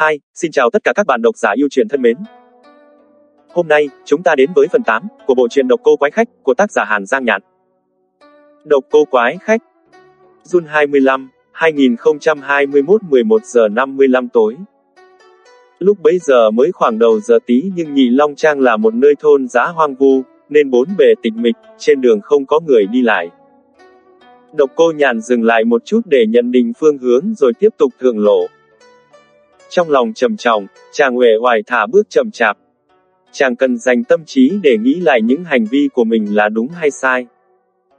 Hi, xin chào tất cả các bạn độc giả yêu truyện thân mến. Hôm nay, chúng ta đến với phần 8 của bộ truyện Độc Cô Quái Khách của tác giả Hàn Giang Nhạn. Độc Cô Quái Khách Jun 25, 2021 11 giờ 55 tối. Lúc bấy giờ mới khoảng đầu giờ tí nhưng Nhị Long Trang là một nơi thôn giá hoang vu, nên bốn bề tịch mịch, trên đường không có người đi lại. Độc cô nhàn dừng lại một chút để nhận định phương hướng rồi tiếp tục thượng lộ. Trong lòng trầm trọng, chàng uể oải thả bước chậm chạp. Chàng cần dành tâm trí để nghĩ lại những hành vi của mình là đúng hay sai.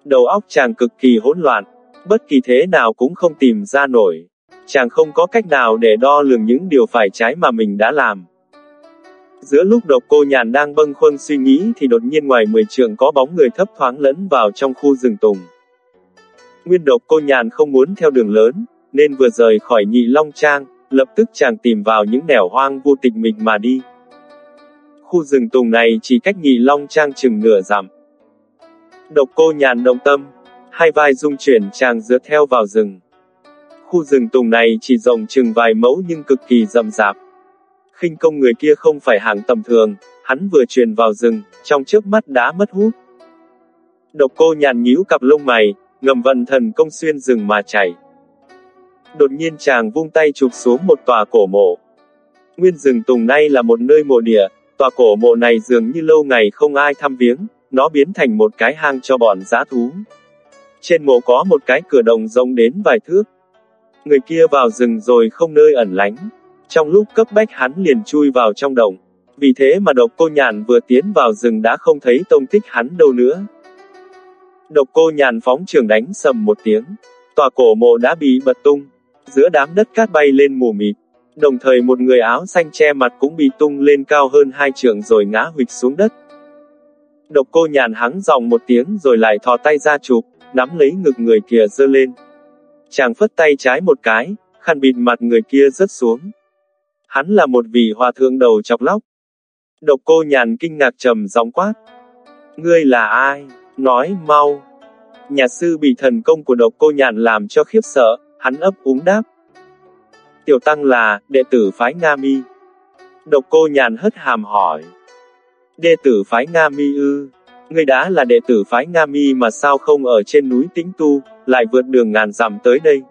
Đầu óc chàng cực kỳ hỗn loạn, bất kỳ thế nào cũng không tìm ra nổi. Chàng không có cách nào để đo lường những điều phải trái mà mình đã làm. Giữa lúc độc cô nhàn đang bâng khuâng suy nghĩ thì đột nhiên ngoài mười trường có bóng người thấp thoáng lẫn vào trong khu rừng tùng. Nguyên độc cô nhàn không muốn theo đường lớn, nên vừa rời khỏi nhị long trang, lập tức chàng tìm vào những nẻo hoang vô tịch mình mà đi. Khu rừng tùng này chỉ cách nhị long trang chừng nửa dặm. Độc cô nhàn động tâm, hai vai dung chuyển chàng dựa theo vào rừng. Khu rừng tùng này chỉ rộng chừng vài mẫu nhưng cực kỳ rậm rạp. khinh công người kia không phải hàng tầm thường, hắn vừa truyền vào rừng, trong chớp mắt đã mất hút. Độc cô nhàn nhíu cặp lông mày, ngầm vận thần công xuyên rừng mà chảy. Đột nhiên chàng vung tay chụp xuống một tòa cổ mộ. Nguyên rừng tùng nay là một nơi mộ địa, tòa cổ mộ này dường như lâu ngày không ai thăm viếng, nó biến thành một cái hang cho bọn giã thú. Trên mộ có một cái cửa đồng rộng đến vài thước. Người kia vào rừng rồi không nơi ẩn lánh. Trong lúc cấp bách hắn liền chui vào trong đồng. Vì thế mà độc cô nhàn vừa tiến vào rừng đã không thấy tông tích hắn đâu nữa. Độc cô nhàn phóng trường đánh sầm một tiếng. Tòa cổ mộ đã bị bật tung. Giữa đám đất cát bay lên mù mịt. Đồng thời một người áo xanh che mặt cũng bị tung lên cao hơn hai trượng rồi ngã huỵch xuống đất. Độc cô nhàn hắng dòng một tiếng rồi lại thò tay ra chụp, nắm lấy ngực người kia dơ lên. Chàng phất tay trái một cái, khăn bịt mặt người kia rớt xuống. Hắn là một vị hòa thượng đầu chọc lóc. Độc cô nhàn kinh ngạc trầm giọng quát. Ngươi là ai? Nói mau. Nhà sư bị thần công của độc cô nhàn làm cho khiếp sợ, hắn ấp úng đáp. Tiểu tăng là, đệ tử phái Nga Mi. Độc cô nhàn hất hàm hỏi. Đệ tử phái Nga Mi ư. Ngươi đã là đệ tử phái Nga Mi mà sao không ở trên núi tĩnh tu, lại vượt đường ngàn dặm tới đây.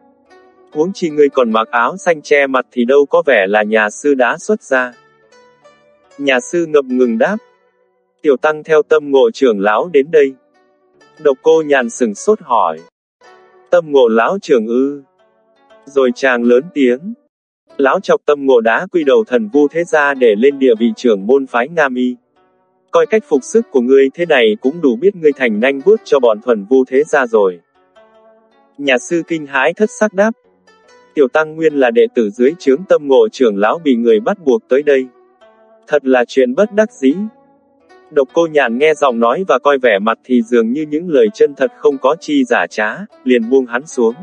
Huống chi ngươi còn mặc áo xanh che mặt thì đâu có vẻ là nhà sư đã xuất ra. Nhà sư ngập ngừng đáp. Tiểu tăng theo tâm ngộ trưởng lão đến đây. Độc cô nhàn sừng sốt hỏi. Tâm ngộ lão trưởng ư. Rồi chàng lớn tiếng. Lão chọc tâm ngộ đã quy đầu thần vu thế gia để lên địa vị trưởng môn phái Nga Mi. Coi cách phục sức của ngươi thế này cũng đủ biết ngươi thành nanh vuốt cho bọn thuần vu thế gia rồi. Nhà sư kinh hãi thất sắc đáp. Tiểu tăng nguyên là đệ tử dưới chướng tâm ngộ trưởng lão bị người bắt buộc tới đây. Thật là chuyện bất đắc dĩ. Độc cô nhàn nghe giọng nói và coi vẻ mặt thì dường như những lời chân thật không có chi giả trá, liền buông hắn xuống.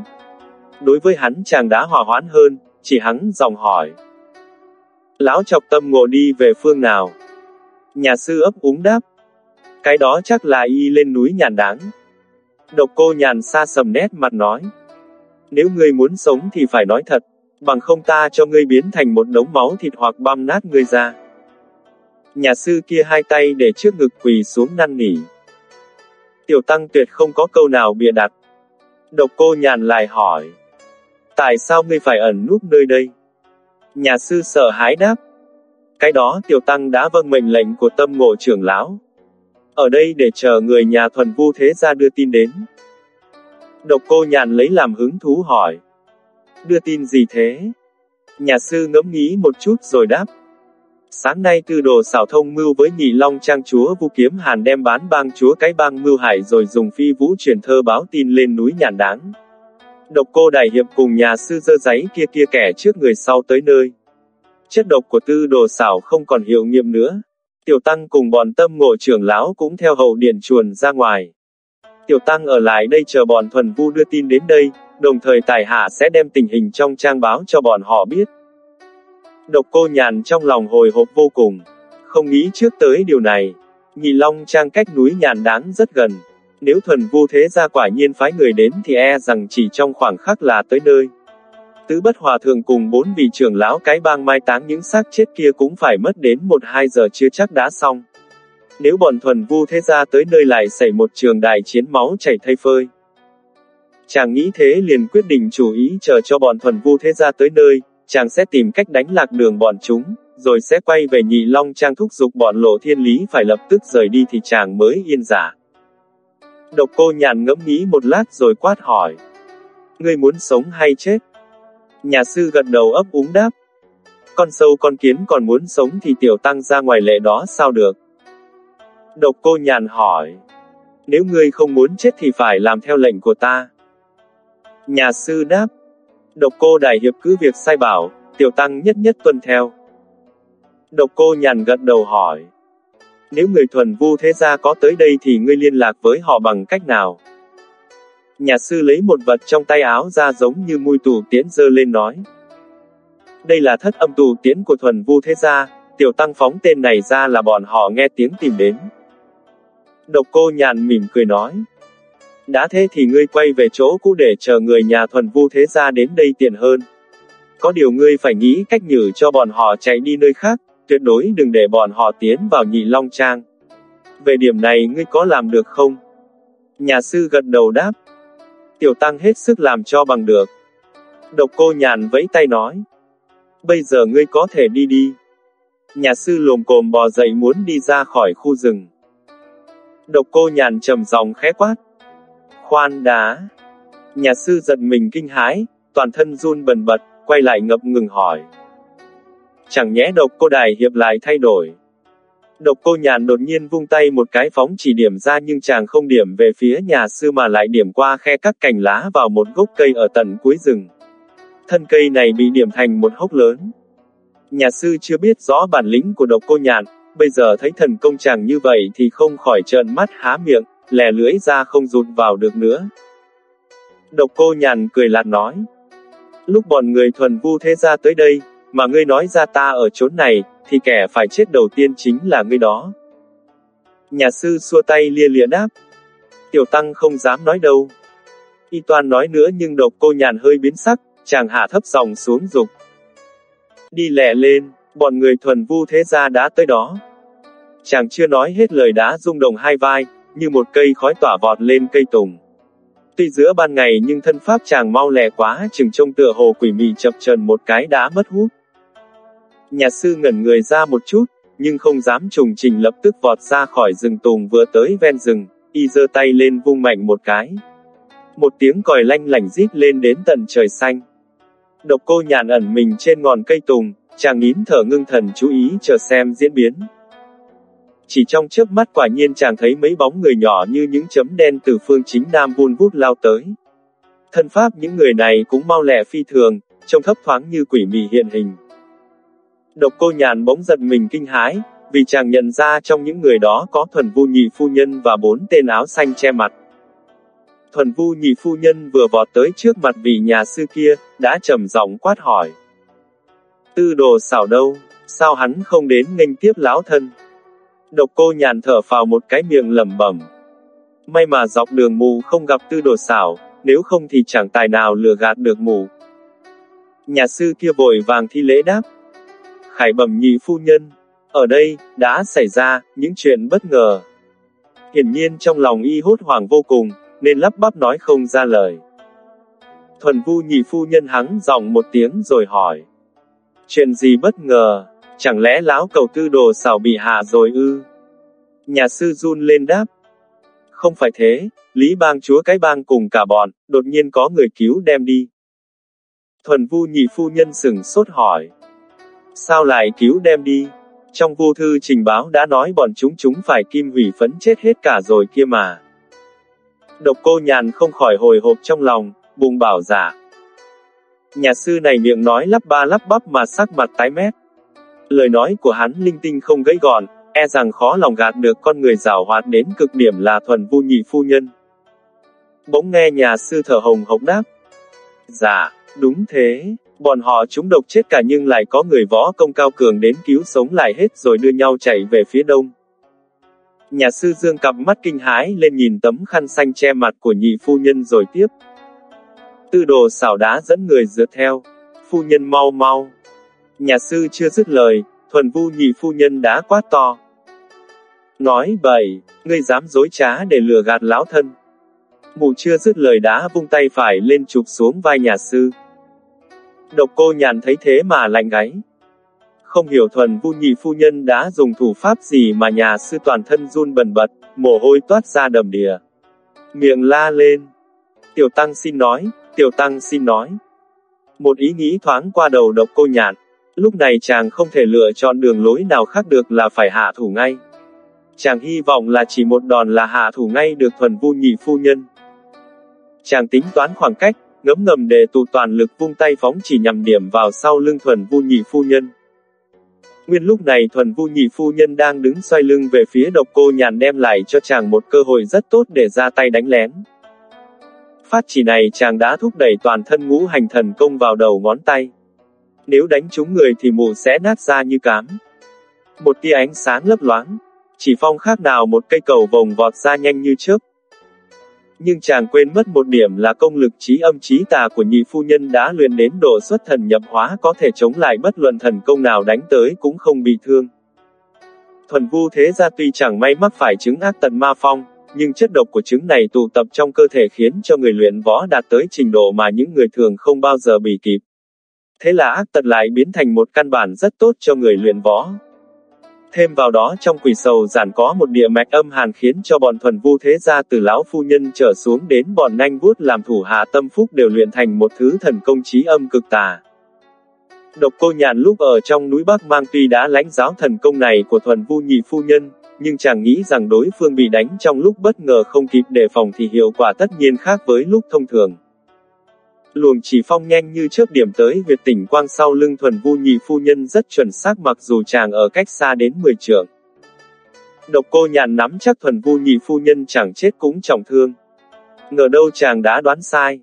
Đối với hắn chàng đã hòa hoãn hơn, chỉ hắn dòng hỏi. Lão chọc tâm ngộ đi về phương nào? Nhà sư ấp úng đáp. Cái đó chắc là y lên núi nhàn đáng. Độc cô nhàn xa sầm nét mặt nói. Nếu ngươi muốn sống thì phải nói thật, bằng không ta cho ngươi biến thành một đống máu thịt hoặc băm nát ngươi ra. Nhà sư kia hai tay để trước ngực quỳ xuống năn nỉ. Tiểu tăng tuyệt không có câu nào bịa đặt. Độc cô nhàn lại hỏi. Tại sao ngươi phải ẩn núp nơi đây? Nhà sư sợ hãi đáp. Cái đó tiểu tăng đã vâng mệnh lệnh của tâm ngộ trưởng lão. Ở đây để chờ người nhà thuần vu thế ra đưa tin đến. Độc cô nhàn lấy làm hứng thú hỏi. Đưa tin gì thế? Nhà sư ngẫm nghĩ một chút rồi đáp. Sáng nay tư đồ xảo thông mưu với nhị long trang chúa vu kiếm hàn đem bán bang chúa cái bang mưu hải rồi dùng phi vũ truyền thơ báo tin lên núi nhàn đáng. Độc cô đại hiệp cùng nhà sư dơ giấy kia kia kẻ trước người sau tới nơi. Chất độc của tư đồ xảo không còn hiệu nghiệm nữa. Tiểu tăng cùng bọn tâm ngộ trưởng lão cũng theo hậu điện chuồn ra ngoài. Tiểu tăng ở lại đây chờ bọn thuần vu đưa tin đến đây, đồng thời tài hạ sẽ đem tình hình trong trang báo cho bọn họ biết. Độc cô nhàn trong lòng hồi hộp vô cùng. Không nghĩ trước tới điều này. Nhị Long trang cách núi nhàn đáng rất gần. Nếu thuần vu thế gia quả nhiên phái người đến thì e rằng chỉ trong khoảng khắc là tới nơi. Tứ bất hòa thường cùng bốn vị trưởng lão cái bang mai táng những xác chết kia cũng phải mất đến một hai giờ chưa chắc đã xong. Nếu bọn thuần vu thế gia tới nơi lại xảy một trường đại chiến máu chảy thay phơi. Chàng nghĩ thế liền quyết định chủ ý chờ cho bọn thuần vu thế gia tới nơi, chàng sẽ tìm cách đánh lạc đường bọn chúng, rồi sẽ quay về nhị long trang thúc giục bọn lộ thiên lý phải lập tức rời đi thì chàng mới yên giả. Độc cô nhàn ngẫm nghĩ một lát rồi quát hỏi. Ngươi muốn sống hay chết? Nhà sư gật đầu ấp úng đáp. Con sâu con kiến còn muốn sống thì tiểu tăng ra ngoài lệ đó sao được? Độc cô nhàn hỏi. Nếu ngươi không muốn chết thì phải làm theo lệnh của ta. Nhà sư đáp. Độc cô đại hiệp cứ việc sai bảo, tiểu tăng nhất nhất tuân theo. Độc cô nhàn gật đầu hỏi. Nếu người thuần vu thế gia có tới đây thì ngươi liên lạc với họ bằng cách nào? Nhà sư lấy một vật trong tay áo ra giống như mùi tù tiến dơ lên nói. Đây là thất âm tù tiến của thuần vu thế gia, tiểu tăng phóng tên này ra là bọn họ nghe tiếng tìm đến. Độc cô nhàn mỉm cười nói. Đã thế thì ngươi quay về chỗ cũ để chờ người nhà thuần vu thế gia đến đây tiện hơn. Có điều ngươi phải nghĩ cách nhử cho bọn họ chạy đi nơi khác, tuyệt đối đừng để bọn họ tiến vào nhị long trang. Về điểm này ngươi có làm được không? Nhà sư gật đầu đáp. Tiểu tăng hết sức làm cho bằng được. Độc cô nhàn vẫy tay nói. Bây giờ ngươi có thể đi đi. Nhà sư lồm cồm bò dậy muốn đi ra khỏi khu rừng. Độc cô nhàn trầm giọng khẽ quát. Khoan đá. Nhà sư giật mình kinh hãi, toàn thân run bần bật, quay lại ngập ngừng hỏi. Chẳng nhẽ độc cô đài hiệp lại thay đổi. Độc cô nhàn đột nhiên vung tay một cái phóng chỉ điểm ra nhưng chàng không điểm về phía nhà sư mà lại điểm qua khe các cành lá vào một gốc cây ở tận cuối rừng. Thân cây này bị điểm thành một hốc lớn. Nhà sư chưa biết rõ bản lĩnh của độc cô nhàn, bây giờ thấy thần công chàng như vậy thì không khỏi trợn mắt há miệng, lè lưỡi ra không rụt vào được nữa. Độc cô nhàn cười lạt nói. Lúc bọn người thuần vu thế ra tới đây, mà ngươi nói ra ta ở chốn này, thì kẻ phải chết đầu tiên chính là ngươi đó. Nhà sư xua tay lia lịa đáp. Tiểu tăng không dám nói đâu. Y toàn nói nữa nhưng độc cô nhàn hơi biến sắc, chàng hạ thấp dòng xuống dục. Đi lẹ lên, bọn người thuần vu thế gia đã tới đó. Chàng chưa nói hết lời đã rung đồng hai vai, như một cây khói tỏa vọt lên cây tùng. Tuy giữa ban ngày nhưng thân pháp chàng mau lẹ quá chừng trông tựa hồ quỷ mị chập chờn một cái đã mất hút. Nhà sư ngẩn người ra một chút, nhưng không dám trùng trình lập tức vọt ra khỏi rừng tùng vừa tới ven rừng, y giơ tay lên vung mạnh một cái. Một tiếng còi lanh lảnh rít lên đến tận trời xanh. Độc cô nhàn ẩn mình trên ngọn cây tùng, chàng nín thở ngưng thần chú ý chờ xem diễn biến. Chỉ trong chớp mắt quả nhiên chàng thấy mấy bóng người nhỏ như những chấm đen từ phương chính nam vun vút lao tới. Thân pháp những người này cũng mau lẹ phi thường, trông thấp thoáng như quỷ mị hiện hình. Độc cô nhàn bỗng giật mình kinh hãi, vì chàng nhận ra trong những người đó có thuần vu nhị phu nhân và bốn tên áo xanh che mặt. Thuần vu nhị phu nhân vừa vọt tới trước mặt vị nhà sư kia, đã trầm giọng quát hỏi. Tư đồ xảo đâu, sao hắn không đến nghênh tiếp lão thân? Độc cô nhàn thở vào một cái miệng lẩm bẩm. May mà dọc đường mù không gặp tư đồ xảo, nếu không thì chẳng tài nào lừa gạt được mù. Nhà sư kia vội vàng thi lễ đáp, Khải bẩm nhị phu nhân. Ở đây, đã xảy ra, những chuyện bất ngờ. Hiển nhiên trong lòng y hốt hoảng vô cùng, nên lắp bắp nói không ra lời. Thuần vu nhị phu nhân hắng giọng một tiếng rồi hỏi. Chuyện gì bất ngờ, chẳng lẽ lão cầu tư đồ xảo bị hạ rồi ư? Nhà sư run lên đáp. Không phải thế, Lý bang chúa cái bang cùng cả bọn, đột nhiên có người cứu đem đi. Thuần vu nhị phu nhân sừng sốt hỏi. Sao lại cứu đem đi? Trong vô thư trình báo đã nói bọn chúng chúng phải kim hủy phấn chết hết cả rồi kia mà. Độc cô nhàn không khỏi hồi hộp trong lòng, bùng bảo giả. Nhà sư này miệng nói lắp ba lắp bắp mà sắc mặt tái mét. Lời nói của hắn linh tinh không gãy gọn, e rằng khó lòng gạt được con người giảo hoạt đến cực điểm là thuần vu nhị phu nhân. Bỗng nghe nhà sư thở hồng hộc đáp. Dạ, đúng thế, Bọn họ chúng độc chết cả nhưng lại có người võ công cao cường đến cứu sống lại hết rồi đưa nhau chạy về phía đông. Nhà sư dương cặp mắt kinh hãi lên nhìn tấm khăn xanh che mặt của nhị phu nhân rồi tiếp. Tư đồ xảo đá dẫn người dựa theo, phu nhân mau mau. Nhà sư chưa dứt lời, thuần vu nhị phu nhân đã quát to. Nói bậy, ngươi dám dối trá để lừa gạt lão thân. Mụ chưa dứt lời đã vung tay phải lên chụp xuống vai nhà sư. Độc cô nhàn thấy thế mà lạnh gáy. Không hiểu thuần vu nhị phu nhân đã dùng thủ pháp gì mà nhà sư toàn thân run bần bật, mồ hôi toát ra đầm đìa. Miệng la lên. Tiểu tăng xin nói, tiểu tăng xin nói. Một ý nghĩ thoáng qua đầu độc cô nhàn. Lúc này chàng không thể lựa chọn đường lối nào khác được là phải hạ thủ ngay. Chàng hy vọng là chỉ một đòn là hạ thủ ngay được thuần vu nhị phu nhân. Chàng tính toán khoảng cách, ngấm ngầm đề tụ toàn lực vung tay phóng chỉ nhằm điểm vào sau lưng thuần vu nhị phu nhân. Nguyên lúc này thuần vu nhị phu nhân đang đứng xoay lưng về phía độc cô nhàn đem lại cho chàng một cơ hội rất tốt để ra tay đánh lén. Phát chỉ này chàng đã thúc đẩy toàn thân ngũ hành thần công vào đầu ngón tay. Nếu đánh trúng người thì mù sẽ nát ra như cám. Một tia ánh sáng lấp loáng. Chỉ phong khác nào một cây cầu vồng vọt ra nhanh như chớp. Nhưng chàng quên mất một điểm là công lực trí âm trí tà của nhị phu nhân đã luyện đến độ xuất thần nhập hóa có thể chống lại bất luận thần công nào đánh tới cũng không bị thương. Thuần vu thế ra tuy chẳng may mắc phải chứng ác tận ma phong, nhưng chất độc của chứng này tụ tập trong cơ thể khiến cho người luyện võ đạt tới trình độ mà những người thường không bao giờ bị kịp. Thế là ác tật lại biến thành một căn bản rất tốt cho người luyện võ. Thêm vào đó trong quỷ sầu giản có một địa mạch âm hàn khiến cho bọn thuần vu thế gia từ lão phu nhân trở xuống đến bọn nanh vuốt làm thủ hạ tâm phúc đều luyện thành một thứ thần công trí âm cực tà. Độc cô nhàn lúc ở trong núi Bắc Mang tuy đã lãnh giáo thần công này của thuần vu nhị phu nhân, nhưng chàng nghĩ rằng đối phương bị đánh trong lúc bất ngờ không kịp đề phòng thì hiệu quả tất nhiên khác với lúc thông thường. Luồng chỉ phong nhanh như chớp điểm tới huyệt tỉnh quang sau lưng thuần vu nhị phu nhân rất chuẩn xác mặc dù chàng ở cách xa đến 10 trượng. Độc cô nhàn nắm chắc thuần vu nhị phu nhân chẳng chết cũng trọng thương. Ngờ đâu chàng đã đoán sai.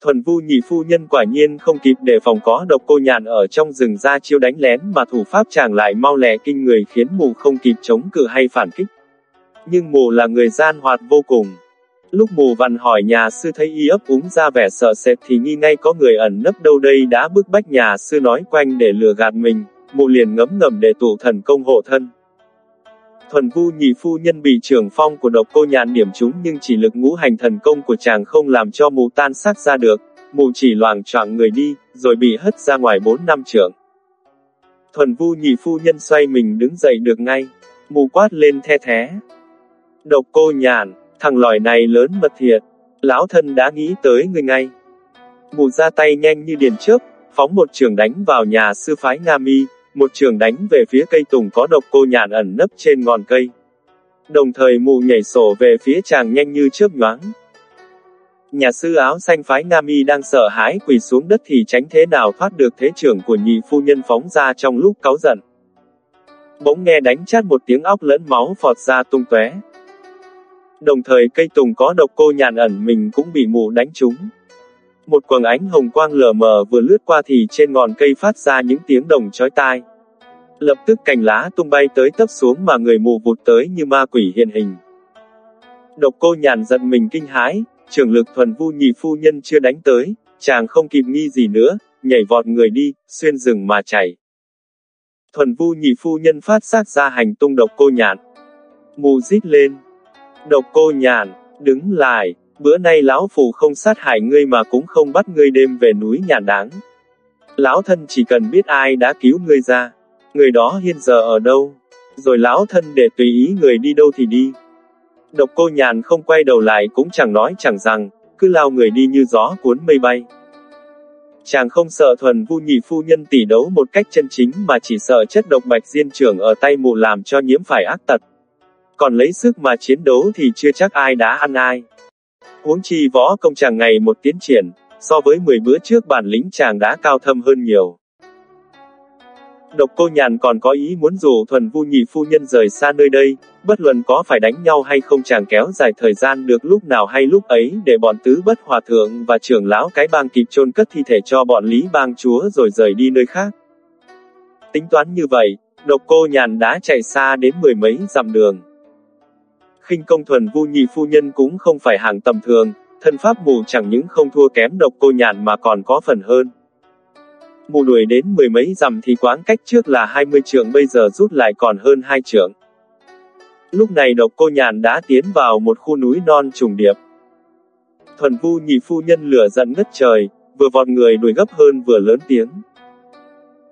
Thuần vu nhị phu nhân quả nhiên không kịp để phòng có độc cô nhàn ở trong rừng ra chiêu đánh lén mà thủ pháp chàng lại mau lẹ kinh người khiến mù không kịp chống cự hay phản kích. Nhưng mù là người gian hoạt vô cùng. Lúc mù vằn hỏi nhà sư thấy y ấp úng ra vẻ sợ sệt thì nghi ngay có người ẩn nấp đâu đây đã bức bách nhà sư nói quanh để lừa gạt mình, mù liền ngấm ngầm để tụ thần công hộ thân. Thuần vu nhị phu nhân bị trưởng phong của độc cô nhàn điểm trúng nhưng chỉ lực ngũ hành thần công của chàng không làm cho mù tan xác ra được, mù chỉ loàng choạng người đi, rồi bị hất ra ngoài bốn năm trưởng. Thuần vu nhị phu nhân xoay mình đứng dậy được ngay, mù quát lên the thế. Độc cô nhàn, thằng lòi này lớn mật thiệt, lão thân đã nghĩ tới người ngay. mụ ra tay nhanh như điền chớp, phóng một trường đánh vào nhà sư phái Nga Mi, một trường đánh về phía cây tùng có độc cô nhàn ẩn nấp trên ngọn cây. Đồng thời mụ nhảy sổ về phía chàng nhanh như chớp nhoáng. Nhà sư áo xanh phái Nga Mi đang sợ hãi quỳ xuống đất thì tránh thế nào thoát được thế trưởng của nhị phu nhân phóng ra trong lúc cáu giận. Bỗng nghe đánh chát một tiếng óc lẫn máu phọt ra tung tóe. Đồng thời cây tùng có độc cô nhàn ẩn mình cũng bị mù đánh trúng. Một quầng ánh hồng quang lờ mờ vừa lướt qua thì trên ngọn cây phát ra những tiếng đồng chói tai. Lập tức cành lá tung bay tới tấp xuống mà người mù vụt tới như ma quỷ hiện hình. Độc cô nhàn giận mình kinh hãi, trường lực thuần vu nhị phu nhân chưa đánh tới, chàng không kịp nghi gì nữa, nhảy vọt người đi, xuyên rừng mà chạy. Thuần vu nhị phu nhân phát sát ra hành tung độc cô nhàn. Mù rít lên. Độc cô nhàn, đứng lại, bữa nay lão phù không sát hại ngươi mà cũng không bắt ngươi đêm về núi nhàn đáng. Lão thân chỉ cần biết ai đã cứu ngươi ra, người đó hiện giờ ở đâu, rồi lão thân để tùy ý người đi đâu thì đi. Độc cô nhàn không quay đầu lại cũng chẳng nói chẳng rằng, cứ lao người đi như gió cuốn mây bay. Chàng không sợ thuần vu nhị phu nhân tỷ đấu một cách chân chính mà chỉ sợ chất độc bạch diên trưởng ở tay mù làm cho nhiễm phải ác tật. Còn lấy sức mà chiến đấu thì chưa chắc ai đã ăn ai. Huống chi võ công chàng ngày một tiến triển, so với 10 bữa trước bản lĩnh chàng đã cao thâm hơn nhiều. Độc cô nhàn còn có ý muốn rủ thuần vu nhị phu nhân rời xa nơi đây, bất luận có phải đánh nhau hay không chàng kéo dài thời gian được lúc nào hay lúc ấy để bọn tứ bất hòa thượng và trưởng lão cái bang kịp chôn cất thi thể cho bọn lý bang chúa rồi rời đi nơi khác. Tính toán như vậy, độc cô nhàn đã chạy xa đến mười mấy dặm đường khinh công thuần vu nhị phu nhân cũng không phải hàng tầm thường, thân pháp mù chẳng những không thua kém độc cô nhàn mà còn có phần hơn. mù đuổi đến mười mấy dặm thì quãng cách trước là 20 trượng bây giờ rút lại còn hơn hai trượng. Lúc này độc cô nhàn đã tiến vào một khu núi non trùng điệp. Thuần vu nhị phu nhân lửa giận ngất trời, vừa vọt người đuổi gấp hơn vừa lớn tiếng.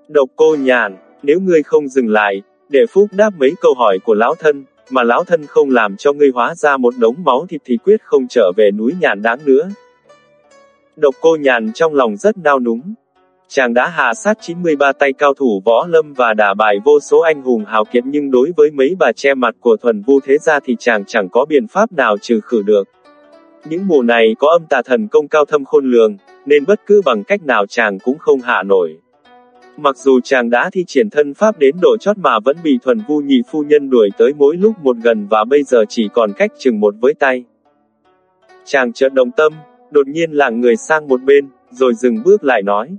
Độc cô nhàn, nếu ngươi không dừng lại, để Phúc đáp mấy câu hỏi của lão thân, mà lão thân không làm cho ngươi hóa ra một đống máu thịt thì quyết không trở về núi nhàn đáng nữa. Độc cô nhàn trong lòng rất nao núng. Chàng đã hạ sát 93 tay cao thủ võ lâm và đả bại vô số anh hùng hào kiệt nhưng đối với mấy bà che mặt của thuần vu thế gia thì chàng chẳng có biện pháp nào trừ khử được. Những mùa này có âm tà thần công cao thâm khôn lường, nên bất cứ bằng cách nào chàng cũng không hạ nổi. Mặc dù chàng đã thi triển thân pháp đến độ chót mà vẫn bị thuần vu nhị phu nhân đuổi tới mỗi lúc một gần và bây giờ chỉ còn cách chừng một với tay. Chàng chợt động tâm, đột nhiên lạng người sang một bên, rồi dừng bước lại nói.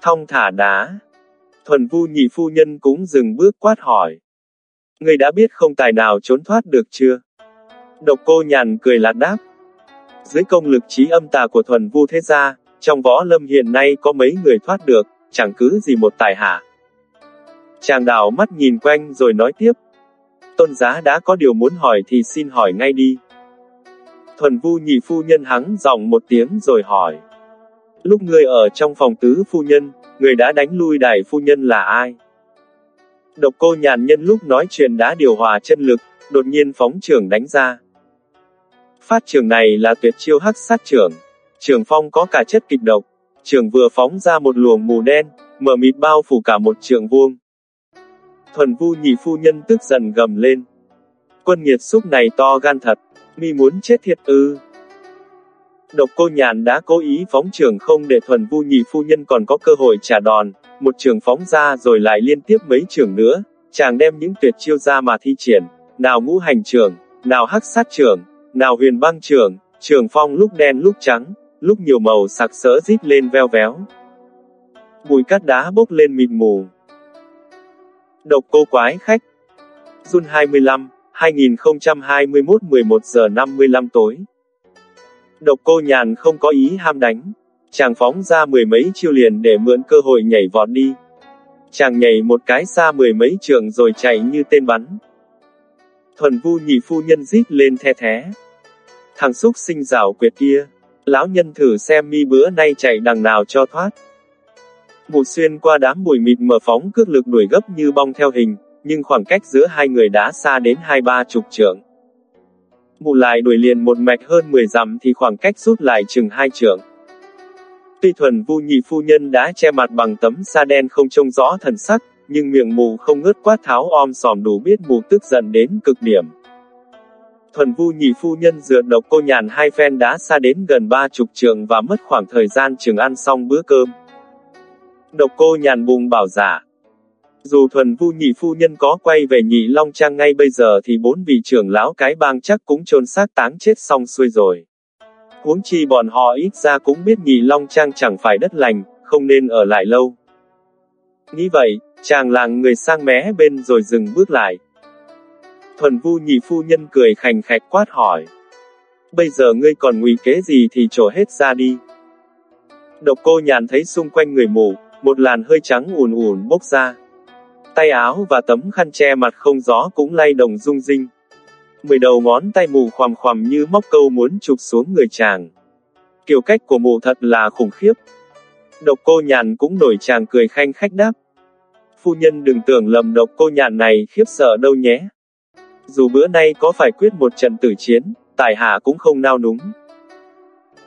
Thong thả đá. Thuần vu nhị phu nhân cũng dừng bước quát hỏi. Người đã biết không tài nào trốn thoát được chưa? Độc cô nhàn cười lạt đáp. Dưới công lực trí âm tà của thuần vu thế gia, trong võ lâm hiện nay có mấy người thoát được, chẳng cứ gì một tài hạ. Chàng đào mắt nhìn quanh rồi nói tiếp. Tôn giá đã có điều muốn hỏi thì xin hỏi ngay đi. Thuần vu nhị phu nhân hắng giọng một tiếng rồi hỏi. Lúc người ở trong phòng tứ phu nhân, người đã đánh lui đại phu nhân là ai? Độc cô nhàn nhân lúc nói chuyện đã điều hòa chân lực, đột nhiên phóng trường đánh ra. Phát trường này là tuyệt chiêu hắc sát trường. Trường phong có cả chất kịch độc. Trường vừa phóng ra một luồng mù đen, mở mịt bao phủ cả một trường vuông. Thuần vu nhị phu nhân tức giận gầm lên. Quân nghiệt xúc này to gan thật, mi muốn chết thiệt ư. Độc cô nhàn đã cố ý phóng trường không để thuần vu nhị phu nhân còn có cơ hội trả đòn, một trường phóng ra rồi lại liên tiếp mấy trường nữa, chàng đem những tuyệt chiêu ra mà thi triển, nào ngũ hành trường, nào hắc sát trường, nào huyền băng trường, trường phong lúc đen lúc trắng, lúc nhiều màu sặc sỡ rít lên veo véo. Bụi cát đá bốc lên mịt mù. Độc cô quái khách Jun 25, 2021 11 giờ 55 tối Độc cô nhàn không có ý ham đánh. Chàng phóng ra mười mấy chiêu liền để mượn cơ hội nhảy vọt đi. Chàng nhảy một cái xa mười mấy trường rồi chạy như tên bắn. Thuần vu nhị phu nhân rít lên the thé. Thằng xúc sinh rào quyệt kia. Lão nhân thử xem mi bữa nay chạy đằng nào cho thoát. Mụ xuyên qua đám bụi mịt mở phóng cước lực đuổi gấp như bong theo hình, nhưng khoảng cách giữa hai người đã xa đến hai ba chục trượng. Mụ lại đuổi liền một mạch hơn 10 dặm thì khoảng cách rút lại chừng hai trượng. Tuy thuần vu nhị phu nhân đã che mặt bằng tấm sa đen không trông rõ thần sắc, nhưng miệng mù không ngớt quát tháo om sòm đủ biết mù tức giận đến cực điểm. Thuần vu nhị phu nhân dựa độc cô nhàn hai phen đã xa đến gần ba chục trường và mất khoảng thời gian trường ăn xong bữa cơm. Độc cô nhàn bùng bảo giả. Dù thuần vu nhị phu nhân có quay về nhị long trang ngay bây giờ thì bốn vị trưởng lão cái bang chắc cũng chôn xác táng chết xong xuôi rồi. Huống chi bọn họ ít ra cũng biết nhị long trang chẳng phải đất lành, không nên ở lại lâu. Nghĩ vậy, chàng làng người sang mé bên rồi dừng bước lại. Thuần vu nhị phu nhân cười khành khạch quát hỏi. Bây giờ ngươi còn ngụy kế gì thì trổ hết ra đi. Độc cô nhàn thấy xung quanh người mù, một làn hơi trắng ùn ùn bốc ra. Tay áo và tấm khăn che mặt không gió cũng lay đồng rung rinh. Mười đầu ngón tay mù khoằm khoằm như móc câu muốn chụp xuống người chàng. Kiểu cách của mù thật là khủng khiếp. Độc cô nhàn cũng nổi chàng cười khanh khách đáp. Phu nhân đừng tưởng lầm độc cô nhàn này khiếp sợ đâu nhé. Dù bữa nay có phải quyết một trận tử chiến, tài hạ cũng không nao núng.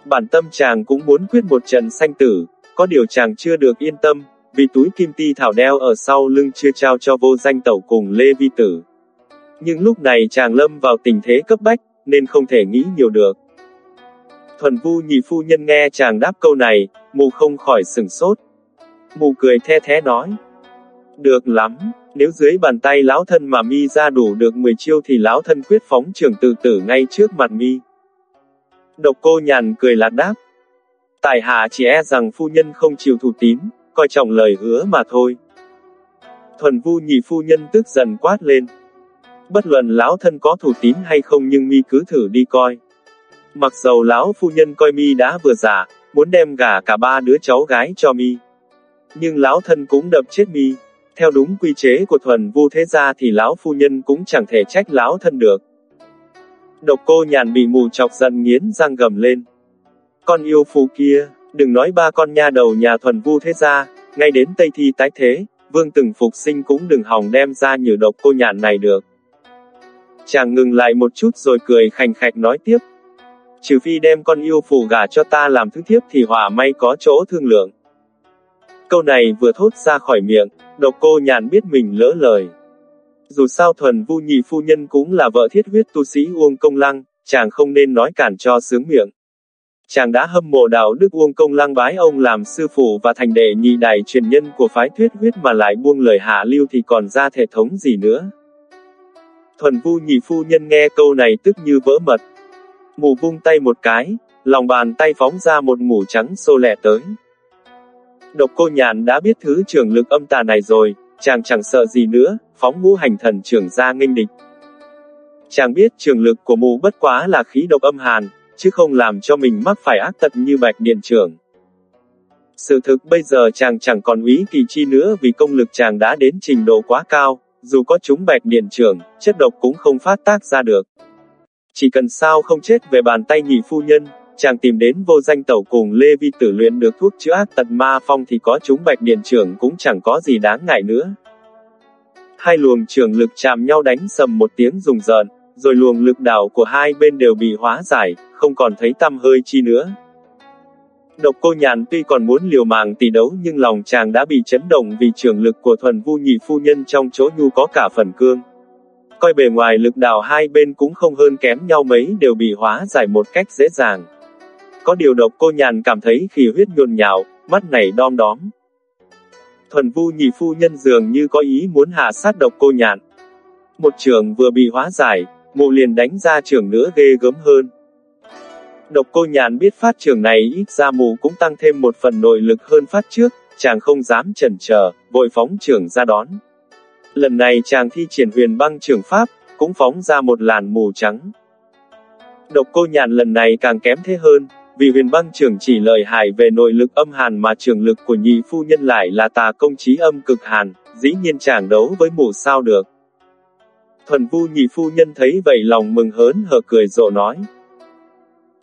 Bản tâm chàng cũng muốn quyết một trận sanh tử, có điều chàng chưa được yên tâm, vì túi kim ti thảo đeo ở sau lưng chưa trao cho vô danh tẩu cùng Lê Vi Tử. Nhưng lúc này chàng lâm vào tình thế cấp bách, nên không thể nghĩ nhiều được. Thuần vu nhị phu nhân nghe chàng đáp câu này, mù không khỏi sừng sốt. Mù cười the thế nói. Được lắm, nếu dưới bàn tay lão thân mà mi ra đủ được 10 chiêu thì lão thân quyết phóng trường tự tử ngay trước mặt mi. Độc cô nhàn cười lạt đáp. tài hạ chỉ e rằng phu nhân không chịu thủ tín, coi trọng lời hứa mà thôi. Thuần vu nhị phu nhân tức giận quát lên. Bất luận lão thân có thủ tín hay không nhưng mi cứ thử đi coi. Mặc dầu lão phu nhân coi mi đã vừa giả muốn đem gả cả ba đứa cháu gái cho mi. Nhưng lão thân cũng đập chết mi. Theo đúng quy chế của thuần vu thế gia thì lão phu nhân cũng chẳng thể trách lão thân được. Độc cô nhàn bị mù chọc giận nghiến răng gầm lên. Con yêu phù kia, đừng nói ba con nha đầu nhà thuần vu thế gia, ngay đến Tây Thi tái thế, vương từng phục sinh cũng đừng hòng đem ra như độc cô nhàn này được. Chàng ngừng lại một chút rồi cười khành khạch nói tiếp. Trừ phi đem con yêu phù gả cho ta làm thứ thiếp thì hỏa may có chỗ thương lượng. Câu này vừa thốt ra khỏi miệng, độc cô nhàn biết mình lỡ lời. Dù sao thuần vu nhị phu nhân cũng là vợ thiết huyết tu sĩ Uông Công Lăng, chàng không nên nói cản cho sướng miệng. Chàng đã hâm mộ đạo đức Uông Công Lăng bái ông làm sư phụ và thành đệ nhị đại truyền nhân của phái thuyết huyết mà lại buông lời hạ lưu thì còn ra thể thống gì nữa. Thuần vu nhị phu nhân nghe câu này tức như vỡ mật. Mù vung tay một cái, lòng bàn tay phóng ra một mủ trắng xô lẹ tới. Độc cô nhàn đã biết thứ trường lực âm tà này rồi, chàng chẳng sợ gì nữa, phóng ngũ hành thần trưởng ra nghênh địch. Chàng biết trường lực của mù bất quá là khí độc âm hàn, chứ không làm cho mình mắc phải ác tật như bạch điện trưởng. Sự thực bây giờ chàng chẳng còn úy kỳ chi nữa vì công lực chàng đã đến trình độ quá cao, dù có chúng bạch điện trưởng, chất độc cũng không phát tác ra được. Chỉ cần sao không chết về bàn tay nhị phu nhân, chàng tìm đến vô danh tẩu cùng Lê Vi tử luyện được thuốc chữa ác tật ma phong thì có chúng bạch điện trưởng cũng chẳng có gì đáng ngại nữa. Hai luồng trường lực chạm nhau đánh sầm một tiếng rùng rợn, rồi luồng lực đảo của hai bên đều bị hóa giải, không còn thấy tăm hơi chi nữa. Độc cô nhàn tuy còn muốn liều mạng tỷ đấu nhưng lòng chàng đã bị chấn động vì trường lực của thuần vu nhị phu nhân trong chỗ nhu có cả phần cương. Coi bề ngoài lực đảo hai bên cũng không hơn kém nhau mấy đều bị hóa giải một cách dễ dàng. Có điều độc cô nhàn cảm thấy khi huyết nhộn nhạo, mắt này đom đóm. Thuần vu nhị phu nhân dường như có ý muốn hạ sát độc cô nhàn. Một trường vừa bị hóa giải, mụ liền đánh ra trường nữa ghê gớm hơn. Độc cô nhàn biết phát trường này ít ra mù cũng tăng thêm một phần nội lực hơn phát trước, chàng không dám chần chờ, vội phóng trường ra đón. Lần này chàng thi triển huyền băng trường pháp, cũng phóng ra một làn mù trắng. Độc cô nhàn lần này càng kém thế hơn, vì huyền băng trưởng chỉ lợi hại về nội lực âm hàn mà trường lực của nhị phu nhân lại là tà công trí âm cực hàn, dĩ nhiên chẳng đấu với mù sao được. Thuần vu nhị phu nhân thấy vậy lòng mừng hớn hở cười rộ nói.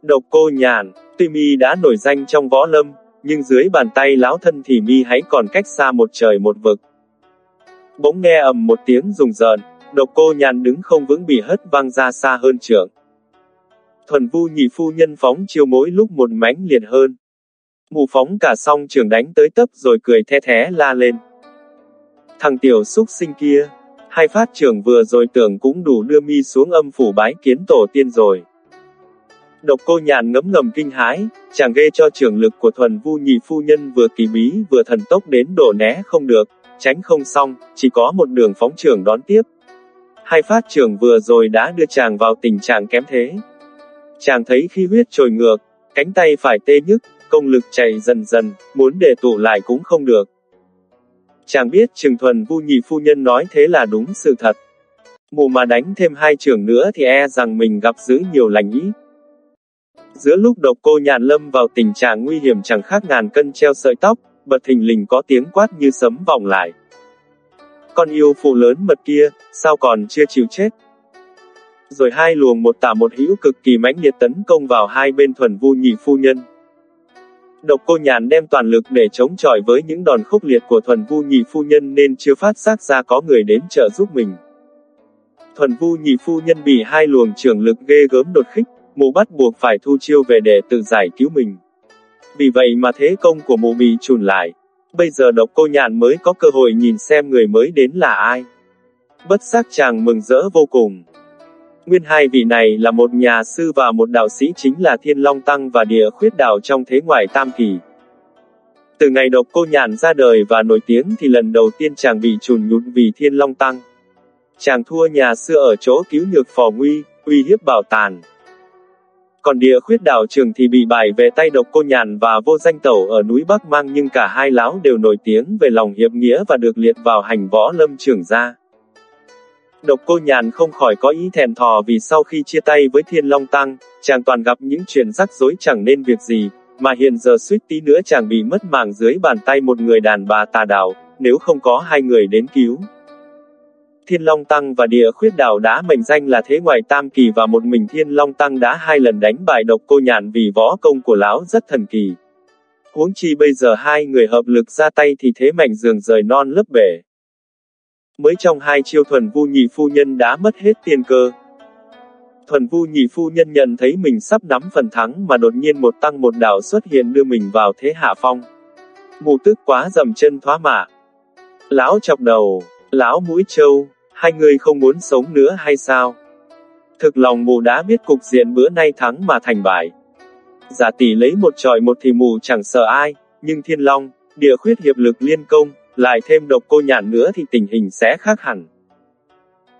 Độc cô nhàn, tuy mi đã nổi danh trong võ lâm, nhưng dưới bàn tay lão thân thì mi hãy còn cách xa một trời một vực. Bỗng nghe ầm một tiếng rùng rợn, độc cô nhàn đứng không vững bị hất văng ra xa hơn trưởng. Thuần vu nhị phu nhân phóng chiêu mỗi lúc một mánh liền hơn. Mù phóng cả xong trường đánh tới tấp rồi cười the thé la lên. Thằng tiểu xúc sinh kia, hai phát trường vừa rồi tưởng cũng đủ đưa mi xuống âm phủ bái kiến tổ tiên rồi. Độc cô nhàn ngấm ngầm kinh hãi, chàng ghê cho trường lực của thuần vu nhị phu nhân vừa kỳ bí vừa thần tốc đến đổ né không được, tránh không xong, chỉ có một đường phóng trường đón tiếp. Hai phát trường vừa rồi đã đưa chàng vào tình trạng kém thế. Chàng thấy khi huyết trồi ngược, cánh tay phải tê nhức, công lực chạy dần dần, muốn để tụ lại cũng không được. Chàng biết trường thuần vu nhị phu nhân nói thế là đúng sự thật. Mù mà đánh thêm hai trường nữa thì e rằng mình gặp dữ nhiều lành ý. Giữa lúc độc cô nhàn lâm vào tình trạng nguy hiểm chẳng khác ngàn cân treo sợi tóc, bật thình lình có tiếng quát như sấm vọng lại. Con yêu phụ lớn mật kia, sao còn chưa chịu chết? Rồi hai luồng một tả một hữu cực kỳ mãnh liệt tấn công vào hai bên thuần vu nhị phu nhân. Độc cô nhàn đem toàn lực để chống chọi với những đòn khốc liệt của thuần vu nhị phu nhân nên chưa phát giác ra có người đến trợ giúp mình. Thuần vu nhị phu nhân bị hai luồng trường lực ghê gớm đột khích, mụ bắt buộc phải thu chiêu về để tự giải cứu mình. Vì vậy mà thế công của mụ bị trùn lại. Bây giờ độc cô nhàn mới có cơ hội nhìn xem người mới đến là ai. Bất giác chàng mừng rỡ vô cùng. Nguyên hai vị này là một nhà sư và một đạo sĩ chính là Thiên Long Tăng và Địa Khuyết Đạo trong thế ngoại tam kỳ. Từ ngày độc cô nhàn ra đời và nổi tiếng thì lần đầu tiên chàng bị trùn nhụt vì Thiên Long Tăng. Chàng thua nhà sư ở chỗ cứu nhược phò nguy, uy hiếp bảo tàn. Còn địa khuyết đạo trường thì bị bại về tay độc cô nhàn và vô danh tẩu ở núi Bắc Mang nhưng cả hai lão đều nổi tiếng về lòng hiệp nghĩa và được liệt vào hành võ lâm trường gia. Độc cô nhàn không khỏi có ý thèm thò vì sau khi chia tay với Thiên Long Tăng, chàng toàn gặp những chuyện rắc rối chẳng nên việc gì, mà hiện giờ suýt tí nữa chàng bị mất mạng dưới bàn tay một người đàn bà tà đạo, nếu không có hai người đến cứu. Thiên Long Tăng và Địa Khuyết Đảo đã mệnh danh là thế ngoài tam kỳ và một mình Thiên Long Tăng đã hai lần đánh bại độc cô nhàn vì võ công của lão rất thần kỳ. Huống chi bây giờ hai người hợp lực ra tay thì thế mạnh giường rời non lấp bể. Mới trong hai chiêu thuần vu nhị phu nhân đã mất hết tiên cơ. Thuần vu nhị phu nhân nhận thấy mình sắp nắm phần thắng mà đột nhiên một tăng một đảo xuất hiện đưa mình vào thế hạ phong. Mù tức quá dầm chân thoá mạ. Lão chọc đầu, lão mũi trâu, hai người không muốn sống nữa hay sao? Thực lòng mù đã biết cục diện bữa nay thắng mà thành bại. Giả tỷ lấy một tròi một thì mù chẳng sợ ai, nhưng thiên long, địa khuyết hiệp lực liên công, lại thêm độc cô nhạn nữa thì tình hình sẽ khác hẳn.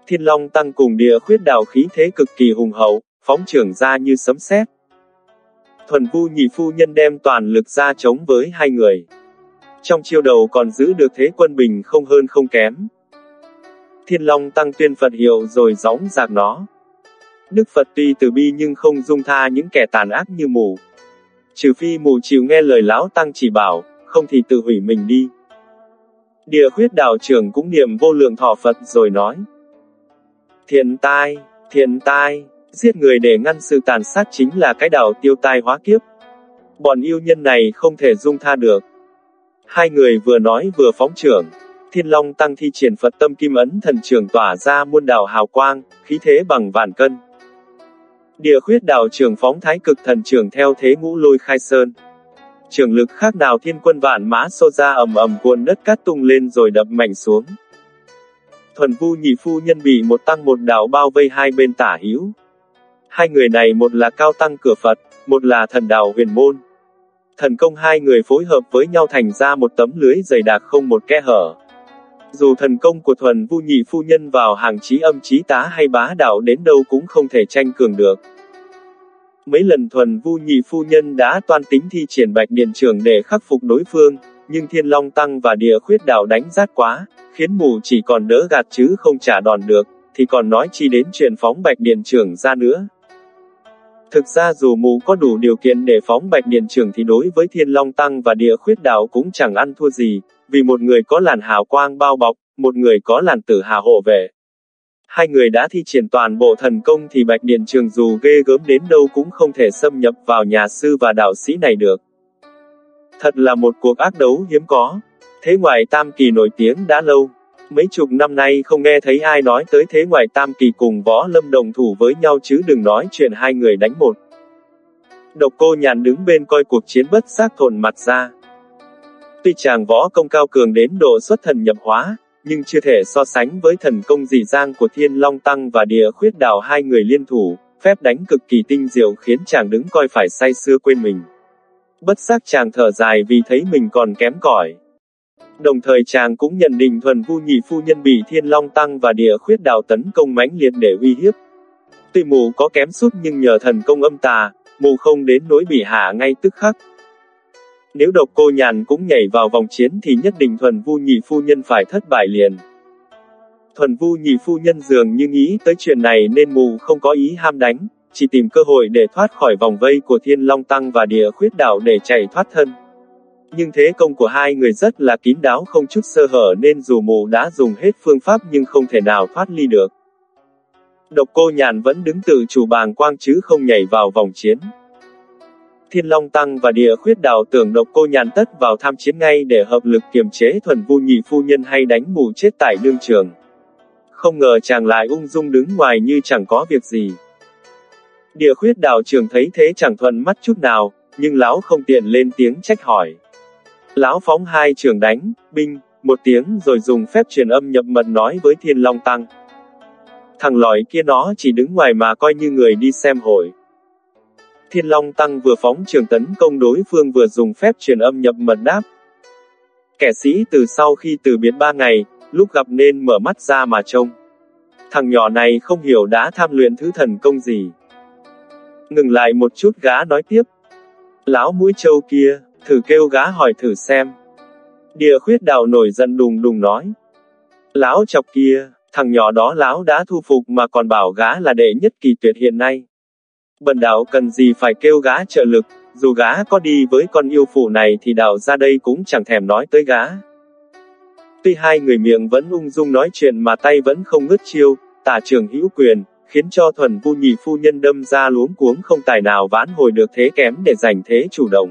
Thiên long tăng cùng địa khuyết đào khí thế cực kỳ hùng hậu, phóng trưởng ra như sấm sét. Thuần vu nhị phu nhân đem toàn lực ra chống với hai người. Trong chiêu đầu còn giữ được thế quân bình không hơn không kém. Thiên Long tăng tuyên Phật hiệu rồi gióng giạc nó. Đức Phật tuy từ bi nhưng không dung tha những kẻ tàn ác như mù. Trừ phi mù chịu nghe lời lão tăng chỉ bảo, không thì tự hủy mình đi. Địa khuyết đạo trưởng cũng niệm vô lượng thọ Phật rồi nói. Thiện tai, thiện tai, giết người để ngăn sự tàn sát chính là cái đạo tiêu tai hóa kiếp. Bọn yêu nhân này không thể dung tha được. Hai người vừa nói vừa phóng trưởng. Thiên Long tăng thi triển Phật tâm kim ấn thần trường tỏa ra muôn đảo hào quang, khí thế bằng vạn cân. Địa khuyết đảo trường phóng thái cực thần trường theo thế ngũ lôi khai sơn. Trường lực khác nào thiên quân vạn mã xô ra ầm ầm cuộn đất cát tung lên rồi đập mạnh xuống. Thuần vu nhị phu nhân bị một tăng một đảo bao vây hai bên tả hữu. Hai người này một là cao tăng cửa Phật, một là thần đạo huyền môn. Thần công hai người phối hợp với nhau thành ra một tấm lưới dày đặc không một kẽ hở. Dù thần công của thuần vu nhị phu nhân vào hàng trí âm trí tá hay bá đạo đến đâu cũng không thể tranh cường được. Mấy lần thuần vu nhị phu nhân đã toan tính thi triển bạch điện trường để khắc phục đối phương, nhưng thiên long tăng và địa khuyết đạo đánh rát quá, khiến mù chỉ còn đỡ gạt chứ không trả đòn được, thì còn nói chi đến chuyện phóng bạch điện trường ra nữa. Thực ra dù mù có đủ điều kiện để phóng bạch điện trường thì đối với thiên long tăng và địa khuyết đạo cũng chẳng ăn thua gì, vì một người có làn hào quang bao bọc, một người có làn tử hà hộ vệ. Hai người đã thi triển toàn bộ thần công thì Bạch Điện Trường dù ghê gớm đến đâu cũng không thể xâm nhập vào nhà sư và đạo sĩ này được. Thật là một cuộc ác đấu hiếm có. Thế ngoại tam kỳ nổi tiếng đã lâu. Mấy chục năm nay không nghe thấy ai nói tới thế ngoại tam kỳ cùng võ lâm đồng thủ với nhau chứ đừng nói chuyện hai người đánh một. Độc cô nhàn đứng bên coi cuộc chiến bất giác thồn mặt ra. Tuy chàng võ công cao cường đến độ xuất thần nhập hóa, nhưng chưa thể so sánh với thần công dị giang của Thiên Long Tăng và Địa Khuyết Đào hai người liên thủ, phép đánh cực kỳ tinh diệu khiến chàng đứng coi phải say xưa quên mình. Bất giác chàng thở dài vì thấy mình còn kém cỏi. Đồng thời chàng cũng nhận định thuần vu nhị phu nhân bị Thiên Long Tăng và Địa Khuyết Đào tấn công mãnh liệt để uy hiếp. Tuy mù có kém sút nhưng nhờ thần công âm tà, mù không đến nỗi bị hạ ngay tức khắc, nếu độc cô nhàn cũng nhảy vào vòng chiến thì nhất định thuần vu nhị phu nhân phải thất bại liền. Thuần vu nhị phu nhân dường như nghĩ tới chuyện này nên mù không có ý ham đánh, chỉ tìm cơ hội để thoát khỏi vòng vây của thiên long tăng và địa khuyết đạo để chạy thoát thân. Nhưng thế công của hai người rất là kín đáo không chút sơ hở nên dù mù đã dùng hết phương pháp nhưng không thể nào thoát ly được. Độc cô nhàn vẫn đứng tự chủ bàng quang chứ không nhảy vào vòng chiến. Thiên Long Tăng và địa khuyết Đào tưởng độc cô nhàn tất vào tham chiến ngay để hợp lực kiềm chế thuần vu nhị phu nhân hay đánh mù chết tại đương trường. Không ngờ chàng lại ung dung đứng ngoài như chẳng có việc gì. Địa khuyết Đào trường thấy thế chẳng thuận mắt chút nào, nhưng lão không tiện lên tiếng trách hỏi. Lão phóng hai trường đánh, binh, một tiếng rồi dùng phép truyền âm nhập mật nói với Thiên Long Tăng. Thằng lòi kia nó chỉ đứng ngoài mà coi như người đi xem hội. Thiên Long Tăng vừa phóng trường tấn công đối phương vừa dùng phép truyền âm nhập mật đáp. Kẻ sĩ từ sau khi từ biến ba ngày, lúc gặp nên mở mắt ra mà trông. Thằng nhỏ này không hiểu đã tham luyện thứ thần công gì. Ngừng lại một chút gã nói tiếp. Lão mũi trâu kia, thử kêu gã hỏi thử xem. Địa khuyết đạo nổi giận đùng đùng nói. Lão chọc kia, thằng nhỏ đó lão đã thu phục mà còn bảo gã là đệ nhất kỳ tuyệt hiện nay. Bần đạo cần gì phải kêu gã trợ lực, Dù gã có đi với con yêu phụ này thì đạo ra đây cũng chẳng thèm nói tới gã. Tuy hai người miệng vẫn ung dung nói chuyện mà tay vẫn không ngớt chiêu, tả trường hữu quyền, khiến cho thuần vu nhị phu nhân đâm ra luống cuống không tài nào vãn hồi được thế kém để giành thế chủ động.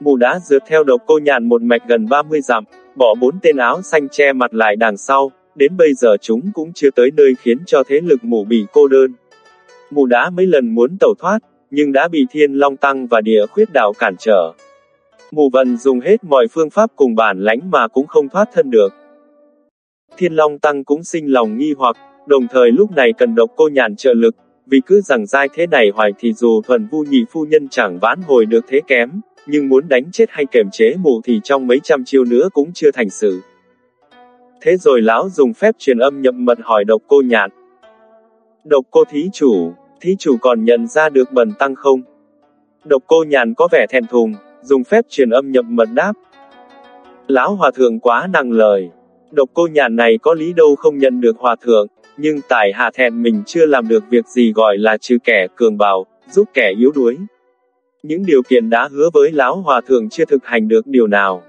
Mù đã dượt theo độc cô nhàn một mạch gần 30 dặm, bỏ bốn tên áo xanh che mặt lại đằng sau, đến bây giờ chúng cũng chưa tới nơi khiến cho thế lực mù bị cô đơn. Mù đã mấy lần muốn tẩu thoát, nhưng đã bị thiên long tăng và địa khuyết đạo cản trở. Mù vần dùng hết mọi phương pháp cùng bản lãnh mà cũng không thoát thân được. Thiên long tăng cũng sinh lòng nghi hoặc, đồng thời lúc này cần độc cô nhàn trợ lực, vì cứ rằng dai thế này hoài thì dù thuần vu nhị phu nhân chẳng vãn hồi được thế kém, nhưng muốn đánh chết hay kềm chế mù thì trong mấy trăm chiêu nữa cũng chưa thành sự. Thế rồi lão dùng phép truyền âm nhậm mật hỏi độc cô nhạn. Độc cô thí chủ, thí chủ còn nhận ra được bần tăng không? Độc cô nhàn có vẻ thèm thùng, dùng phép truyền âm nhập mật đáp. Lão hòa thượng quá năng lời. Độc cô nhàn này có lý đâu không nhận được hòa thượng, nhưng tại hạ thẹn mình chưa làm được việc gì gọi là trừ kẻ cường bào, giúp kẻ yếu đuối. Những điều kiện đã hứa với lão hòa thượng chưa thực hành được điều nào.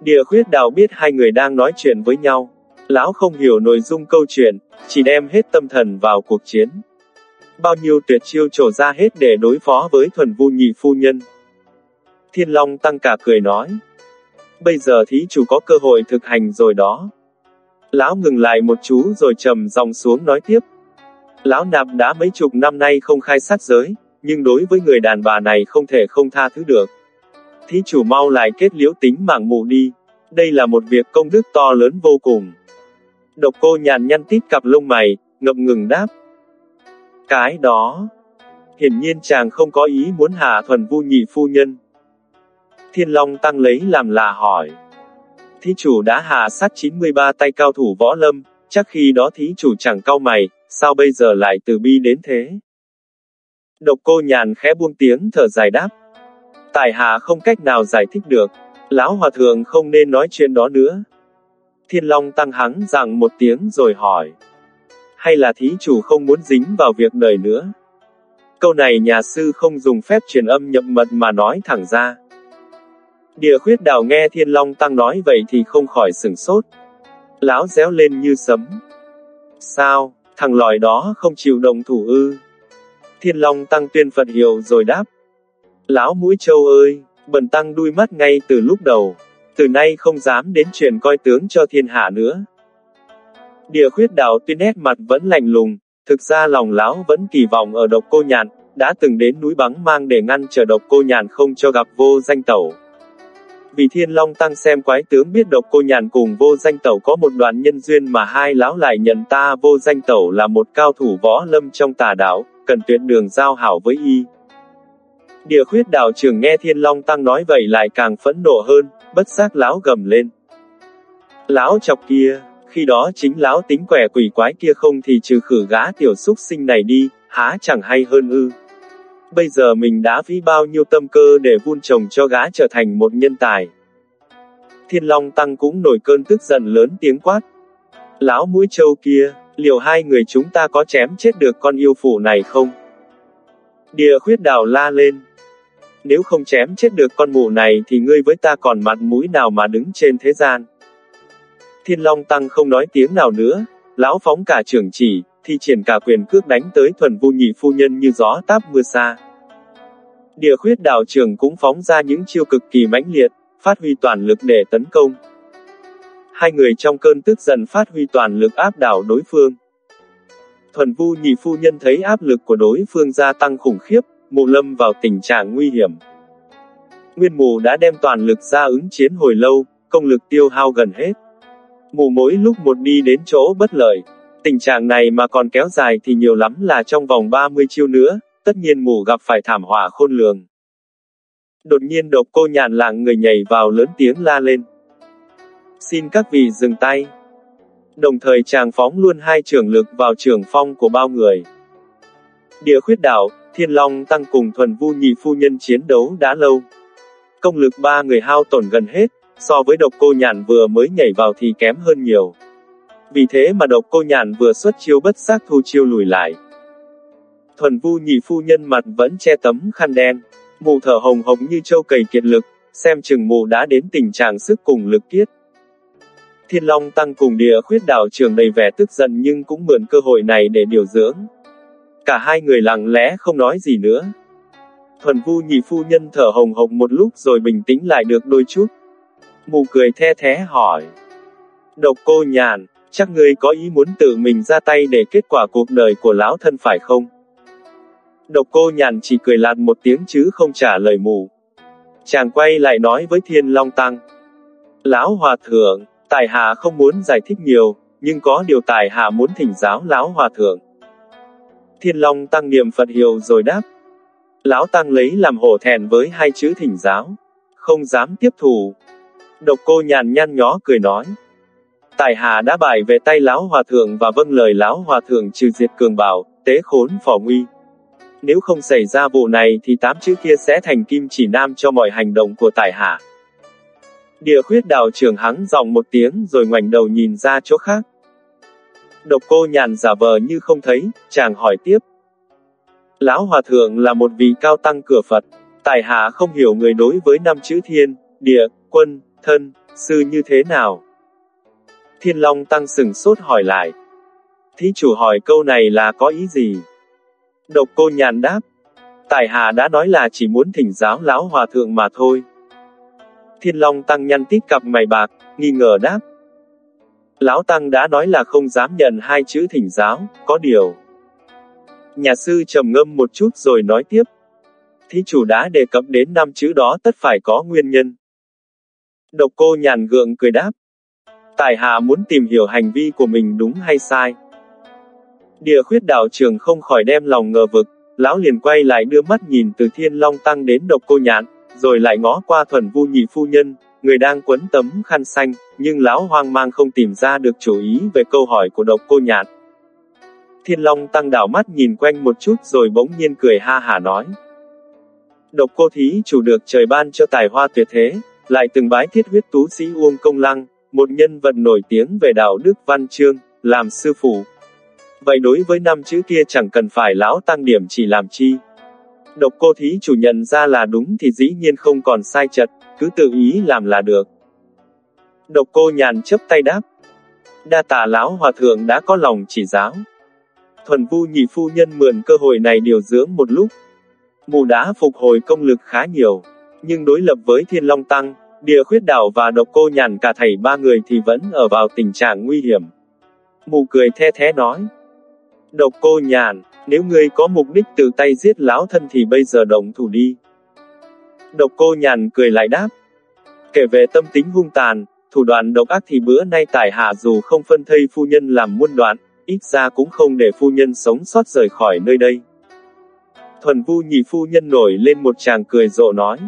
Địa khuyết đạo biết hai người đang nói chuyện với nhau. Lão không hiểu nội dung câu chuyện, chỉ đem hết tâm thần vào cuộc chiến. Bao nhiêu tuyệt chiêu trổ ra hết để đối phó với thuần vu nhị phu nhân. Thiên Long tăng cả cười nói. Bây giờ thí chủ có cơ hội thực hành rồi đó. Lão ngừng lại một chú rồi trầm dòng xuống nói tiếp. Lão nạp đã mấy chục năm nay không khai sát giới, nhưng đối với người đàn bà này không thể không tha thứ được. Thí chủ mau lại kết liễu tính mạng mù đi. Đây là một việc công đức to lớn vô cùng. Độc cô nhàn nhăn tít cặp lông mày, ngập ngừng đáp. Cái đó. Hiển nhiên chàng không có ý muốn hạ thuần vu nhị phu nhân. Thiên Long tăng lấy làm lạ hỏi. Thí chủ đã hạ sát 93 tay cao thủ võ lâm, chắc khi đó thí chủ chẳng cao mày, sao bây giờ lại từ bi đến thế? Độc cô nhàn khẽ buông tiếng thở dài đáp. Tài hạ không cách nào giải thích được. Lão hòa thượng không nên nói chuyện đó nữa. Thiên Long tăng hắng rằng một tiếng rồi hỏi. Hay là thí chủ không muốn dính vào việc đời nữa? Câu này nhà sư không dùng phép truyền âm nhậm mật mà nói thẳng ra. Địa khuyết Đào nghe Thiên Long tăng nói vậy thì không khỏi sửng sốt. láo réo lên như sấm. Sao, thằng lòi đó không chịu đồng thủ ư? Thiên Long tăng tuyên Phật hiệu rồi đáp. láo mũi châu ơi, bần tăng đuôi mắt ngay từ lúc đầu. Từ nay không dám đến truyền coi tướng cho thiên hạ nữa. Địa khuyết đảo tuy nét mặt vẫn lạnh lùng, thực ra lòng lão vẫn kỳ vọng ở độc cô nhàn, đã từng đến núi bắn mang để ngăn trở độc cô nhàn không cho gặp vô danh tẩu. Vì thiên long tăng xem quái tướng biết độc cô nhàn cùng vô danh tẩu có một đoạn nhân duyên mà hai lão lại nhận ta vô danh tẩu là một cao thủ võ lâm trong tà đảo cần tuyệt đường giao hảo với y. Địa khuyết đạo trưởng nghe thiên long tăng nói vậy lại càng phẫn nộ hơn, bất giác lão gầm lên. Lão chọc kia, khi đó chính lão tính quẻ quỷ quái kia không thì trừ khử gã tiểu xúc sinh này đi, há chẳng hay hơn ư. Bây giờ mình đã ví bao nhiêu tâm cơ để vun trồng cho gã trở thành một nhân tài. Thiên Long Tăng cũng nổi cơn tức giận lớn tiếng quát. Lão mũi trâu kia, liệu hai người chúng ta có chém chết được con yêu phủ này không? Địa khuyết đảo la lên. Nếu không chém chết được con mụ này thì ngươi với ta còn mặt mũi nào mà đứng trên thế gian. Thiên Long Tăng không nói tiếng nào nữa, lão phóng cả trưởng chỉ, thi triển cả quyền cước đánh tới thuần vu nhị phu nhân như gió táp mưa xa. Địa khuyết đạo trưởng cũng phóng ra những chiêu cực kỳ mãnh liệt, phát huy toàn lực để tấn công. Hai người trong cơn tức giận phát huy toàn lực áp đảo đối phương. Thuần vu nhị phu nhân thấy áp lực của đối phương gia tăng khủng khiếp, Mù lâm vào tình trạng nguy hiểm. Nguyên mù đã đem toàn lực ra ứng chiến hồi lâu, công lực tiêu hao gần hết. Mù mỗi lúc một đi đến chỗ bất lợi. Tình trạng này mà còn kéo dài thì nhiều lắm là trong vòng 30 chiêu nữa, tất nhiên mù gặp phải thảm họa khôn lường. Đột nhiên độc cô nhàn lạng người nhảy vào lớn tiếng la lên. Xin các vị dừng tay. Đồng thời chàng phóng luôn hai trường lực vào trường phong của bao người. Địa khuyết đảo, Thiên Long tăng cùng thuần vu nhị phu nhân chiến đấu đã lâu. Công lực ba người hao tổn gần hết, so với độc cô nhàn vừa mới nhảy vào thì kém hơn nhiều. Vì thế mà độc cô nhàn vừa xuất chiêu bất giác thu chiêu lùi lại. Thuần vu nhị phu nhân mặt vẫn che tấm khăn đen. Mụ thở hồng hồng như châu cầy kiệt lực, xem chừng mụ đã đến tình trạng sức cùng lực kiết. Thiên Long Tăng cùng địa khuyết đảo trường đầy vẻ tức giận nhưng cũng mượn cơ hội này để điều dưỡng. Cả hai người lặng lẽ không nói gì nữa. Thuần vu nhị phu nhân thở hồng hộc một lúc rồi bình tĩnh lại được đôi chút. Mù cười the thế hỏi. Độc cô nhàn, chắc ngươi có ý muốn tự mình ra tay để kết quả cuộc đời của lão thân phải không? Độc cô nhàn chỉ cười lạt một tiếng chứ không trả lời mù. Chàng quay lại nói với Thiên Long Tăng. Lão Hòa Thượng, Tài Hạ không muốn giải thích nhiều, nhưng có điều Tài Hạ muốn thỉnh giáo Lão Hòa Thượng. Thiên Long Tăng niệm Phật hiệu rồi đáp. Lão Tăng lấy làm hổ thẹn với hai chữ thỉnh giáo. Không dám tiếp thủ. Độc cô nhàn nhăn nhó cười nói. Tài Hạ đã bại về tay Lão Hòa Thượng và vâng lời Lão Hòa Thượng trừ diệt cường bảo, tế khốn phỏ nguy. Nếu không xảy ra vụ này thì tám chữ kia sẽ thành kim chỉ nam cho mọi hành động của Tài Hạ. Địa khuyết đạo trưởng hắng giọng một tiếng rồi ngoảnh đầu nhìn ra chỗ khác. Độc cô nhàn giả vờ như không thấy, chàng hỏi tiếp. Lão Hòa Thượng là một vị cao tăng cửa Phật, tài hạ không hiểu người đối với năm chữ thiên, địa, quân, thân, sư như thế nào. Thiên Long Tăng sừng sốt hỏi lại. Thí chủ hỏi câu này là có ý gì? Độc cô nhàn đáp. Tài hạ đã nói là chỉ muốn thỉnh giáo lão hòa thượng mà thôi. Thiên Long Tăng nhăn tít cặp mày bạc, nghi ngờ đáp. Lão Tăng đã nói là không dám nhận hai chữ thỉnh giáo, có điều. Nhà sư trầm ngâm một chút rồi nói tiếp. Thí chủ đã đề cập đến năm chữ đó tất phải có nguyên nhân. Độc cô nhàn gượng cười đáp. Tài hạ muốn tìm hiểu hành vi của mình đúng hay sai. Địa khuyết đạo trường không khỏi đem lòng ngờ vực, lão liền quay lại đưa mắt nhìn từ thiên long tăng đến độc cô nhàn, rồi lại ngó qua thuần vu nhị phu nhân, người đang quấn tấm khăn xanh, nhưng lão hoang mang không tìm ra được chủ ý về câu hỏi của độc cô nhạn. Thiên Long tăng đảo mắt nhìn quanh một chút rồi bỗng nhiên cười ha hả nói. Độc cô thí chủ được trời ban cho tài hoa tuyệt thế, lại từng bái thiết huyết tú sĩ Uông Công Lăng, một nhân vật nổi tiếng về đạo đức văn chương, làm sư phụ. Vậy đối với năm chữ kia chẳng cần phải lão tăng điểm chỉ làm chi. Độc cô thí chủ nhận ra là đúng thì dĩ nhiên không còn sai chật, cứ tự ý làm là được. Độc cô nhàn chấp tay đáp. Đa tà lão hòa thượng đã có lòng chỉ giáo. Thuần vu nhị phu nhân mượn cơ hội này điều dưỡng một lúc. Mù đã phục hồi công lực khá nhiều, nhưng đối lập với thiên long tăng, địa khuyết đảo và độc cô nhàn cả thầy ba người thì vẫn ở vào tình trạng nguy hiểm. Mù cười the thế nói. Độc cô nhàn, nếu ngươi có mục đích tự tay giết lão thân thì bây giờ động thủ đi. Độc cô nhàn cười lại đáp. Kể về tâm tính hung tàn, thủ đoạn độc ác thì bữa nay tài hạ dù không phân thây phu nhân làm muôn đoạn, ít ra cũng không để phu nhân sống sót rời khỏi nơi đây. Thuần vu nhị phu nhân nổi lên một chàng cười rộ nói.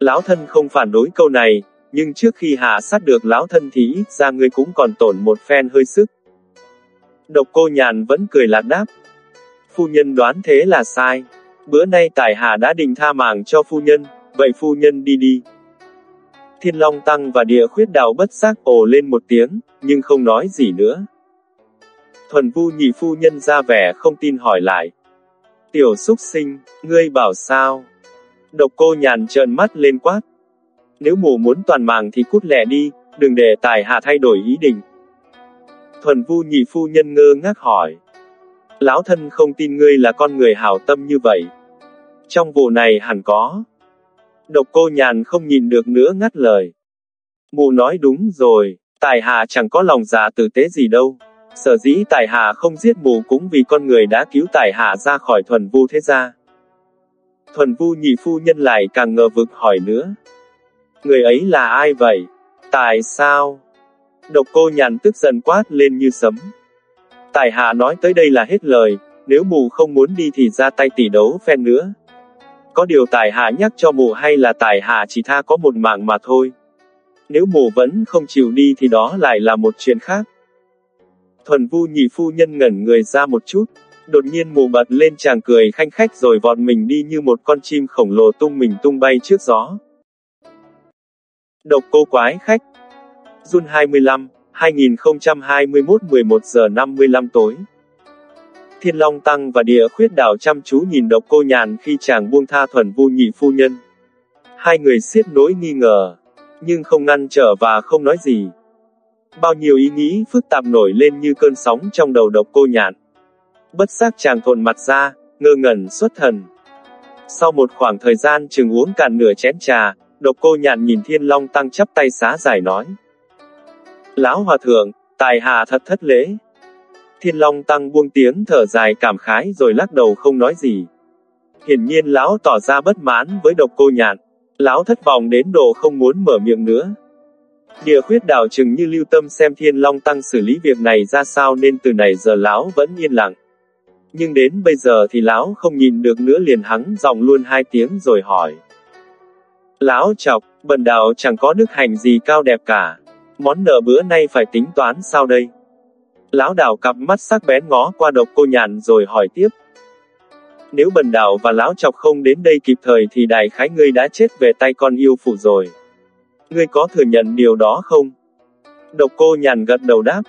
Lão thân không phản đối câu này, nhưng trước khi hạ sát được lão thân thì ít ra ngươi cũng còn tổn một phen hơi sức. Độc cô nhàn vẫn cười lạc đáp. Phu nhân đoán thế là sai. Bữa nay tài hạ đã định tha mạng cho phu nhân, vậy phu nhân đi đi. Thiên Long Tăng và địa khuyết đạo bất giác ồ lên một tiếng, nhưng không nói gì nữa. Thuần vu nhị phu nhân ra vẻ không tin hỏi lại. Tiểu xúc sinh, ngươi bảo sao? Độc cô nhàn trợn mắt lên quát. Nếu mù muốn toàn mạng thì cút lẹ đi, đừng để tài hạ thay đổi ý định. Thuần vu nhị phu nhân ngơ ngác hỏi. Lão thân không tin ngươi là con người hảo tâm như vậy. Trong vụ này hẳn có. Độc cô nhàn không nhìn được nữa ngắt lời. Mụ nói đúng rồi, tài hạ chẳng có lòng giả tử tế gì đâu. Sở dĩ tài hạ không giết mù cũng vì con người đã cứu tài hạ ra khỏi thuần vu thế gia. Thuần vu nhị phu nhân lại càng ngờ vực hỏi nữa. Người ấy là ai vậy? Tại sao? Độc cô nhàn tức giận quát lên như sấm. Tài hạ nói tới đây là hết lời, nếu mù không muốn đi thì ra tay tỷ đấu phen nữa. Có điều tài hạ nhắc cho mù hay là tài hạ chỉ tha có một mạng mà thôi. Nếu mù vẫn không chịu đi thì đó lại là một chuyện khác. Thuần vu nhị phu nhân ngẩn người ra một chút, đột nhiên mù bật lên chàng cười khanh khách rồi vọt mình đi như một con chim khổng lồ tung mình tung bay trước gió. Độc cô quái khách Jun 25, 2021 11 giờ 55 tối Thiên Long Tăng và địa khuyết đảo chăm chú nhìn độc cô nhàn khi chàng buông tha thuần vu nhị phu nhân. Hai người xiết nỗi nghi ngờ, nhưng không ngăn trở và không nói gì. Bao nhiêu ý nghĩ phức tạp nổi lên như cơn sóng trong đầu độc cô nhàn. Bất giác chàng thộn mặt ra, ngơ ngẩn xuất thần. Sau một khoảng thời gian chừng uống cạn nửa chén trà, độc cô nhàn nhìn Thiên Long Tăng chắp tay xá giải nói. Lão Hòa Thượng, tài hạ thật thất lễ. Thiên Long Tăng buông tiếng thở dài cảm khái rồi lắc đầu không nói gì. Hiển nhiên lão tỏ ra bất mãn với độc cô nhạn. Lão thất vọng đến độ không muốn mở miệng nữa. Địa khuyết đảo chừng như lưu tâm xem Thiên Long Tăng xử lý việc này ra sao nên từ này giờ lão vẫn yên lặng. Nhưng đến bây giờ thì lão không nhìn được nữa liền hắng giọng luôn hai tiếng rồi hỏi. Lão chọc, bần đạo chẳng có đức hành gì cao đẹp cả. Món nợ bữa nay phải tính toán sao đây? Lão đảo cặp mắt sắc bén ngó qua độc cô nhàn rồi hỏi tiếp. Nếu bần đảo và lão chọc không đến đây kịp thời thì đại khái ngươi đã chết về tay con yêu phụ rồi. Ngươi có thừa nhận điều đó không? Độc cô nhàn gật đầu đáp.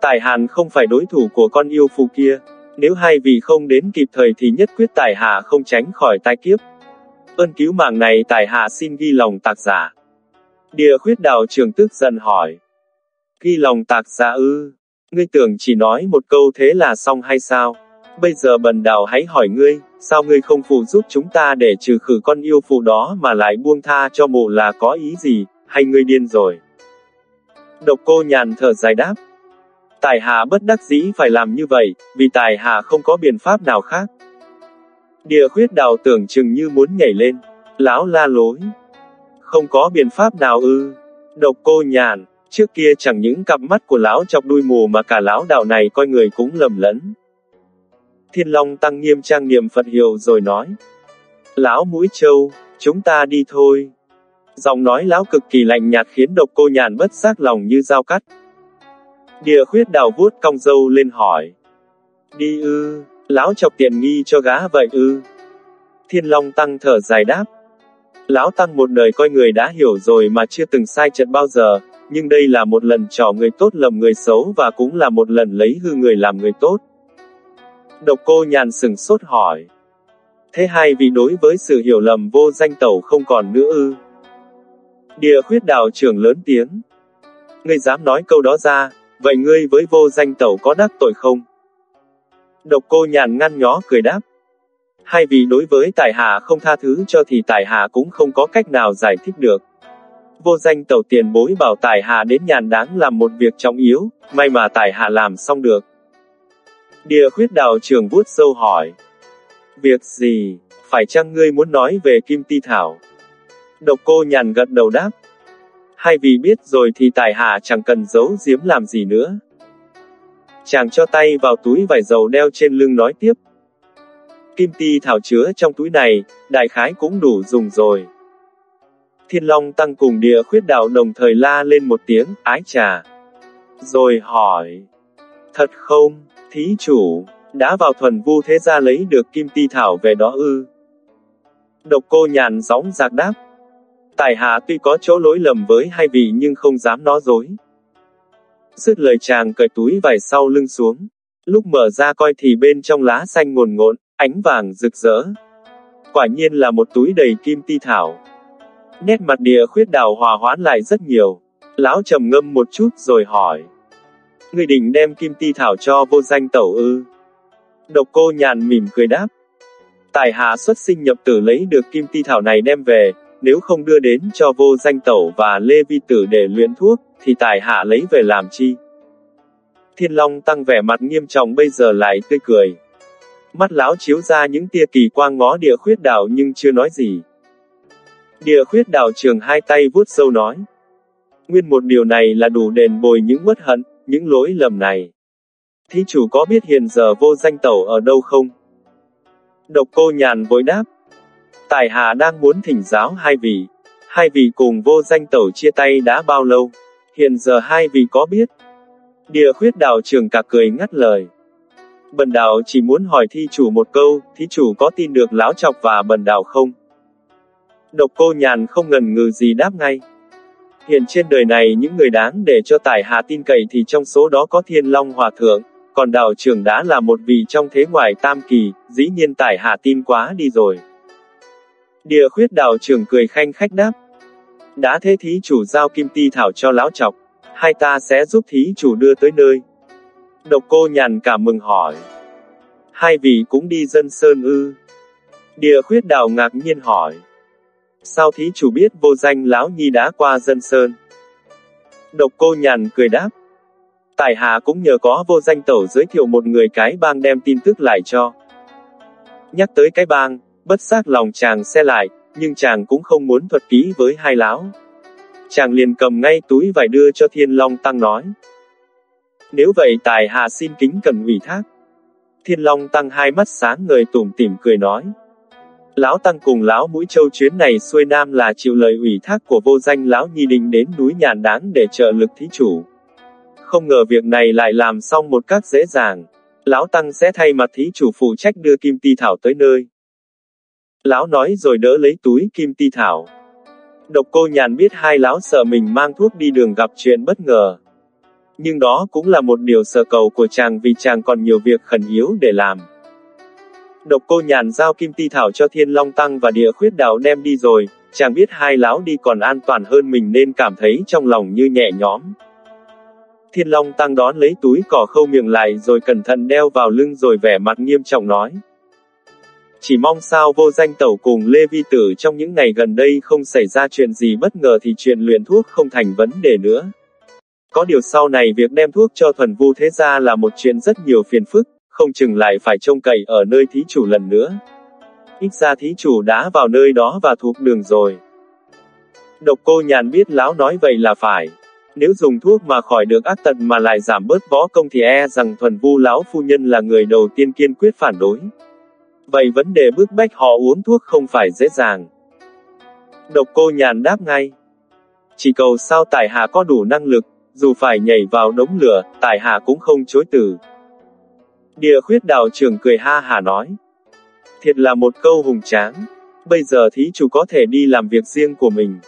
Tài hàn không phải đối thủ của con yêu phụ kia. Nếu hai vị không đến kịp thời thì nhất quyết tài hạ không tránh khỏi tai kiếp. Ơn cứu mạng này tài hạ xin ghi lòng tạc giả. Địa khuyết đạo trường tức giận hỏi. Ghi lòng tạc giả ư. Ngươi tưởng chỉ nói một câu thế là xong hay sao? Bây giờ bần đạo hãy hỏi ngươi, sao ngươi không phụ giúp chúng ta để trừ khử con yêu phụ đó mà lại buông tha cho mụ là có ý gì, hay ngươi điên rồi? Độc cô nhàn thở dài đáp. Tài hạ bất đắc dĩ phải làm như vậy, vì tài hạ không có biện pháp nào khác. Địa khuyết đào tưởng chừng như muốn nhảy lên. Lão la lối. Không có biện pháp nào ư. Độc cô nhàn, trước kia chẳng những cặp mắt của lão chọc đuôi mù mà cả lão đạo này coi người cũng lầm lẫn. Thiên Long tăng nghiêm trang niệm Phật hiệu rồi nói. Lão mũi châu, chúng ta đi thôi. Giọng nói lão cực kỳ lạnh nhạt khiến độc cô nhàn bất giác lòng như dao cắt. Địa khuyết đào vuốt cong dâu lên hỏi. Đi ư, lão chọc tiện nghi cho gã vậy ư. Thiên Long tăng thở dài đáp. Lão tăng một đời coi người đã hiểu rồi mà chưa từng sai trận bao giờ, nhưng đây là một lần trò người tốt lầm người xấu và cũng là một lần lấy hư người làm người tốt. Độc cô nhàn sừng sốt hỏi. Thế hai vị đối với sự hiểu lầm vô danh tẩu không còn nữa ư? Địa khuyết đạo trưởng lớn tiếng. Ngươi dám nói câu đó ra, vậy ngươi với vô danh tẩu có đắc tội không? Độc cô nhàn ngăn nhó cười đáp. Hai vị đối với tài hạ không tha thứ cho thì tài hạ cũng không có cách nào giải thích được. Vô danh tàu tiền bối bảo tài hạ đến nhàn đáng làm một việc trọng yếu, may mà tài hạ làm xong được. Địa khuyết đạo trường vuốt sâu hỏi. Việc gì, phải chăng ngươi muốn nói về kim ti thảo? Độc cô nhàn gật đầu đáp. Hai vị biết rồi thì tài hạ chẳng cần giấu giếm làm gì nữa. Chàng cho tay vào túi vải dầu đeo trên lưng nói tiếp. Kim ti thảo chứa trong túi này, đại khái cũng đủ dùng rồi. Thiên Long tăng cùng địa khuyết đạo đồng thời la lên một tiếng, ái trà. Rồi hỏi. Thật không, thí chủ, đã vào thuần vu thế gia lấy được kim ti thảo về đó ư? Độc cô nhàn gióng giạc đáp. Tài hạ tuy có chỗ lỗi lầm với hai vị nhưng không dám nói dối. Dứt lời chàng cởi túi vải sau lưng xuống. Lúc mở ra coi thì bên trong lá xanh ngồn ngộn, ánh vàng rực rỡ. Quả nhiên là một túi đầy kim ti thảo. Nét mặt địa khuyết đào hòa hoãn lại rất nhiều. Lão trầm ngâm một chút rồi hỏi. Người định đem kim ti thảo cho vô danh tẩu ư. Độc cô nhàn mỉm cười đáp. Tài hạ xuất sinh nhập tử lấy được kim ti thảo này đem về, nếu không đưa đến cho vô danh tẩu và lê vi tử để luyện thuốc, thì tài hạ lấy về làm chi? Thiên Long tăng vẻ mặt nghiêm trọng bây giờ lại tươi cười. Mắt lão chiếu ra những tia kỳ quang ngó địa khuyết đảo nhưng chưa nói gì. Địa khuyết đảo trường hai tay vuốt sâu nói. Nguyên một điều này là đủ đền bồi những mất hận, những lỗi lầm này. Thí chủ có biết hiện giờ vô danh tẩu ở đâu không? Độc cô nhàn vội đáp. Tài hạ đang muốn thỉnh giáo hai vị. Hai vị cùng vô danh tẩu chia tay đã bao lâu? Hiện giờ hai vị có biết? Địa khuyết đảo trường cả cười ngắt lời. Bần đạo chỉ muốn hỏi thi chủ một câu, thí chủ có tin được láo chọc và bần đạo không? Độc cô nhàn không ngần ngừ gì đáp ngay. Hiện trên đời này những người đáng để cho tài hạ tin cậy thì trong số đó có thiên long hòa thượng, còn đạo trưởng đã là một vị trong thế ngoại tam kỳ, dĩ nhiên tải hạ tin quá đi rồi. Địa khuyết đạo trưởng cười khanh khách đáp. Đã thế thí chủ giao kim ti thảo cho lão chọc, hai ta sẽ giúp thí chủ đưa tới nơi. Độc cô nhàn cảm mừng hỏi. Hai vị cũng đi dân sơn ư. Địa khuyết đạo ngạc nhiên hỏi. Sao thí chủ biết vô danh lão nhi đã qua dân sơn? Độc cô nhàn cười đáp. Tài hạ cũng nhờ có vô danh tẩu giới thiệu một người cái bang đem tin tức lại cho. Nhắc tới cái bang, bất giác lòng chàng xe lại, nhưng chàng cũng không muốn thuật ký với hai lão. Chàng liền cầm ngay túi vải đưa cho Thiên Long Tăng nói. Nếu vậy, tài hạ xin kính cần ủy thác. Thiên Long Tăng hai mắt sáng người tủm tỉm cười nói. Lão Tăng cùng lão mũi châu chuyến này xuôi nam là chịu lời ủy thác của vô danh lão nhi định đến núi nhàn đáng để trợ lực thí chủ. Không ngờ việc này lại làm xong một cách dễ dàng. Lão Tăng sẽ thay mặt thí chủ phụ trách đưa kim ti thảo tới nơi. Lão nói rồi đỡ lấy túi kim ti thảo. Độc cô nhàn biết hai lão sợ mình mang thuốc đi đường gặp chuyện bất ngờ. Nhưng đó cũng là một điều sợ cầu của chàng vì chàng còn nhiều việc khẩn yếu để làm. Độc cô nhàn giao kim ti thảo cho thiên long tăng và địa khuyết đào đem đi rồi, chàng biết hai lão đi còn an toàn hơn mình nên cảm thấy trong lòng như nhẹ nhõm. Thiên long tăng đón lấy túi cỏ khâu miệng lại rồi cẩn thận đeo vào lưng rồi vẻ mặt nghiêm trọng nói. Chỉ mong sao vô danh tẩu cùng Lê Vi Tử trong những ngày gần đây không xảy ra chuyện gì bất ngờ thì chuyện luyện thuốc không thành vấn đề nữa. Có điều sau này việc đem thuốc cho thuần vu thế gia là một chuyện rất nhiều phiền phức, không chừng lại phải trông cậy ở nơi thí chủ lần nữa. Ít ra thí chủ đã vào nơi đó và thuộc đường rồi. Độc cô nhàn biết lão nói vậy là phải. Nếu dùng thuốc mà khỏi được ác tật mà lại giảm bớt võ công thì e rằng thuần vu lão phu nhân là người đầu tiên kiên quyết phản đối. Vậy vấn đề bức bách họ uống thuốc không phải dễ dàng. Độc cô nhàn đáp ngay. Chỉ cầu sao tài hạ có đủ năng lực, dù phải nhảy vào đống lửa, tài hạ cũng không chối từ. Địa khuyết đạo trưởng cười ha hà nói. Thiệt là một câu hùng tráng. Bây giờ thí chủ có thể đi làm việc riêng của mình.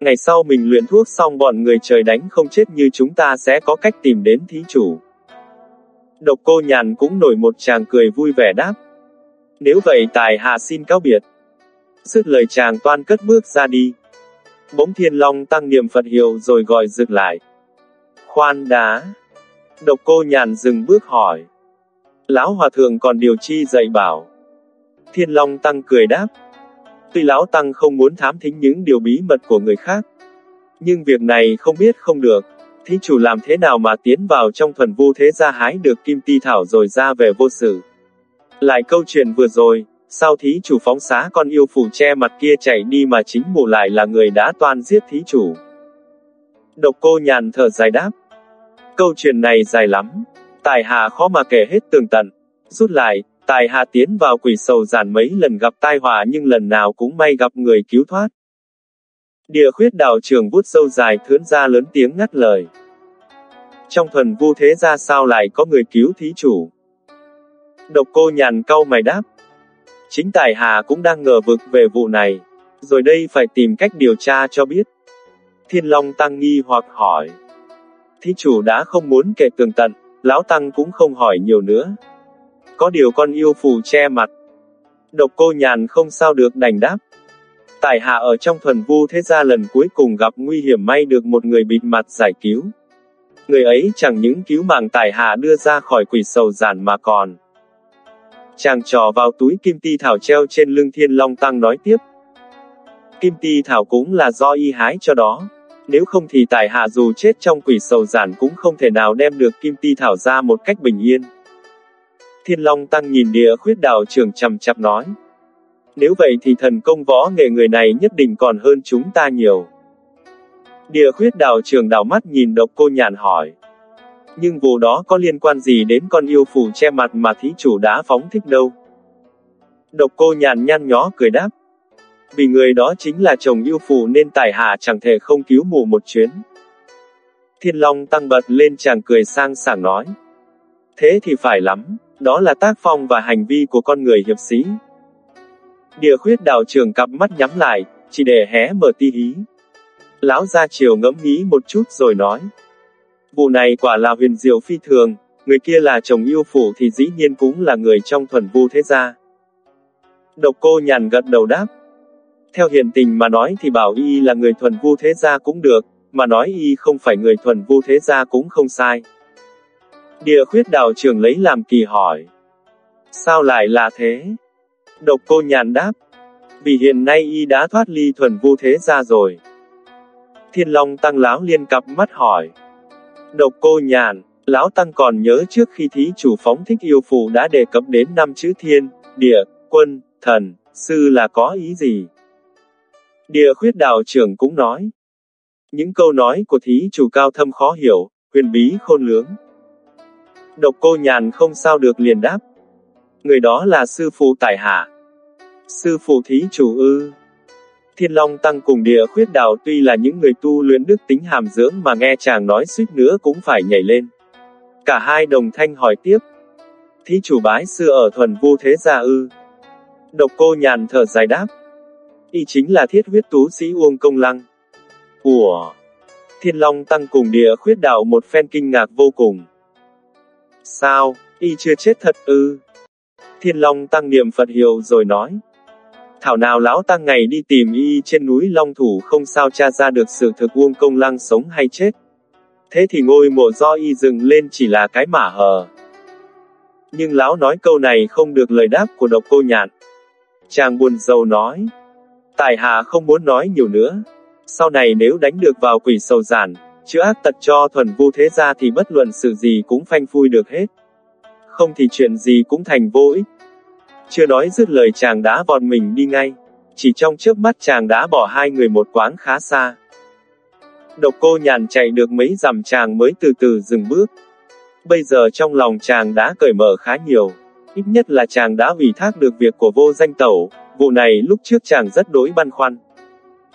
Ngày sau mình luyện thuốc xong bọn người trời đánh không chết như chúng ta sẽ có cách tìm đến thí chủ. Độc cô nhàn cũng nổi một chàng cười vui vẻ đáp. Nếu vậy tài hạ xin cáo biệt. Sức lời chàng toan cất bước ra đi. Bỗng thiên long tăng niệm Phật hiệu rồi gọi dừng lại. Khoan đá. Độc cô nhàn dừng bước hỏi. Lão Hòa Thượng còn điều chi dạy bảo. Thiên Long Tăng cười đáp. Tuy Lão Tăng không muốn thám thính những điều bí mật của người khác. Nhưng việc này không biết không được. Thí chủ làm thế nào mà tiến vào trong thuần vu thế ra hái được kim ti thảo rồi ra về vô sự. Lại câu chuyện vừa rồi, sao thí chủ phóng xá con yêu phủ che mặt kia chạy đi mà chính mụ lại là người đã toan giết thí chủ. Độc cô nhàn thở dài đáp. Câu chuyện này dài lắm, Tài hạ khó mà kể hết tường tận. Rút lại, tài hạ tiến vào quỷ sầu giản mấy lần gặp tai họa nhưng lần nào cũng may gặp người cứu thoát. Địa khuyết đạo trường vút sâu dài thướn ra lớn tiếng ngắt lời. Trong thuần vu thế ra sao lại có người cứu thí chủ? Độc cô nhàn cau mày đáp. Chính tài hạ cũng đang ngờ vực về vụ này. Rồi đây phải tìm cách điều tra cho biết. Thiên Long tăng nghi hoặc hỏi. Thí chủ đã không muốn kể tường tận. Lão Tăng cũng không hỏi nhiều nữa. Có điều con yêu phù che mặt. Độc cô nhàn không sao được đành đáp. Tài hạ ở trong thuần vu thế gia lần cuối cùng gặp nguy hiểm may được một người bịt mặt giải cứu. Người ấy chẳng những cứu mạng tài hạ đưa ra khỏi quỷ sầu giản mà còn. Chàng trò vào túi kim ti thảo treo trên lưng thiên long tăng nói tiếp. Kim ti thảo cũng là do y hái cho đó. Nếu không thì tài hạ dù chết trong quỷ sầu giản cũng không thể nào đem được kim ti thảo ra một cách bình yên. Thiên Long Tăng nhìn địa khuyết đạo trưởng chầm chập nói. Nếu vậy thì thần công võ nghệ người này nhất định còn hơn chúng ta nhiều. Địa khuyết đạo trưởng đảo mắt nhìn độc cô nhàn hỏi. Nhưng vụ đó có liên quan gì đến con yêu phù che mặt mà thí chủ đã phóng thích đâu? Độc cô nhàn nhăn nhó cười đáp. Vì người đó chính là chồng yêu phù nên tài hạ chẳng thể không cứu mù một chuyến. Thiên Long tăng bật lên chàng cười sang sảng nói. Thế thì phải lắm, đó là tác phong và hành vi của con người hiệp sĩ. Địa khuyết đạo trường cặp mắt nhắm lại, chỉ để hé mở ti hí. Lão ra chiều ngẫm nghĩ một chút rồi nói. Vụ này quả là huyền diệu phi thường, người kia là chồng yêu phủ thì dĩ nhiên cũng là người trong thuần vu thế gia. Độc cô nhàn gật đầu đáp. Theo hiện tình mà nói thì bảo y là người thuần vu thế gia cũng được, mà nói y không phải người thuần vu thế gia cũng không sai. Địa khuyết đạo trường lấy làm kỳ hỏi. Sao lại là thế? Độc cô nhàn đáp. Vì hiện nay y đã thoát ly thuần vu thế gia rồi. Thiên Long Tăng Lão liên cặp mắt hỏi. Độc cô nhàn, Lão Tăng còn nhớ trước khi thí chủ phóng thích yêu phù đã đề cập đến năm chữ thiên, địa, quân, thần, sư là có ý gì? Địa khuyết đạo trưởng cũng nói. Những câu nói của thí chủ cao thâm khó hiểu, huyền bí khôn lướng. Độc cô nhàn không sao được liền đáp. Người đó là sư phụ tài hạ. Sư phụ thí chủ ư. Thiên Long Tăng cùng địa khuyết đạo tuy là những người tu luyện đức tính hàm dưỡng mà nghe chàng nói suýt nữa cũng phải nhảy lên. Cả hai đồng thanh hỏi tiếp. Thí chủ bái sư ở thuần vu thế gia ư. Độc cô nhàn thở dài đáp. Y chính là thiết huyết tú sĩ Uông Công Lăng. Ủa? Thiên Long Tăng cùng địa khuyết đạo một phen kinh ngạc vô cùng. Sao, y chưa chết thật ư? Thiên Long Tăng niệm Phật hiệu rồi nói. Thảo nào lão tăng ngày đi tìm y trên núi Long Thủ không sao tra ra được sự thực Uông Công Lăng sống hay chết. Thế thì ngôi mộ do y dựng lên chỉ là cái mả hờ. Nhưng lão nói câu này không được lời đáp của độc cô nhạn. Chàng buồn giàu nói. Tài hạ không muốn nói nhiều nữa. Sau này nếu đánh được vào quỷ sầu giản, chữa ác tật cho thuần vu thế gia thì bất luận sự gì cũng phanh phui được hết. Không thì chuyện gì cũng thành vô ích. Chưa nói dứt lời chàng đã vòn mình đi ngay. Chỉ trong trước mắt chàng đã bỏ hai người một quán khá xa. Độc cô nhàn chạy được mấy dặm chàng mới từ từ dừng bước. Bây giờ trong lòng chàng đã cởi mở khá nhiều. Ít nhất là chàng đã ủy thác được việc của vô danh tẩu, vụ này lúc trước chàng rất đối băn khoăn.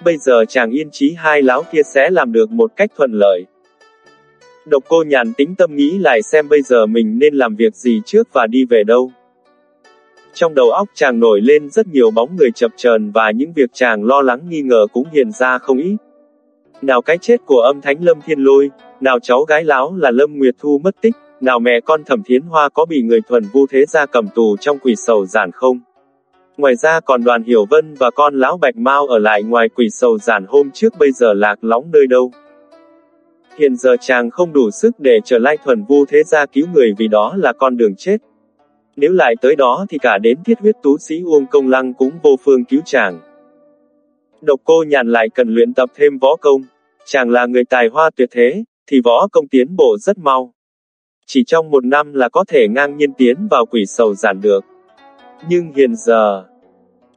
Bây giờ chàng yên chí hai láo kia sẽ làm được một cách thuận lợi. Độc cô nhàn tính tâm nghĩ lại xem bây giờ mình nên làm việc gì trước và đi về đâu. Trong đầu óc chàng nổi lên rất nhiều bóng người chập chờn và những việc chàng lo lắng nghi ngờ cũng hiện ra không ít. Nào cái chết của âm thánh Lâm Thiên Lôi, nào cháu gái láo là Lâm Nguyệt Thu mất tích, nào mẹ con Thẩm Thiến Hoa có bị người thuần vu thế gia cầm tù trong quỷ sầu giản không? Ngoài ra còn đoàn Hiểu Vân và con lão Bạch Mao ở lại ngoài quỷ sầu giản hôm trước bây giờ lạc lõng nơi đâu. Hiện giờ chàng không đủ sức để trở lại thuần vu thế gia cứu người vì đó là con đường chết. Nếu lại tới đó thì cả đến thiết huyết tú sĩ Uông Công Lăng cũng vô phương cứu chàng. Độc cô nhàn lại cần luyện tập thêm võ công. Chàng là người tài hoa tuyệt thế, thì võ công tiến bộ rất mau. Chỉ trong một năm là có thể ngang nhiên tiến vào quỷ sầu giản được. Nhưng hiện giờ,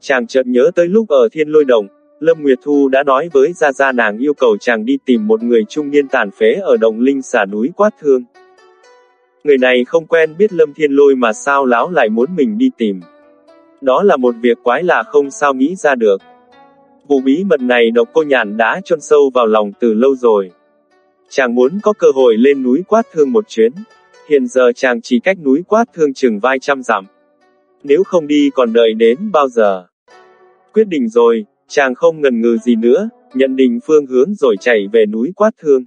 chàng chợt nhớ tới lúc ở thiên lôi đồng, Lâm Nguyệt Thu đã nói với Gia Gia nàng yêu cầu chàng đi tìm một người trung niên tàn phế ở đồng linh xả núi quát thương. Người này không quen biết Lâm Thiên Lôi mà sao lão lại muốn mình đi tìm. Đó là một việc quái lạ không sao nghĩ ra được. Vụ bí mật này độc cô nhàn đã chôn sâu vào lòng từ lâu rồi. Chàng muốn có cơ hội lên núi quát thương một chuyến. Hiện giờ chàng chỉ cách núi quát thương chừng vài trăm dặm. Nếu không đi còn đợi đến bao giờ? Quyết định rồi, chàng không ngần ngừ gì nữa, nhận định phương hướng rồi chạy về núi quát thương.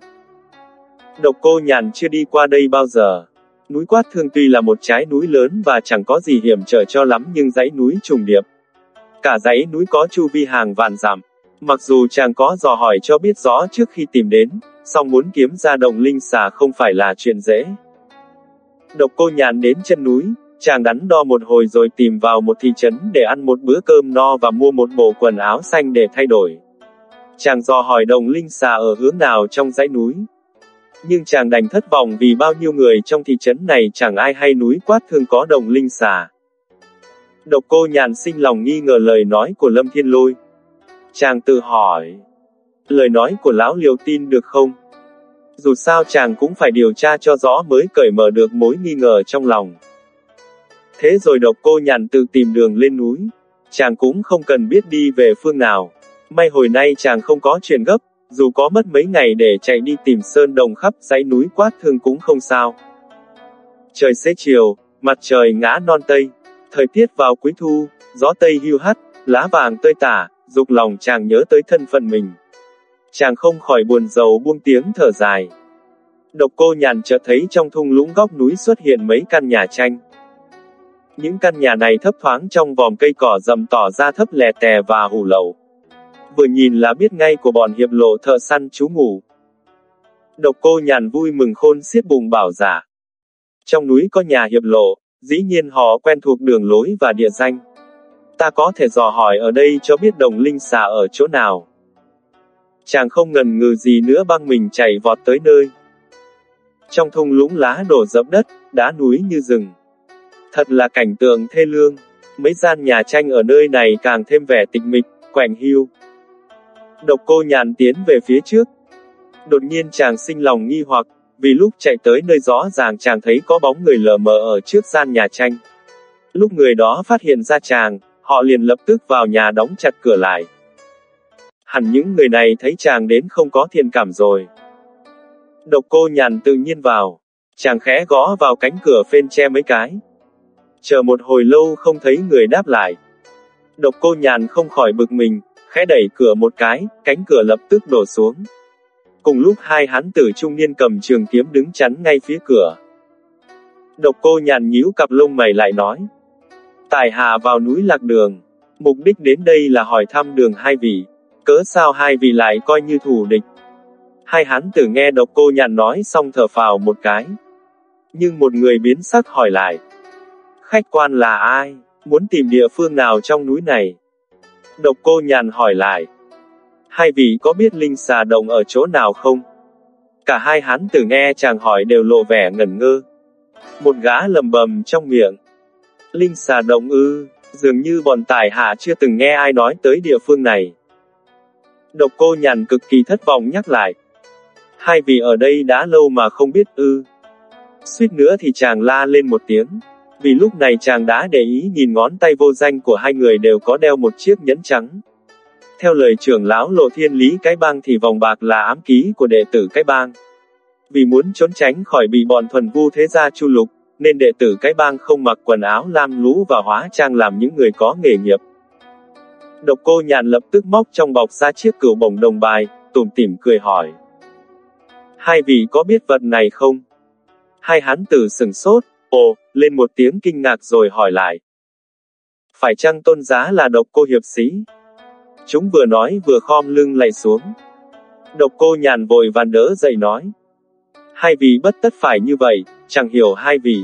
Độc cô nhàn chưa đi qua đây bao giờ. Núi quát thương tuy là một trái núi lớn và chẳng có gì hiểm trở cho lắm nhưng dãy núi trùng điệp. Cả dãy núi có chu vi hàng vạn dặm. Mặc dù chàng có dò hỏi cho biết rõ trước khi tìm đến, song muốn kiếm ra đồng linh xà không phải là chuyện dễ. Độc cô nhàn đến chân núi, chàng đắn đo một hồi rồi tìm vào một thị trấn để ăn một bữa cơm no và mua một bộ quần áo xanh để thay đổi. Chàng dò hỏi đồng linh xà ở hướng nào trong dãy núi. Nhưng chàng đành thất vọng vì bao nhiêu người trong thị trấn này chẳng ai hay núi quát thường có đồng linh xà. Độc cô nhàn sinh lòng nghi ngờ lời nói của Lâm Thiên Lôi. Chàng tự hỏi, lời nói của lão liều tin được không? Dù sao chàng cũng phải điều tra cho rõ mới cởi mở được mối nghi ngờ trong lòng. Thế rồi độc cô nhàn tự tìm đường lên núi. Chàng cũng không cần biết đi về phương nào. May hồi nay chàng không có chuyện gấp, dù có mất mấy ngày để chạy đi tìm sơn đồng khắp dãy núi quát thương cũng không sao. Trời xế chiều, mặt trời ngã non tây. Thời tiết vào cuối thu, gió tây hưu hắt, lá vàng tơi tả, dục lòng chàng nhớ tới thân phận mình. Chàng không khỏi buồn rầu buông tiếng thở dài. Độc cô nhàn chợt thấy trong thung lũng góc núi xuất hiện mấy căn nhà tranh. Những căn nhà này thấp thoáng trong vòng cây cỏ rầm tỏ ra thấp lè tè và hủ lậu. Vừa nhìn là biết ngay của bọn hiệp lộ thợ săn chú ngủ. Độc cô nhàn vui mừng khôn xiết bùng bảo giả. Trong núi có nhà hiệp lộ, dĩ nhiên họ quen thuộc đường lối và địa danh. Ta có thể dò hỏi ở đây cho biết đồng linh xà ở chỗ nào. Chàng không ngần ngừ gì nữa băng mình chạy vọt tới nơi. Trong thung lũng lá đổ dập đất, đá núi như rừng. Thật là cảnh tượng thê lương. Mấy gian nhà tranh ở nơi này càng thêm vẻ tịch mịch, quạnh hiu. Độc cô nhàn tiến về phía trước. Đột nhiên chàng sinh lòng nghi hoặc, vì lúc chạy tới nơi rõ ràng chàng thấy có bóng người lờ mờ ở trước gian nhà tranh. Lúc người đó phát hiện ra chàng, họ liền lập tức vào nhà đóng chặt cửa lại. Hẳn những người này thấy chàng đến không có thiện cảm rồi. Độc cô nhàn tự nhiên vào. Chàng khẽ gõ vào cánh cửa phên che mấy cái. Chờ một hồi lâu không thấy người đáp lại. Độc cô nhàn không khỏi bực mình, khẽ đẩy cửa một cái, cánh cửa lập tức đổ xuống. Cùng lúc hai hán tử trung niên cầm trường kiếm đứng chắn ngay phía cửa. Độc cô nhàn nhíu cặp lông mày lại nói. Tài hạ vào núi lạc đường. Mục đích đến đây là hỏi thăm đường hai vị. Cớ sao hai vị lại coi như thù địch. Hai hán tử nghe độc cô nhàn nói xong thở phào một cái. Nhưng một người biến sắc hỏi lại. Khách quan là ai? Muốn tìm địa phương nào trong núi này? Độc cô nhàn hỏi lại. Hai vị có biết linh xà đồng ở chỗ nào không? Cả hai hán tử nghe chàng hỏi đều lộ vẻ ngẩn ngơ. Một gã lầm bầm trong miệng. Linh xà đồng ư, dường như bọn tài hạ chưa từng nghe ai nói tới địa phương này. Độc cô nhàn cực kỳ thất vọng nhắc lại. Hai vị ở đây đã lâu mà không biết ư. Suýt nữa thì chàng la lên một tiếng. Vì lúc này chàng đã để ý nhìn ngón tay vô danh của hai người đều có đeo một chiếc nhẫn trắng. Theo lời trưởng lão lộ thiên lý cái bang thì vòng bạc là ám ký của đệ tử cái bang. Vì muốn trốn tránh khỏi bị bọn thuần vu thế gia chu lục, nên đệ tử cái bang không mặc quần áo lam lũ và hóa trang làm những người có nghề nghiệp. Độc cô nhàn lập tức móc trong bọc ra chiếc cửu bổng đồng bài, tùm tỉm cười hỏi. Hai vị có biết vật này không? Hai hán tử sừng sốt, ồ, lên một tiếng kinh ngạc rồi hỏi lại. Phải chăng tôn giá là độc cô hiệp sĩ? Chúng vừa nói vừa khom lưng lạy xuống. Độc cô nhàn vội vàn đỡ dậy nói. Hai vị bất tất phải như vậy, chẳng hiểu hai vị.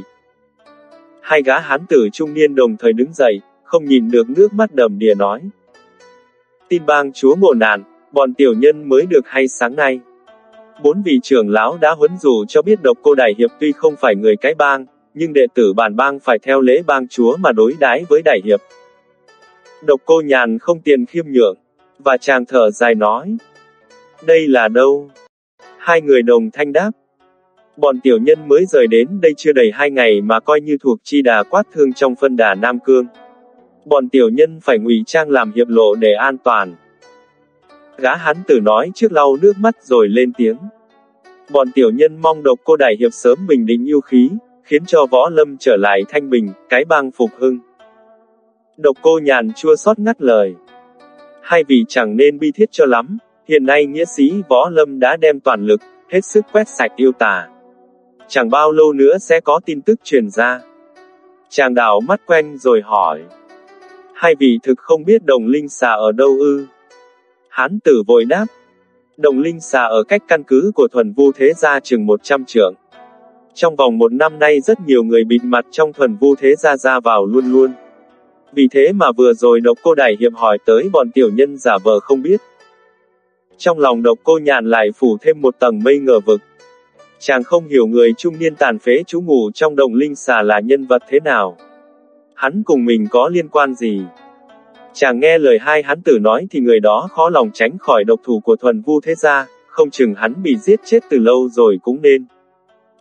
Hai gã hán tử trung niên đồng thời đứng dậy, không nhìn được nước mắt đầm đìa nói. Tin bang chúa ngộ nạn, bọn tiểu nhân mới được hay sáng nay. Bốn vị trưởng lão đã huấn dụ cho biết độc cô đại hiệp tuy không phải người cái bang, nhưng đệ tử bản bang phải theo lễ bang chúa mà đối đãi với đại hiệp. Độc cô nhàn không tiền khiêm nhượng, và chàng thở dài nói. Đây là đâu? Hai người đồng thanh đáp. Bọn tiểu nhân mới rời đến đây chưa đầy hai ngày mà coi như thuộc chi đà quát thương trong phân đà Nam Cương. Bọn tiểu nhân phải ngụy trang làm hiệp lộ để an toàn. Gã hắn tử nói trước lau nước mắt rồi lên tiếng. Bọn tiểu nhân mong độc cô đại hiệp sớm bình định yêu khí, khiến cho võ lâm trở lại thanh bình, cái bang phục hưng. Độc cô nhàn chua xót ngắt lời. Hai vị chẳng nên bi thiết cho lắm, hiện nay nghĩa sĩ võ lâm đã đem toàn lực, hết sức quét sạch yêu tà. Chẳng bao lâu nữa sẽ có tin tức truyền ra. Chàng đảo mắt quen rồi hỏi. Hai vị thực không biết đồng linh xà ở đâu ư? Hán tử vội đáp. Đồng linh xà ở cách căn cứ của thuần vu thế gia chừng 100 trượng. Trong vòng một năm nay rất nhiều người bịt mặt trong thuần vu thế gia ra vào luôn luôn. Vì thế mà vừa rồi độc cô đại hiệp hỏi tới bọn tiểu nhân giả vờ không biết. Trong lòng độc cô nhàn lại phủ thêm một tầng mây ngờ vực. Chàng không hiểu người trung niên tàn phế chú ngủ trong đồng linh xà là nhân vật thế nào. Hắn cùng mình có liên quan gì? Chàng nghe lời hai hắn tử nói thì người đó khó lòng tránh khỏi độc thủ của thuần vu thế gia, không chừng hắn bị giết chết từ lâu rồi cũng nên.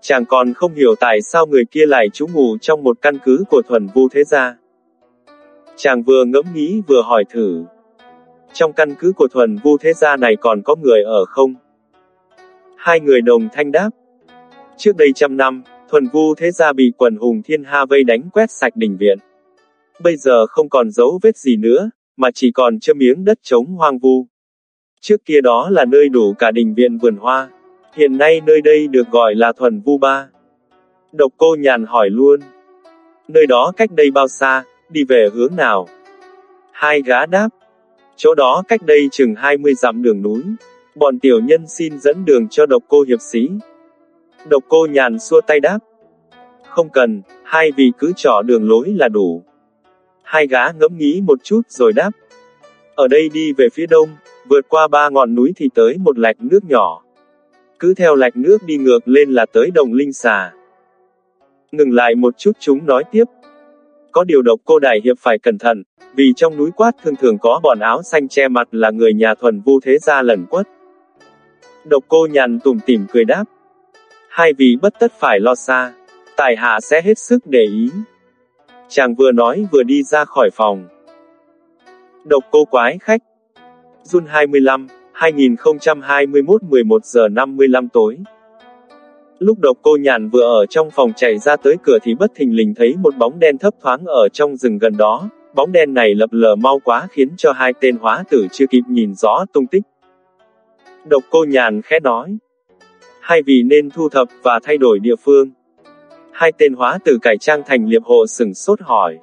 Chàng còn không hiểu tại sao người kia lại trú ngủ trong một căn cứ của thuần vu thế gia. Chàng vừa ngẫm nghĩ vừa hỏi thử. Trong căn cứ của thuần vu thế gia này còn có người ở không? Hai người đồng thanh đáp. Trước đây trăm năm, thuần vu thế gia bị quần hùng thiên ha vây đánh quét sạch đình viện. Bây giờ không còn dấu vết gì nữa, mà chỉ còn chơ miếng đất trống hoang vu. Trước kia đó là nơi đủ cả đình viện vườn hoa. Hiện nay nơi đây được gọi là thuần vu ba. Độc cô nhàn hỏi luôn. Nơi đó cách đây bao xa, đi về hướng nào? Hai gã đáp. Chỗ đó cách đây chừng 20 dặm đường núi. Bọn tiểu nhân xin dẫn đường cho độc cô hiệp sĩ. Độc cô nhàn xua tay đáp. Không cần, hai vị cứ trỏ đường lối là đủ. Hai gã ngẫm nghĩ một chút rồi đáp. Ở đây đi về phía đông, vượt qua ba ngọn núi thì tới một lạch nước nhỏ. Cứ theo lạch nước đi ngược lên là tới đồng linh xà. Ngừng lại một chút chúng nói tiếp. Có điều độc cô đại hiệp phải cẩn thận, vì trong núi quát thường thường có bọn áo xanh che mặt là người nhà thuần vu thế gia lẩn quất. Độc cô nhàn tủm tỉm cười đáp. Hai vị bất tất phải lo xa, tài hạ sẽ hết sức để ý. Chàng vừa nói vừa đi ra khỏi phòng. Độc cô quái khách. Jun 25, 2021 11 giờ 55 tối. Lúc độc cô nhàn vừa ở trong phòng chạy ra tới cửa thì bất thình lình thấy một bóng đen thấp thoáng ở trong rừng gần đó, bóng đen này lập lờ mau quá khiến cho hai tên hóa tử chưa kịp nhìn rõ tung tích. Độc cô nhàn khẽ nói. Hai vị nên thu thập và thay đổi địa phương. Hai tên hóa tử cải trang thành liệp hộ sừng sốt hỏi.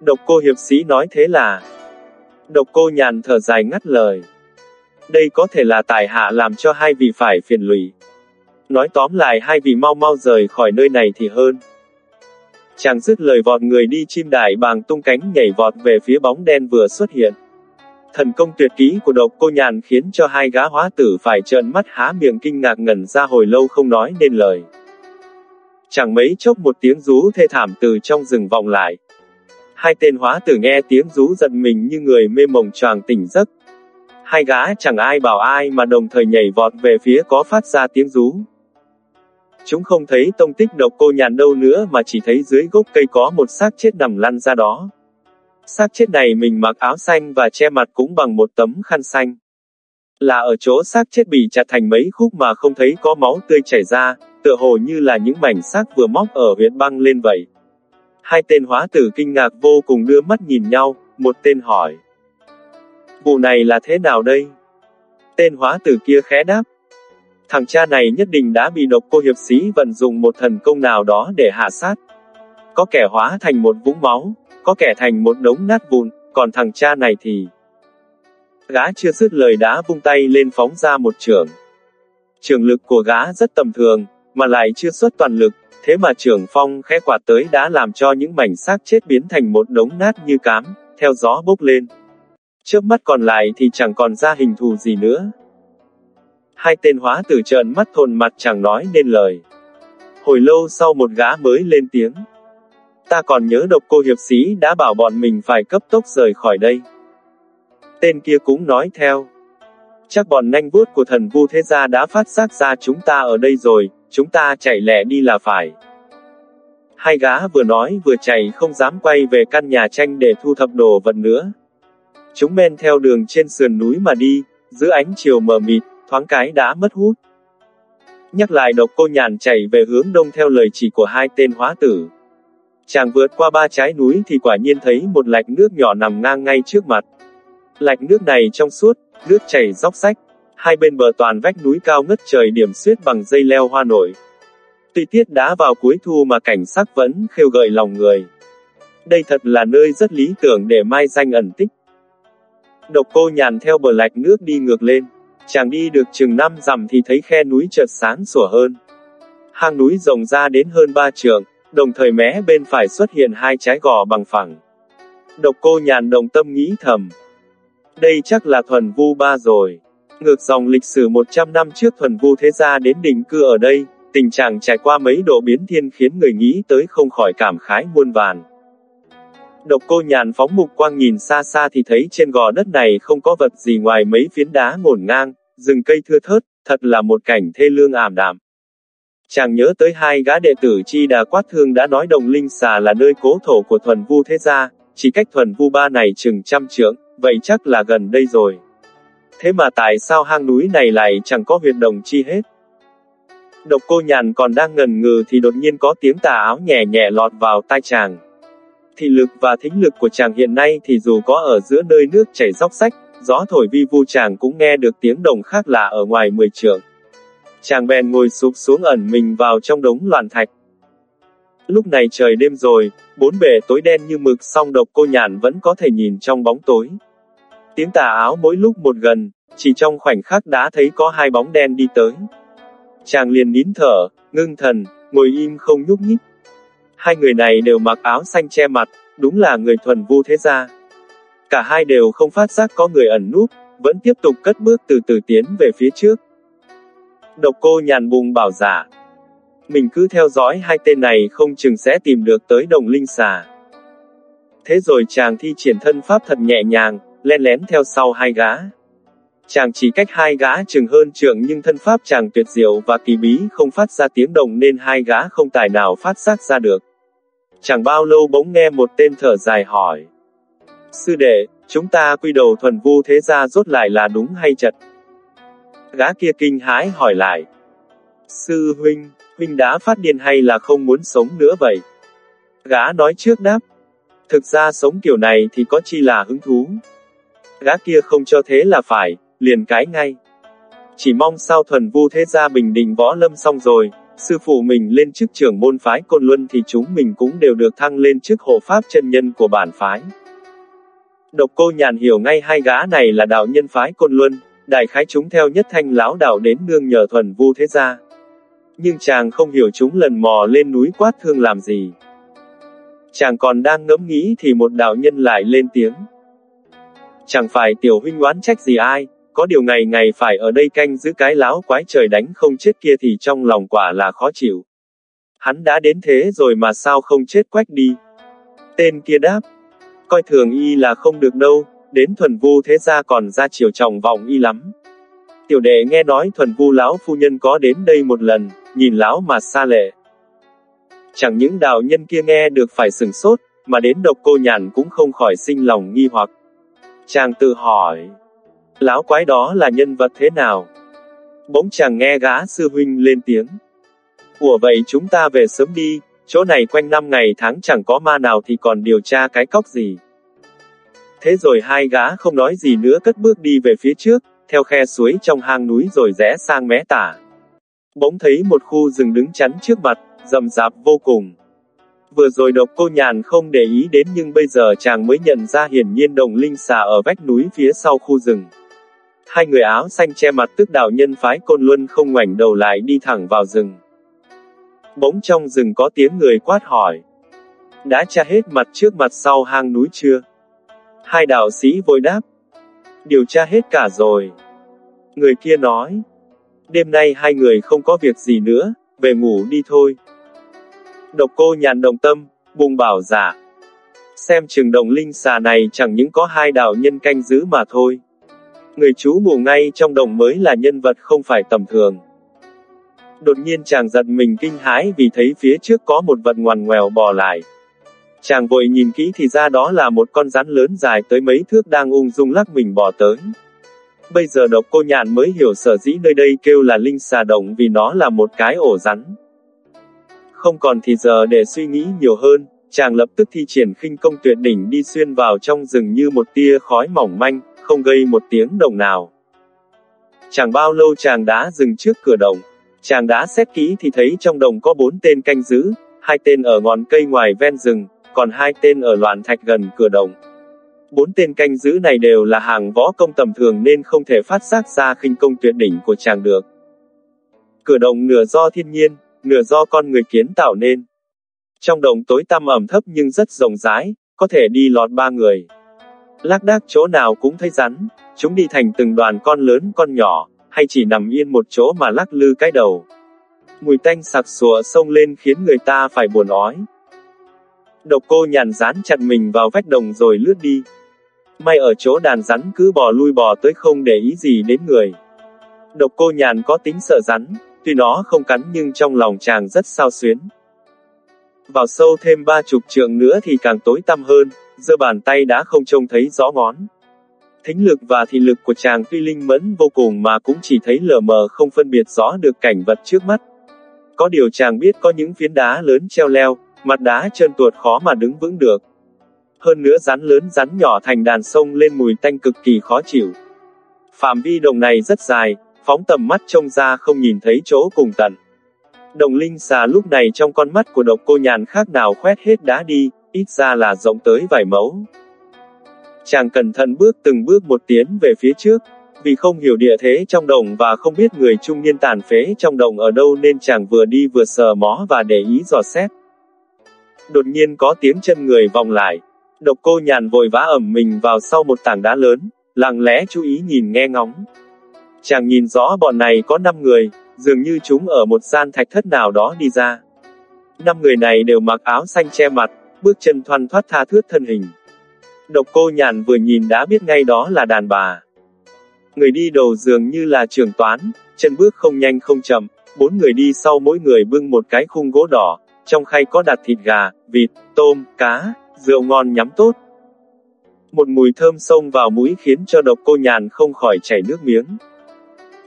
Độc cô hiệp sĩ nói thế là. Độc cô nhàn thở dài ngắt lời. Đây có thể là tài hạ làm cho hai vị phải phiền lụy. Nói tóm lại, hai vị mau mau rời khỏi nơi này thì hơn. Chàng dứt lời vọt người đi chim đại bàng tung cánh nhảy vọt về phía bóng đen vừa xuất hiện. Thần công tuyệt ký của độc cô nhàn khiến cho hai gã hóa tử phải trợn mắt há miệng kinh ngạc ngẩn ra hồi lâu không nói nên lời. Chẳng mấy chốc một tiếng rú thê thảm từ trong rừng vọng lại. Hai tên hóa tử nghe tiếng rú giận mình như người mê mộng choàng tỉnh giấc. Hai gã chẳng ai bảo ai mà đồng thời nhảy vọt về phía có phát ra tiếng rú. Chúng không thấy tông tích độc cô nhàn đâu nữa mà chỉ thấy dưới gốc cây có một xác chết nằm lăn ra đó. Xác chết này mình mặc áo xanh và che mặt cũng bằng một tấm khăn xanh. Là ở chỗ xác chết bị chặt thành mấy khúc mà không thấy có máu tươi chảy ra, tựa hồ như là những mảnh xác vừa móc ở huyệt băng lên vậy. Hai tên hóa tử kinh ngạc vô cùng đưa mắt nhìn nhau, một tên hỏi. Vụ này là thế nào đây? Tên hóa tử kia khẽ đáp. Thằng cha này nhất định đã bị độc cô hiệp sĩ vận dụng một thần công nào đó để hạ sát. Có kẻ hóa thành một vũng máu, có kẻ thành một đống nát vụn, còn thằng cha này thì... Gã chưa dứt lời đã vung tay lên phóng ra một trường. Trường lực của gã rất tầm thường, mà lại chưa xuất toàn lực, thế mà trường phong khẽ quạt tới đã làm cho những mảnh xác chết biến thành một đống nát như cám, theo gió bốc lên. Trước mắt còn lại thì chẳng còn ra hình thù gì nữa. Hai tên hóa tử trợn mắt thồn mặt chẳng nói nên lời. Hồi lâu sau một gã mới lên tiếng. Ta còn nhớ độc cô hiệp sĩ đã bảo bọn mình phải cấp tốc rời khỏi đây. Tên kia cũng nói theo. Chắc bọn nanh vuốt của thần vu thế gia đã phát giác ra chúng ta ở đây rồi, chúng ta chạy lẹ đi là phải. Hai gã vừa nói vừa chạy không dám quay về căn nhà tranh để thu thập đồ vật nữa. Chúng men theo đường trên sườn núi mà đi, giữa ánh chiều mờ mịt, thoáng cái đã mất hút. Nhắc lại độc cô nhàn chạy về hướng đông theo lời chỉ của hai tên hóa tử. Chàng vượt qua ba trái núi thì quả nhiên thấy một lạch nước nhỏ nằm ngang ngay trước mặt. Lạch nước này trong suốt, nước chảy róc rách, hai bên bờ toàn vách núi cao ngất trời điểm xuyết bằng dây leo hoa nổi. Tuy tiết đã vào cuối thu mà cảnh sắc vẫn khêu gợi lòng người. Đây thật là nơi rất lý tưởng để mai danh ẩn tích. Độc cô nhàn theo bờ lạch nước đi ngược lên. Chàng đi được chừng năm dặm thì thấy khe núi chợt sáng sủa hơn. Hang núi rộng ra đến hơn ba trượng, đồng thời mé bên phải xuất hiện hai trái gò bằng phẳng. Độc cô nhàn đồng tâm nghĩ thầm. Đây chắc là thuần vu ba rồi. Ngược dòng lịch sử 100 năm trước thuần vu thế gia đến định cư ở đây, tình trạng trải qua mấy độ biến thiên khiến người nghĩ tới không khỏi cảm khái muôn vàn. Độc cô nhàn phóng mục quang nhìn xa xa thì thấy trên gò đất này không có vật gì ngoài mấy phiến đá ngổn ngang, rừng cây thưa thớt, thật là một cảnh thê lương ảm đạm. Chàng nhớ tới hai gã đệ tử chi đà quát thương đã nói đồng linh xà là nơi cố thổ của thuần vu thế gia, chỉ cách thuần vu ba này chừng trăm trượng, vậy chắc là gần đây rồi. Thế mà tại sao hang núi này lại chẳng có huyệt đồng chi hết? Độc cô nhàn còn đang ngần ngừ thì đột nhiên có tiếng tà áo nhẹ nhẹ lọt vào tai chàng. Thị lực và thính lực của chàng hiện nay thì dù có ở giữa nơi nước chảy róc rách, gió thổi vi vu chàng cũng nghe được tiếng đồng khác lạ ở ngoài mười trượng. Chàng bèn ngồi sụp xuống ẩn mình vào trong đống loạn thạch. Lúc này trời đêm rồi, bốn bể tối đen như mực song độc cô nhàn vẫn có thể nhìn trong bóng tối. Tiếng tà áo mỗi lúc một gần, chỉ trong khoảnh khắc đã thấy có hai bóng đen đi tới. Chàng liền nín thở, ngưng thần, ngồi im không nhúc nhích. Hai người này đều mặc áo xanh che mặt, đúng là người thuần vu thế gia. Cả hai đều không phát giác có người ẩn núp, vẫn tiếp tục cất bước từ từ tiến về phía trước. Độc cô nhàn bùng bảo giả. Mình cứ theo dõi hai tên này không chừng sẽ tìm được tới đồng linh xà. Thế rồi chàng thi triển thân pháp thật nhẹ nhàng, len lén theo sau hai gã. Chàng chỉ cách hai gã chừng hơn trượng nhưng thân pháp chàng tuyệt diệu và kỳ bí không phát ra tiếng động nên hai gã không tài nào phát giác ra được. Chẳng bao lâu bỗng nghe một tên thở dài hỏi. Sư đệ, chúng ta quy đầu thuần vu thế ra rốt lại là đúng hay chật? Gã kia kinh hãi hỏi lại. Sư huynh, huynh đã phát điên hay là không muốn sống nữa vậy? Gã nói trước đáp. Thực ra sống kiểu này thì có chi là hứng thú. Gã kia không cho thế là phải, liền cái ngay. Chỉ mong sao thuần vu thế gia bình định võ lâm xong rồi, sư phụ mình lên chức trưởng môn phái Côn Luân thì chúng mình cũng đều được thăng lên chức hộ pháp chân nhân của bản phái. Độc cô nhàn hiểu ngay hai gã này là đạo nhân phái Côn Luân, đại khái chúng theo nhất thanh lão đạo đến nương nhờ thuần vu thế gia. Nhưng chàng không hiểu chúng lần mò lên núi quát thương làm gì. Chàng còn đang ngẫm nghĩ thì một đạo nhân lại lên tiếng. Chẳng phải tiểu huynh oán trách gì ai, có điều ngày ngày phải ở đây canh giữ cái láo quái trời đánh không chết kia thì trong lòng quả là khó chịu. Hắn đã đến thế rồi mà sao không chết quách đi. Tên kia đáp, coi thường y là không được đâu, đến thuần vu thế ra còn ra chiều trọng vọng y lắm. Tiểu đệ nghe nói thuần vu lão phu nhân có đến đây một lần, nhìn lão mà xa lệ. Chẳng những đạo nhân kia nghe được phải sừng sốt, mà đến độc cô nhàn cũng không khỏi sinh lòng nghi hoặc. Chàng tự hỏi, lão quái đó là nhân vật thế nào? Bỗng chàng nghe gã sư huynh lên tiếng. Ủa vậy chúng ta về sớm đi, chỗ này quanh năm ngày tháng chẳng có ma nào thì còn điều tra cái cóc gì. Thế rồi hai gã không nói gì nữa cất bước đi về phía trước, theo khe suối trong hang núi rồi rẽ sang mé tả. Bỗng thấy một khu rừng đứng chắn trước mặt, rậm rạp vô cùng. Vừa rồi độc cô nhàn không để ý đến nhưng bây giờ chàng mới nhận ra hiển nhiên đồng linh xà ở vách núi phía sau khu rừng. Hai người áo xanh che mặt tức đạo nhân phái côn luân không ngoảnh đầu lại đi thẳng vào rừng. Bỗng trong rừng có tiếng người quát hỏi. Đã tra hết mặt trước mặt sau hang núi chưa? Hai đạo sĩ vội đáp. Điều tra hết cả rồi. Người kia nói. Đêm nay hai người không có việc gì nữa, về ngủ đi thôi. Độc cô nhàn đồng tâm, bùng bảo giả. Xem trường đồng linh xà này chẳng những có hai đạo nhân canh giữ mà thôi. Người chú ngủ ngay trong đồng mới là nhân vật không phải tầm thường. Đột nhiên chàng giật mình kinh hãi vì thấy phía trước có một vật ngoằn ngoèo bò lại. Chàng vội nhìn kỹ thì ra đó là một con rắn lớn dài tới mấy thước đang ung dung lắc mình bò tới. Bây giờ độc cô nhạn mới hiểu sở dĩ nơi đây kêu là linh xà động vì nó là một cái ổ rắn. Không còn thì giờ để suy nghĩ nhiều hơn, chàng lập tức thi triển khinh công tuyệt đỉnh đi xuyên vào trong rừng như một tia khói mỏng manh, không gây một tiếng động nào. Chẳng bao lâu chàng đã dừng trước cửa động. Chàng đã xét kỹ thì thấy trong đồng có bốn tên canh giữ, hai tên ở ngọn cây ngoài ven rừng, còn hai tên ở loạn thạch gần cửa đồng. Bốn tên canh giữ này đều là hàng võ công tầm thường nên không thể phát giác ra khinh công tuyệt đỉnh của chàng được. Cửa đồng nửa do thiên nhiên, nửa do con người kiến tạo nên. Trong đồng tối tăm ẩm thấp nhưng rất rộng rãi, có thể đi lọt ba người. Lác đác chỗ nào cũng thấy rắn, chúng đi thành từng đoàn con lớn con nhỏ, hay chỉ nằm yên một chỗ mà lắc lư cái đầu. Mùi tanh sặc sụa sông lên khiến người ta phải buồn ói. Độc cô nhàn dán chặt mình vào vách đồng rồi lướt đi. May ở chỗ đàn rắn cứ bò lui bò tới không để ý gì đến người. Độc cô nhàn có tính sợ rắn, tuy nó không cắn nhưng trong lòng chàng rất sao xuyến. Vào sâu thêm ba chục trượng nữa thì càng tối tăm hơn, giơ bàn tay đã không trông thấy rõ ngón. Thính lực và thị lực của chàng tuy linh mẫn vô cùng mà cũng chỉ thấy lờ mờ không phân biệt rõ được cảnh vật trước mắt. Có điều chàng biết có những phiến đá lớn treo leo, mặt đá trơn tuột khó mà đứng vững được. Hơn nữa rắn lớn rắn nhỏ thành đàn sông lên mùi tanh cực kỳ khó chịu. Phạm vi đồng này rất dài, phóng tầm mắt trông ra không nhìn thấy chỗ cùng tận. Đồng linh xà lúc này trong con mắt của độc cô nhàn khác nào khoét hết đá đi, ít ra là rộng tới vài mẫu. Chàng cẩn thận bước từng bước một tiến về phía trước, vì không hiểu địa thế trong đồng và không biết người trung niên tàn phế trong đồng ở đâu nên chàng vừa đi vừa sờ mó và để ý dò xét. Đột nhiên có tiếng chân người vòng lại. Độc cô nhàn vội vã ẩm mình vào sau một tảng đá lớn, lặng lẽ chú ý nhìn nghe ngóng. Chàng nhìn rõ bọn này có 5 người, dường như chúng ở một gian thạch thất nào đó đi ra. Năm người này đều mặc áo xanh che mặt, bước chân thoăn thoát tha thướt thân hình. Độc cô nhàn vừa nhìn đã biết ngay đó là đàn bà. Người đi đầu dường như là trường toán, chân bước không nhanh không chậm, bốn người đi sau mỗi người bưng một cái khung gỗ đỏ, trong khay có đặt thịt gà, vịt, tôm, cá, rượu ngon nhắm tốt. Một mùi thơm xông vào mũi khiến cho độc cô nhàn không khỏi chảy nước miếng.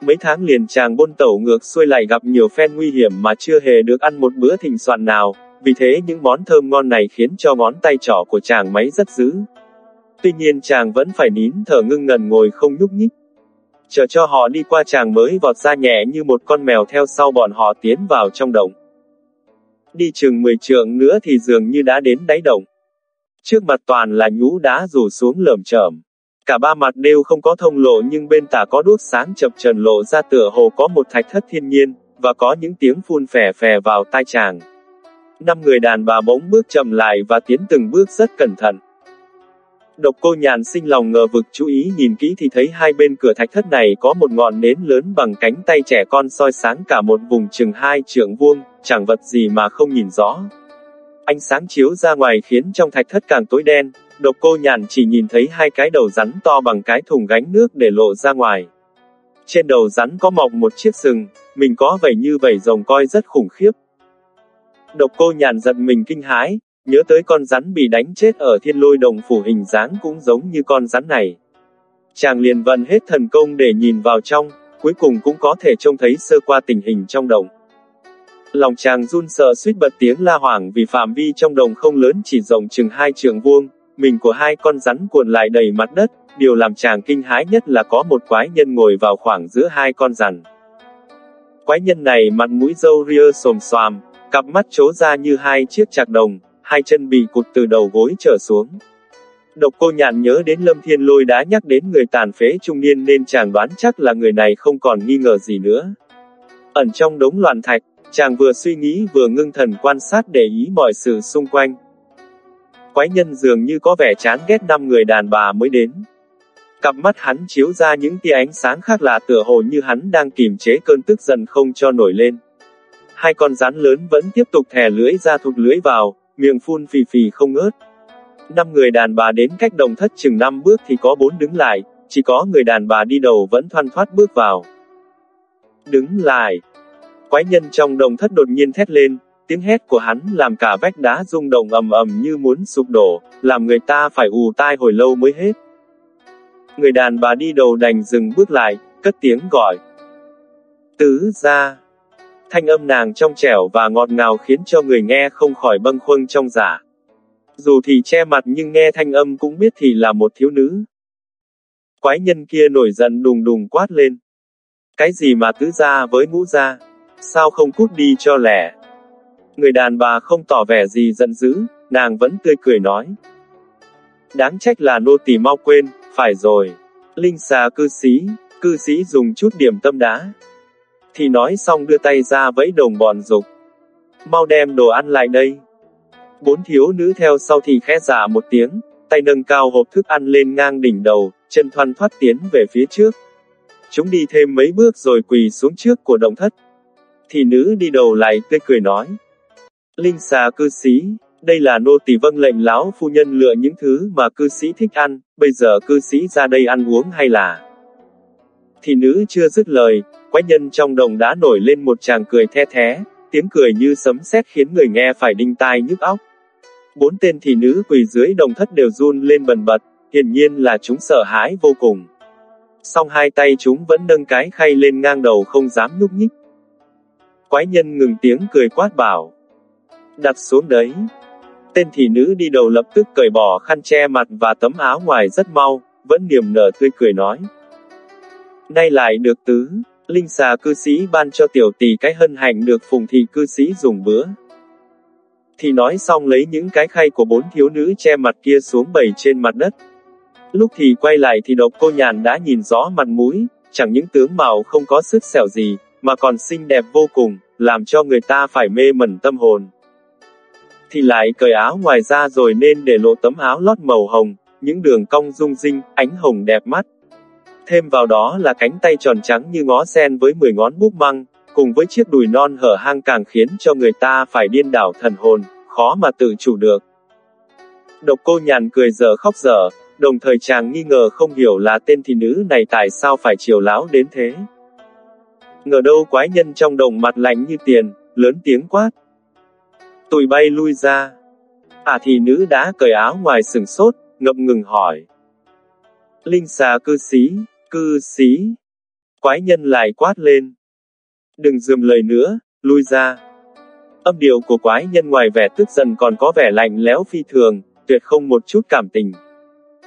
Mấy tháng liền chàng bôn tẩu ngược xuôi lại gặp nhiều phen nguy hiểm mà chưa hề được ăn một bữa thịnh soạn nào, vì thế những món thơm ngon này khiến cho ngón tay trỏ của chàng máy rất dữ. Tuy nhiên chàng vẫn phải nín thở ngưng ngần ngồi không nhúc nhích. Chờ cho họ đi qua chàng mới vọt ra nhẹ như một con mèo theo sau bọn họ tiến vào trong động. Đi chừng 10 trượng nữa thì dường như đã đến đáy động. Trước mặt toàn là nhũ đá rủ xuống lởm chởm. Cả ba mặt đều không có thông lộ nhưng bên tả có đuốc sáng chập trần lộ ra tựa hồ có một thạch thất thiên nhiên, và có những tiếng phun phè phè vào tai chàng. Năm người đàn bà bỗng bước chậm lại và tiến từng bước rất cẩn thận. Độc cô nhàn sinh lòng ngờ vực chú ý nhìn kỹ thì thấy hai bên cửa thạch thất này có một ngọn nến lớn bằng cánh tay trẻ con soi sáng cả một vùng chừng hai trượng vuông, chẳng vật gì mà không nhìn rõ. Ánh sáng chiếu ra ngoài khiến trong thạch thất càng tối đen, độc cô nhàn chỉ nhìn thấy hai cái đầu rắn to bằng cái thùng gánh nước để lộ ra ngoài. Trên đầu rắn có mọc một chiếc sừng, mình có vảy như vảy rồng coi rất khủng khiếp. Độc cô nhàn giận mình kinh hãi, nhớ tới con rắn bị đánh chết ở thiên lôi đồng phủ hình dáng cũng giống như con rắn này. Chàng liền vận hết thần công để nhìn vào trong, cuối cùng cũng có thể trông thấy sơ qua tình hình trong đồng. Lòng chàng run sợ suýt bật tiếng la hoảng vì phạm vi trong đồng không lớn chỉ rộng chừng hai trường vuông, mình của hai con rắn cuộn lại đầy mặt đất, điều làm chàng kinh hãi nhất là có một quái nhân ngồi vào khoảng giữa hai con rắn. Quái nhân này mặt mũi râu ria xồm xoàm, cặp mắt trố ra như hai chiếc chạc đồng, hai chân bị cụt từ đầu gối trở xuống. Độc cô nhàn nhớ đến Lâm Thiên Lôi đã nhắc đến người tàn phế trung niên nên chàng đoán chắc là người này không còn nghi ngờ gì nữa. Ẩn trong đống loạn thạch, chàng vừa suy nghĩ vừa ngưng thần quan sát để ý mọi sự xung quanh. Quái nhân dường như có vẻ chán ghét năm người đàn bà mới đến. Cặp mắt hắn chiếu ra những tia ánh sáng khác lạ tựa hồ như hắn đang kìm chế cơn tức giận không cho nổi lên. Hai con rắn lớn vẫn tiếp tục thè lưỡi ra thụt lưỡi vào, miệng phun phì phì không ngớt. Năm người đàn bà đến cách đồng thất chừng năm bước thì có bốn đứng lại, chỉ có người đàn bà đi đầu vẫn thoăn thoát bước vào. Đứng lại. Quái nhân trong đồng thất đột nhiên thét lên, tiếng hét của hắn làm cả vách đá rung động ầm ầm như muốn sụp đổ, làm người ta phải ù tai hồi lâu mới hết. Người đàn bà đi đầu đành dừng bước lại, cất tiếng gọi. Tứ ra. Thanh âm nàng trong trẻo và ngọt ngào khiến cho người nghe không khỏi bâng khuâng trong giả. Dù thì che mặt nhưng nghe thanh âm cũng biết thì là một thiếu nữ. Quái nhân kia nổi giận đùng đùng quát lên. Cái gì mà tứ ra với ngũ ra? Sao không cút đi cho lẻ? Người đàn bà không tỏ vẻ gì giận dữ, nàng vẫn tươi cười nói. Đáng trách là nô tỳ mau quên, phải rồi. Linh xà cư sĩ, cư sĩ dùng chút điểm tâm đá. Thì nói xong đưa tay ra vẫy đồng bọn dục. Mau đem đồ ăn lại đây. Bốn thiếu nữ theo sau thì khẽ giả một tiếng, tay nâng cao hộp thức ăn lên ngang đỉnh đầu, chân thoăn thoát tiến về phía trước. Chúng đi thêm mấy bước rồi quỳ xuống trước của động thất. Thì nữ đi đầu lại tươi cười nói. Linh xà cư sĩ, đây là nô tỳ vâng lệnh lão phu nhân lựa những thứ mà cư sĩ thích ăn, bây giờ cư sĩ ra đây ăn uống hay là... Thì nữ chưa dứt lời, quái nhân trong đồng đã nổi lên một chàng cười the thế, tiếng cười như sấm sét khiến người nghe phải đinh tai nhức óc. Bốn tên thị nữ quỳ dưới đồng thất đều run lên bần bật, hiển nhiên là chúng sợ hãi vô cùng. Song hai tay chúng vẫn nâng cái khay lên ngang đầu không dám nhúc nhích. Quái nhân ngừng tiếng cười quát bảo. Đặt xuống đấy. Tên thị nữ đi đầu lập tức cởi bỏ khăn che mặt và tấm áo ngoài rất mau, vẫn niềm nở tươi cười nói. Nay lại được tứ, Linh xà cư sĩ ban cho tiểu tỷ cái hân hạnh được phùng thị cư sĩ dùng bữa. Thì nói xong lấy những cái khay của bốn thiếu nữ che mặt kia xuống bày trên mặt đất. Lúc thì quay lại thì độc cô nhàn đã nhìn rõ mặt mũi, chẳng những tướng mạo không có sức xẻo gì, mà còn xinh đẹp vô cùng, làm cho người ta phải mê mẩn tâm hồn. Thì lại cởi áo ngoài ra rồi nên để lộ tấm áo lót màu hồng, những đường cong rung rinh, ánh hồng đẹp mắt. Thêm vào đó là cánh tay tròn trắng như ngó sen với 10 ngón búp măng, cùng với chiếc đùi non hở hang càng khiến cho người ta phải điên đảo thần hồn, khó mà tự chủ được. Độc cô nhàn cười dở khóc dở, đồng thời chàng nghi ngờ không hiểu là tên thị nữ này tại sao phải chiều lão đến thế. Ngờ đâu quái nhân trong đồng mặt lạnh như tiền, lớn tiếng quát. Tụi bay lui ra. À thì nữ đã cởi áo ngoài sừng sốt, ngập ngừng hỏi. Linh xà cư sĩ, cư sĩ. Quái nhân lại quát lên. Đừng dùm lời nữa, lui ra. Âm điệu của quái nhân ngoài vẻ tức giận còn có vẻ lạnh lẽo phi thường, tuyệt không một chút cảm tình.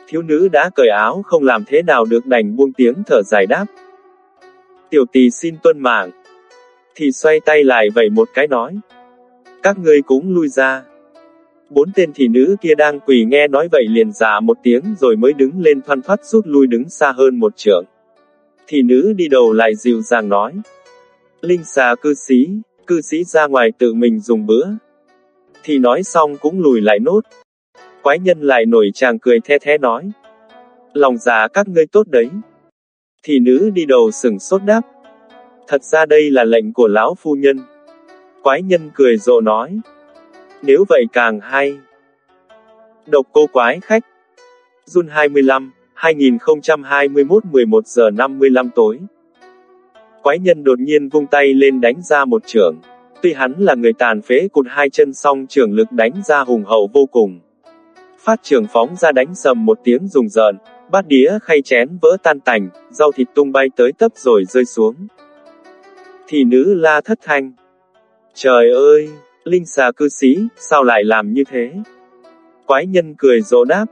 Thiếu nữ đã cởi áo không làm thế nào được đành buông tiếng thở dài đáp. Tiểu tỳ xin tuân mạng. Thì xoay tay lại vẩy một cái nói. Các ngươi cũng lui ra. Bốn tên thị nữ kia đang quỳ nghe nói vậy liền giả một tiếng rồi mới đứng lên thoăn thoắt rút lui đứng xa hơn một trượng. Thị nữ đi đầu lại dịu dàng nói. Linh xà cư sĩ, cư sĩ ra ngoài tự mình dùng bữa. Thì nói xong cũng lùi lại nốt. Quái nhân lại nổi chàng cười the thế nói. Lòng già các ngươi tốt đấy. Thì nữ đi đầu sừng sốt đáp. Thật ra đây là lệnh của lão phu nhân. Quái nhân cười rộ nói. Nếu vậy càng hay. Độc cô quái khách. Jun 25, 2021 11 giờ 55 tối. Quái nhân đột nhiên vung tay lên đánh ra một trường. Tuy hắn là người tàn phế cụt hai chân song trường lực đánh ra hùng hậu vô cùng. Phát trường phóng ra đánh sầm một tiếng rùng rợn, bát đĩa khay chén vỡ tan tành, rau thịt tung bay tới tấp rồi rơi xuống. Thì nữ la thất thanh. Trời ơi, linh xà cư sĩ, sao lại làm như thế? Quái nhân cười rộ đáp.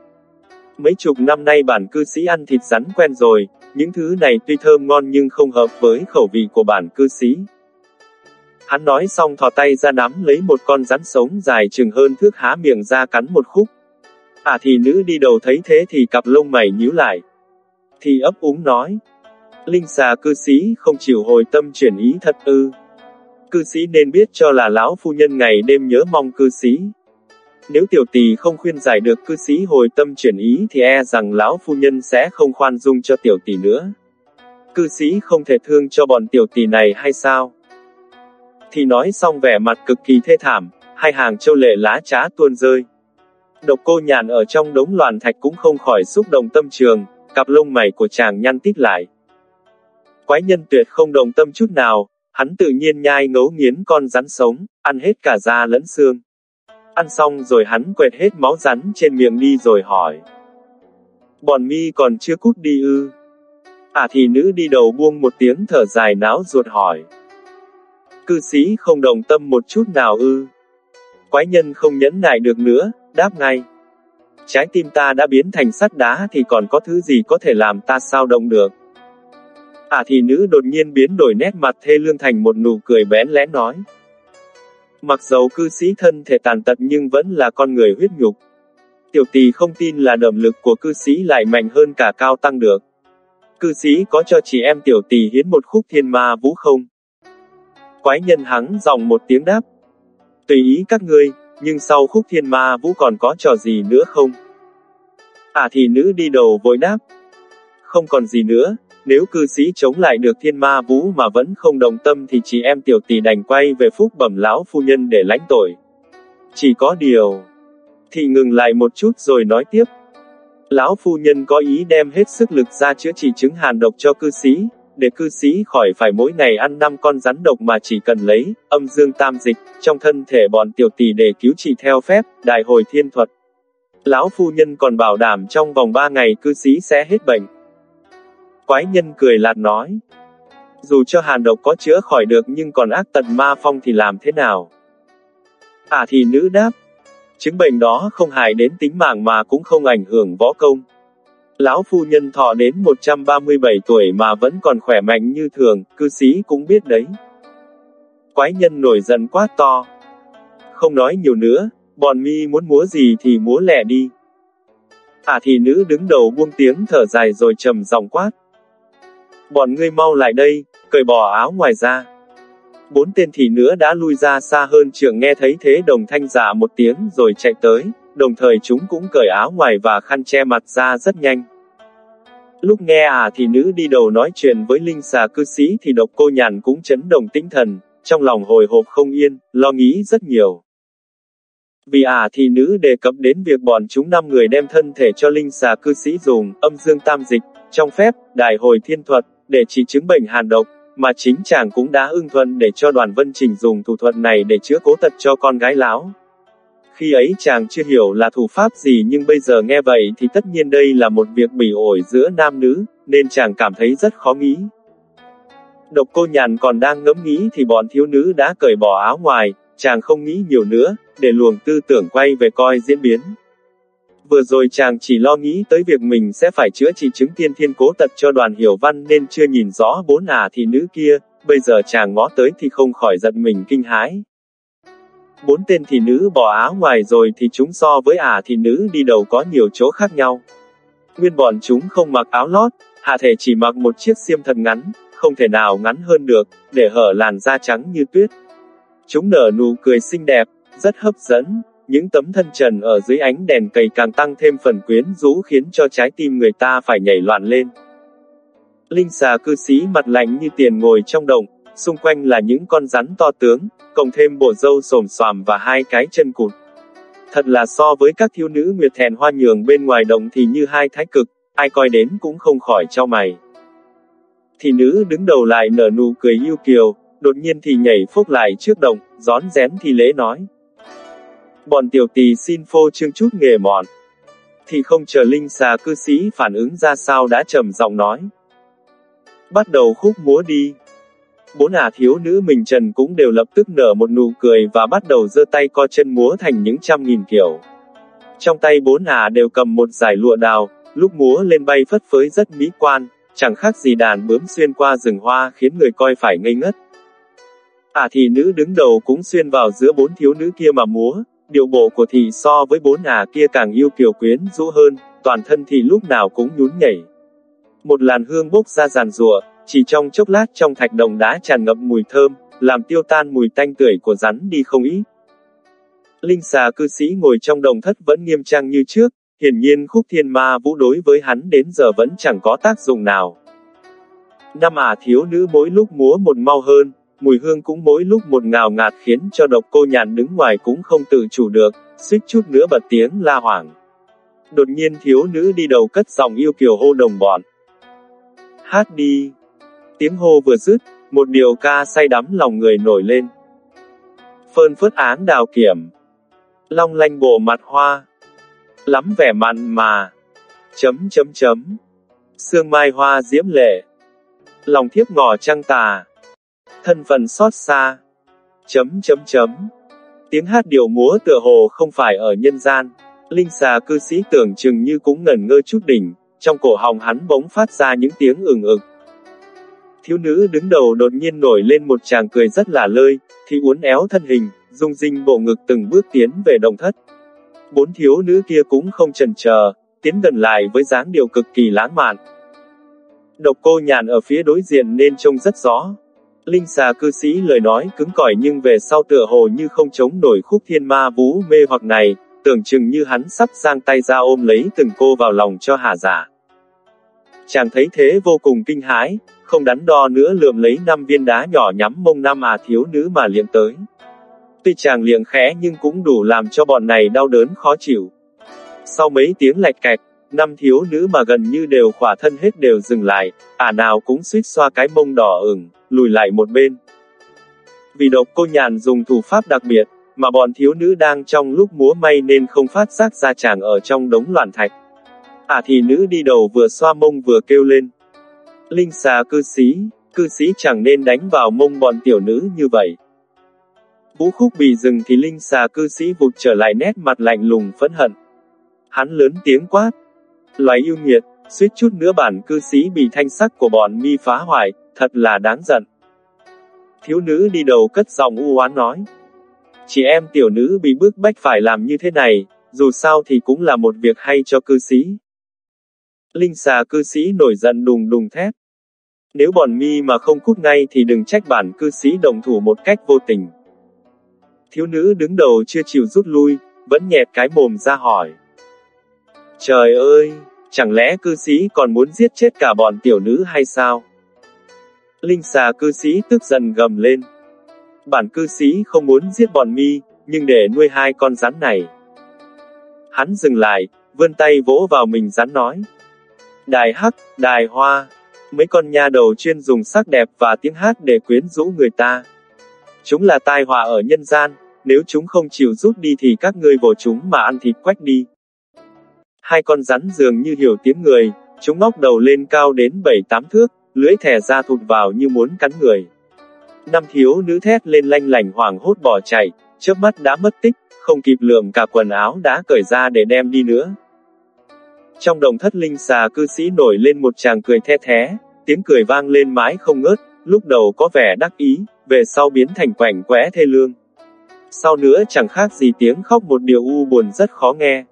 Mấy chục năm nay bản cư sĩ ăn thịt rắn quen rồi, những thứ này tuy thơm ngon nhưng không hợp với khẩu vị của bản cư sĩ. Hắn nói xong thò tay ra nắm lấy một con rắn sống dài chừng hơn thước há miệng ra cắn một khúc. À thì nữ đi đầu thấy thế thì cặp lông mày nhíu lại. Thì ấp úng nói. Linh xà cư sĩ không chịu hồi tâm chuyển ý thật ư. Cư sĩ nên biết cho là lão phu nhân ngày đêm nhớ mong cư sĩ. Nếu tiểu tỷ không khuyên giải được cư sĩ hồi tâm chuyển ý thì e rằng lão phu nhân sẽ không khoan dung cho tiểu tỷ nữa. Cư sĩ không thể thương cho bọn tiểu tỷ này hay sao? Thì nói xong vẻ mặt cực kỳ thê thảm, hai hàng châu lệ lá trá tuôn rơi. Độc cô nhàn ở trong đống loạn thạch cũng không khỏi xúc động tâm trường, cặp lông mày của chàng nhăn tít lại. Quái nhân tuyệt không đồng tâm chút nào, hắn tự nhiên nhai ngấu nghiến con rắn sống, ăn hết cả da lẫn xương. Ăn xong rồi hắn quẹt hết máu rắn trên miệng đi rồi hỏi. Bọn mi còn chưa cút đi ư? À thì nữ đi đầu buông một tiếng thở dài náo ruột hỏi. Cư sĩ không đồng tâm một chút nào ư? Quái nhân không nhẫn nại được nữa, đáp ngay. Trái tim ta đã biến thành sắt đá thì còn có thứ gì có thể làm ta sao động được. À thì nữ đột nhiên biến đổi nét mặt thê lương thành một nụ cười bén lén nói. Mặc dầu cư sĩ thân thể tàn tật nhưng vẫn là con người huyết nhục. Tiểu tỳ không tin là động lực của cư sĩ lại mạnh hơn cả cao tăng được. Cư sĩ có cho chị em tiểu tỳ hiến một khúc thiên ma vũ không? Quái nhân hắng dòng một tiếng đáp. Tùy ý các ngươi, nhưng sau khúc thiên ma vũ còn có trò gì nữa không? À thì nữ đi đầu vội đáp. Không còn gì nữa, nếu cư sĩ chống lại được thiên ma vũ mà vẫn không đồng tâm thì chị em tiểu tỷ đành quay về phúc bẩm lão phu nhân để lãnh tội. Chỉ có điều... Thì ngừng lại một chút rồi nói tiếp. Lão phu nhân có ý đem hết sức lực ra chữa trị chứng hàn độc cho cư sĩ, để cư sĩ khỏi phải mỗi ngày ăn năm con rắn độc mà chỉ cần lấy, âm dương tam dịch, trong thân thể bọn tiểu tỷ để cứu trị theo phép, đại hồi thiên thuật. Lão phu nhân còn bảo đảm trong vòng ba ngày cư sĩ sẽ hết bệnh. Quái nhân cười lạt nói. Dù cho hàn độc có chữa khỏi được nhưng còn ác tật ma phong thì làm thế nào? À thì nữ đáp. Chứng bệnh đó không hại đến tính mạng mà cũng không ảnh hưởng võ công. Lão phu nhân thọ đến 137 tuổi mà vẫn còn khỏe mạnh như thường, cư sĩ cũng biết đấy. Quái nhân nổi giận quá to. Không nói nhiều nữa, bọn mi muốn múa gì thì múa lẹ đi. À thì nữ đứng đầu buông tiếng thở dài rồi trầm giọng quát. Bọn ngươi mau lại đây, cởi bỏ áo ngoài ra. Bốn tên thị nữa đã lui ra xa hơn trường nghe thấy thế đồng thanh giả một tiếng rồi chạy tới, đồng thời chúng cũng cởi áo ngoài và khăn che mặt ra rất nhanh. Lúc nghe à thì nữ đi đầu nói chuyện với linh xà cư sĩ thì độc cô nhàn cũng chấn động tinh thần, trong lòng hồi hộp không yên, lo nghĩ rất nhiều. Vì à thì nữ đề cập đến việc bọn chúng năm người đem thân thể cho linh xà cư sĩ dùng, âm dương tam dịch, trong phép, đại hồi thiên thuật, để trị chứng bệnh hàn độc, mà chính chàng cũng đã ưng thuận để cho đoàn vân trình dùng thủ thuật này để chữa cố tật cho con gái lão. Khi ấy chàng chưa hiểu là thủ pháp gì nhưng bây giờ nghe vậy thì tất nhiên đây là một việc bỉ ổi giữa nam nữ, nên chàng cảm thấy rất khó nghĩ. Độc cô nhàn còn đang ngẫm nghĩ thì bọn thiếu nữ đã cởi bỏ áo ngoài, chàng không nghĩ nhiều nữa, để luồng tư tưởng quay về coi diễn biến. Vừa rồi chàng chỉ lo nghĩ tới việc mình sẽ phải chữa trị chứng tiên thiên cố tật cho đoàn hiểu văn nên chưa nhìn rõ bốn ả thị nữ kia, bây giờ chàng ngó tới thì không khỏi giận mình kinh hái Bốn tên thị nữ bỏ áo ngoài rồi thì chúng so với ả thị nữ đi đầu có nhiều chỗ khác nhau. Nguyên bọn chúng không mặc áo lót, hạ thể chỉ mặc một chiếc xiêm thật ngắn, không thể nào ngắn hơn được, để hở làn da trắng như tuyết. Chúng nở nụ cười xinh đẹp, rất hấp dẫn, những tấm thân trần ở dưới ánh đèn cầy càng tăng thêm phần quyến rũ khiến cho trái tim người ta phải nhảy loạn lên. Linh xà cư sĩ mặt lạnh như tiền ngồi trong đồng, xung quanh là những con rắn to tướng, cộng thêm bộ râu xồm xoàm và hai cái chân cụt. Thật là so với các thiếu nữ nguyệt thèn hoa nhường bên ngoài đồng thì như hai thái cực, ai coi đến cũng không khỏi cho mày. Thì nữ đứng đầu lại nở nụ cười yêu kiều, đột nhiên thì nhảy phúc lại trước đồng, gión rén thì lễ nói. Bọn tiểu tỳ xin phô trương chút nghề mọn. Thì không chờ linh xà cư sĩ phản ứng ra sao đã trầm giọng nói. Bắt đầu khúc múa đi. Bốn ả thiếu nữ mình trần cũng đều lập tức nở một nụ cười và bắt đầu giơ tay co chân múa thành những trăm nghìn kiểu. Trong tay bốn ả đều cầm một giải lụa đào, lúc múa lên bay phất phới rất mỹ quan, chẳng khác gì đàn bướm xuyên qua rừng hoa khiến người coi phải ngây ngất. Ả thì nữ đứng đầu cũng xuyên vào giữa bốn thiếu nữ kia mà múa, điệu bộ của thị so với bốn ả kia càng yêu kiều quyến rũ hơn, toàn thân thì lúc nào cũng nhún nhảy. Một làn hương bốc ra giàn rùa, chỉ trong chốc lát trong thạch đồng đá tràn ngập mùi thơm, làm tiêu tan mùi tanh tưởi của rắn đi không ít. Linh xà cư sĩ ngồi trong đồng thất vẫn nghiêm trang như trước, hiển nhiên khúc thiên ma vũ đối với hắn đến giờ vẫn chẳng có tác dụng nào. Năm ả à thiếu nữ mỗi lúc múa một mau hơn, mùi hương cũng mỗi lúc một ngào ngạt khiến cho độc cô nhàn đứng ngoài cũng không tự chủ được, suýt chút nữa bật tiếng la hoảng. Đột nhiên thiếu nữ đi đầu cất giọng yêu kiều hô đồng bọn. Hát đi. Tiếng hô vừa dứt, một điều ca say đắm lòng người nổi lên. Phơn phớt án đào kiểm. Long lanh bộ mặt hoa. Lắm vẻ mặn mà. Chấm chấm chấm. Sương mai hoa diễm lệ. Lòng thiếp ngò trăng tà thân phận xót xa. Chấm chấm chấm. Tiếng hát điệu múa tựa hồ không phải ở nhân gian. Linh xà cư sĩ tưởng chừng như cũng ngẩn ngơ chút đỉnh, trong cổ họng hắn bỗng phát ra những tiếng ừng ực. Thiếu nữ đứng đầu đột nhiên nổi lên một chàng cười rất là lơi, thì uốn éo thân hình, dung dinh bộ ngực từng bước tiến về đồng thất. Bốn thiếu nữ kia cũng không chần chờ, tiến gần lại với dáng điệu cực kỳ lãng mạn. Độc cô nhàn ở phía đối diện nên trông rất rõ, Linh xà cư sĩ lời nói cứng cỏi nhưng về sau tựa hồ như không chống nổi khúc thiên ma vũ mê hoặc này, tưởng chừng như hắn sắp giang tay ra ôm lấy từng cô vào lòng cho hà giả. Chàng thấy thế vô cùng kinh hãi, không đắn đo nữa lượm lấy năm viên đá nhỏ nhắm mông năm à thiếu nữ mà liệng tới. Tuy chàng liệng khẽ nhưng cũng đủ làm cho bọn này đau đớn khó chịu. Sau mấy tiếng lạch cạch, năm thiếu nữ mà gần như đều khỏa thân hết đều dừng lại, ả nào cũng suýt xoa cái mông đỏ ửng, lùi lại một bên. Vì độc cô nhàn dùng thủ pháp đặc biệt, mà bọn thiếu nữ đang trong lúc múa may nên không phát giác ra chàng ở trong đống loạn thạch. À thì nữ đi đầu vừa xoa mông vừa kêu lên. Linh xà cư sĩ, cư sĩ chẳng nên đánh vào mông bọn tiểu nữ như vậy. Vũ khúc bị dừng thì linh xà cư sĩ vụt trở lại nét mặt lạnh lùng phẫn hận. Hắn lớn tiếng quát. Loài yêu nghiệt, Suýt chút nữa bản cư sĩ bị thanh sắc của bọn mi phá hoại, thật là đáng giận. Thiếu nữ đi đầu cất giọng u oán nói. Chị em tiểu nữ bị bức bách phải làm như thế này, dù sao thì cũng là một việc hay cho cư sĩ. Linh xà cư sĩ nổi giận đùng đùng thét. Nếu bọn mi mà không cút ngay thì đừng trách bản cư sĩ đồng thủ một cách vô tình. Thiếu nữ đứng đầu chưa chịu rút lui, vẫn nhẹt cái mồm ra hỏi. Trời ơi, chẳng lẽ cư sĩ còn muốn giết chết cả bọn tiểu nữ hay sao? Linh xà cư sĩ tức giận gầm lên. Bản cư sĩ không muốn giết bọn mi, nhưng để nuôi hai con rắn này. Hắn dừng lại, vươn tay vỗ vào mình rắn nói. Đài hắc, đài hoa, mấy con nha đầu chuyên dùng sắc đẹp và tiếng hát để quyến rũ người ta. Chúng là tai họa ở nhân gian, nếu chúng không chịu rút đi thì các ngươi vồ chúng mà ăn thịt quách đi. Hai con rắn dường như hiểu tiếng người, chúng ngóc đầu lên cao đến bảy tám thước, lưỡi thẻ ra thụt vào như muốn cắn người. Năm thiếu nữ thét lên lanh lành hoảng hốt bỏ chạy, chớp mắt đã mất tích, không kịp lượm cả quần áo đã cởi ra để đem đi nữa. Trong đồng thất linh xà cư sĩ nổi lên một chàng cười the thé, tiếng cười vang lên mãi không ngớt, lúc đầu có vẻ đắc ý, về sau biến thành quảnh quẽ thê lương. Sau nữa chẳng khác gì tiếng khóc một điều u buồn rất khó nghe.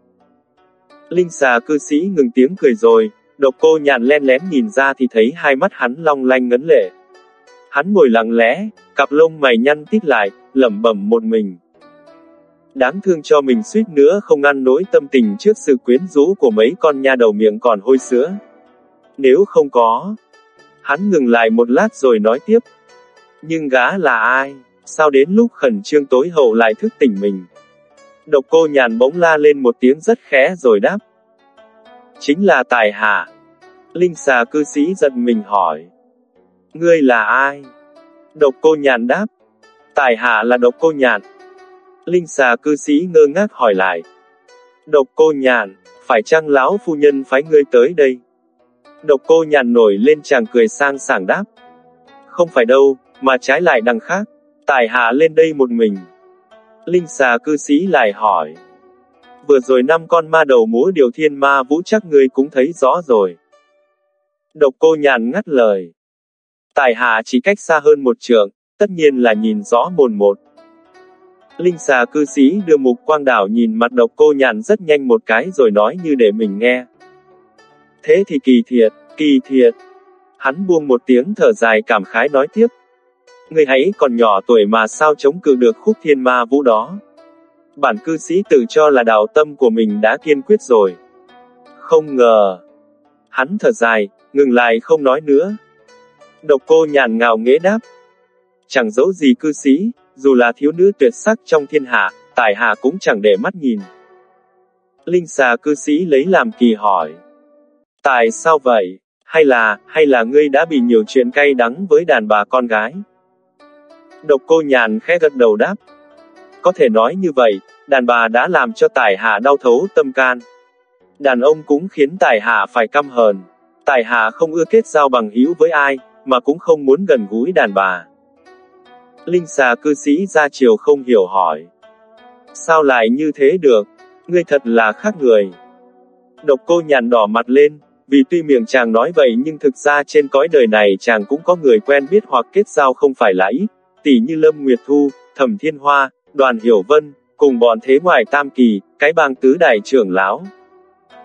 Linh xà cư sĩ ngừng tiếng cười rồi, độc cô nhàn len lén nhìn ra thì thấy hai mắt hắn long lanh ngấn lệ. Hắn ngồi lặng lẽ, cặp lông mày nhăn tít lại, lẩm bẩm một mình. Đáng thương cho mình suýt nữa không ngăn nỗi tâm tình trước sự quyến rũ của mấy con nha đầu miệng còn hôi sữa. Nếu không có. Hắn ngừng lại một lát rồi nói tiếp. Nhưng gã là ai? Sao đến lúc khẩn trương tối hậu lại thức tỉnh mình? Độc cô nhàn bỗng la lên một tiếng rất khẽ rồi đáp. Chính là tài hạ. Linh xà cư sĩ giật mình hỏi. Ngươi là ai? Độc cô nhàn đáp. Tài hạ là độc cô nhàn. Linh xà cư sĩ ngơ ngác hỏi lại. Độc cô nhàn, phải chăng lão phu nhân phái ngươi tới đây? Độc cô nhàn nổi lên chàng cười sang sảng đáp. Không phải đâu, mà trái lại đằng khác. Tài hạ lên đây một mình. Linh xà cư sĩ lại hỏi. Vừa rồi năm con ma đầu múa điều thiên ma vũ chắc ngươi cũng thấy rõ rồi. Độc cô nhàn ngắt lời. Tài hạ chỉ cách xa hơn một trường, tất nhiên là nhìn rõ mồn một. Linh xà cư sĩ đưa mục quang đảo nhìn mặt độc cô nhàn rất nhanh một cái rồi nói như để mình nghe. Thế thì kỳ thiệt, kỳ thiệt. Hắn buông một tiếng thở dài cảm khái nói tiếp. Người ấy còn nhỏ tuổi mà sao chống cự được khúc thiên ma vũ đó. Bản cư sĩ tự cho là đạo tâm của mình đã kiên quyết rồi. Không ngờ. Hắn thở dài, ngừng lại không nói nữa. Độc cô nhàn ngào nghế đáp. Chẳng giấu gì cư sĩ, dù là thiếu nữ tuyệt sắc trong thiên hạ, tài hạ cũng chẳng để mắt nhìn. Linh xà cư sĩ lấy làm kỳ hỏi. Tại sao vậy? Hay là, hay là ngươi đã bị nhiều chuyện cay đắng với đàn bà con gái? Độc cô nhàn khẽ gật đầu đáp. Có thể nói như vậy, đàn bà đã làm cho tài hạ đau thấu tâm can. Đàn ông cũng khiến tài hạ phải căm hờn. Tài hạ không ưa kết giao bằng hữu với ai, mà cũng không muốn gần gũi đàn bà. Linh xà cư sĩ ra chiều không hiểu hỏi. Sao lại như thế được? Ngươi thật là khác người. Độc cô nhàn đỏ mặt lên, vì tuy miệng chàng nói vậy nhưng thực ra trên cõi đời này chàng cũng có người quen biết hoặc kết giao không phải là ít, tỷ như Lâm Nguyệt Thu, Thẩm Thiên Hoa, Đoàn Hiểu Vân, cùng bọn thế ngoại tam kỳ, cái bang tứ đại trưởng lão.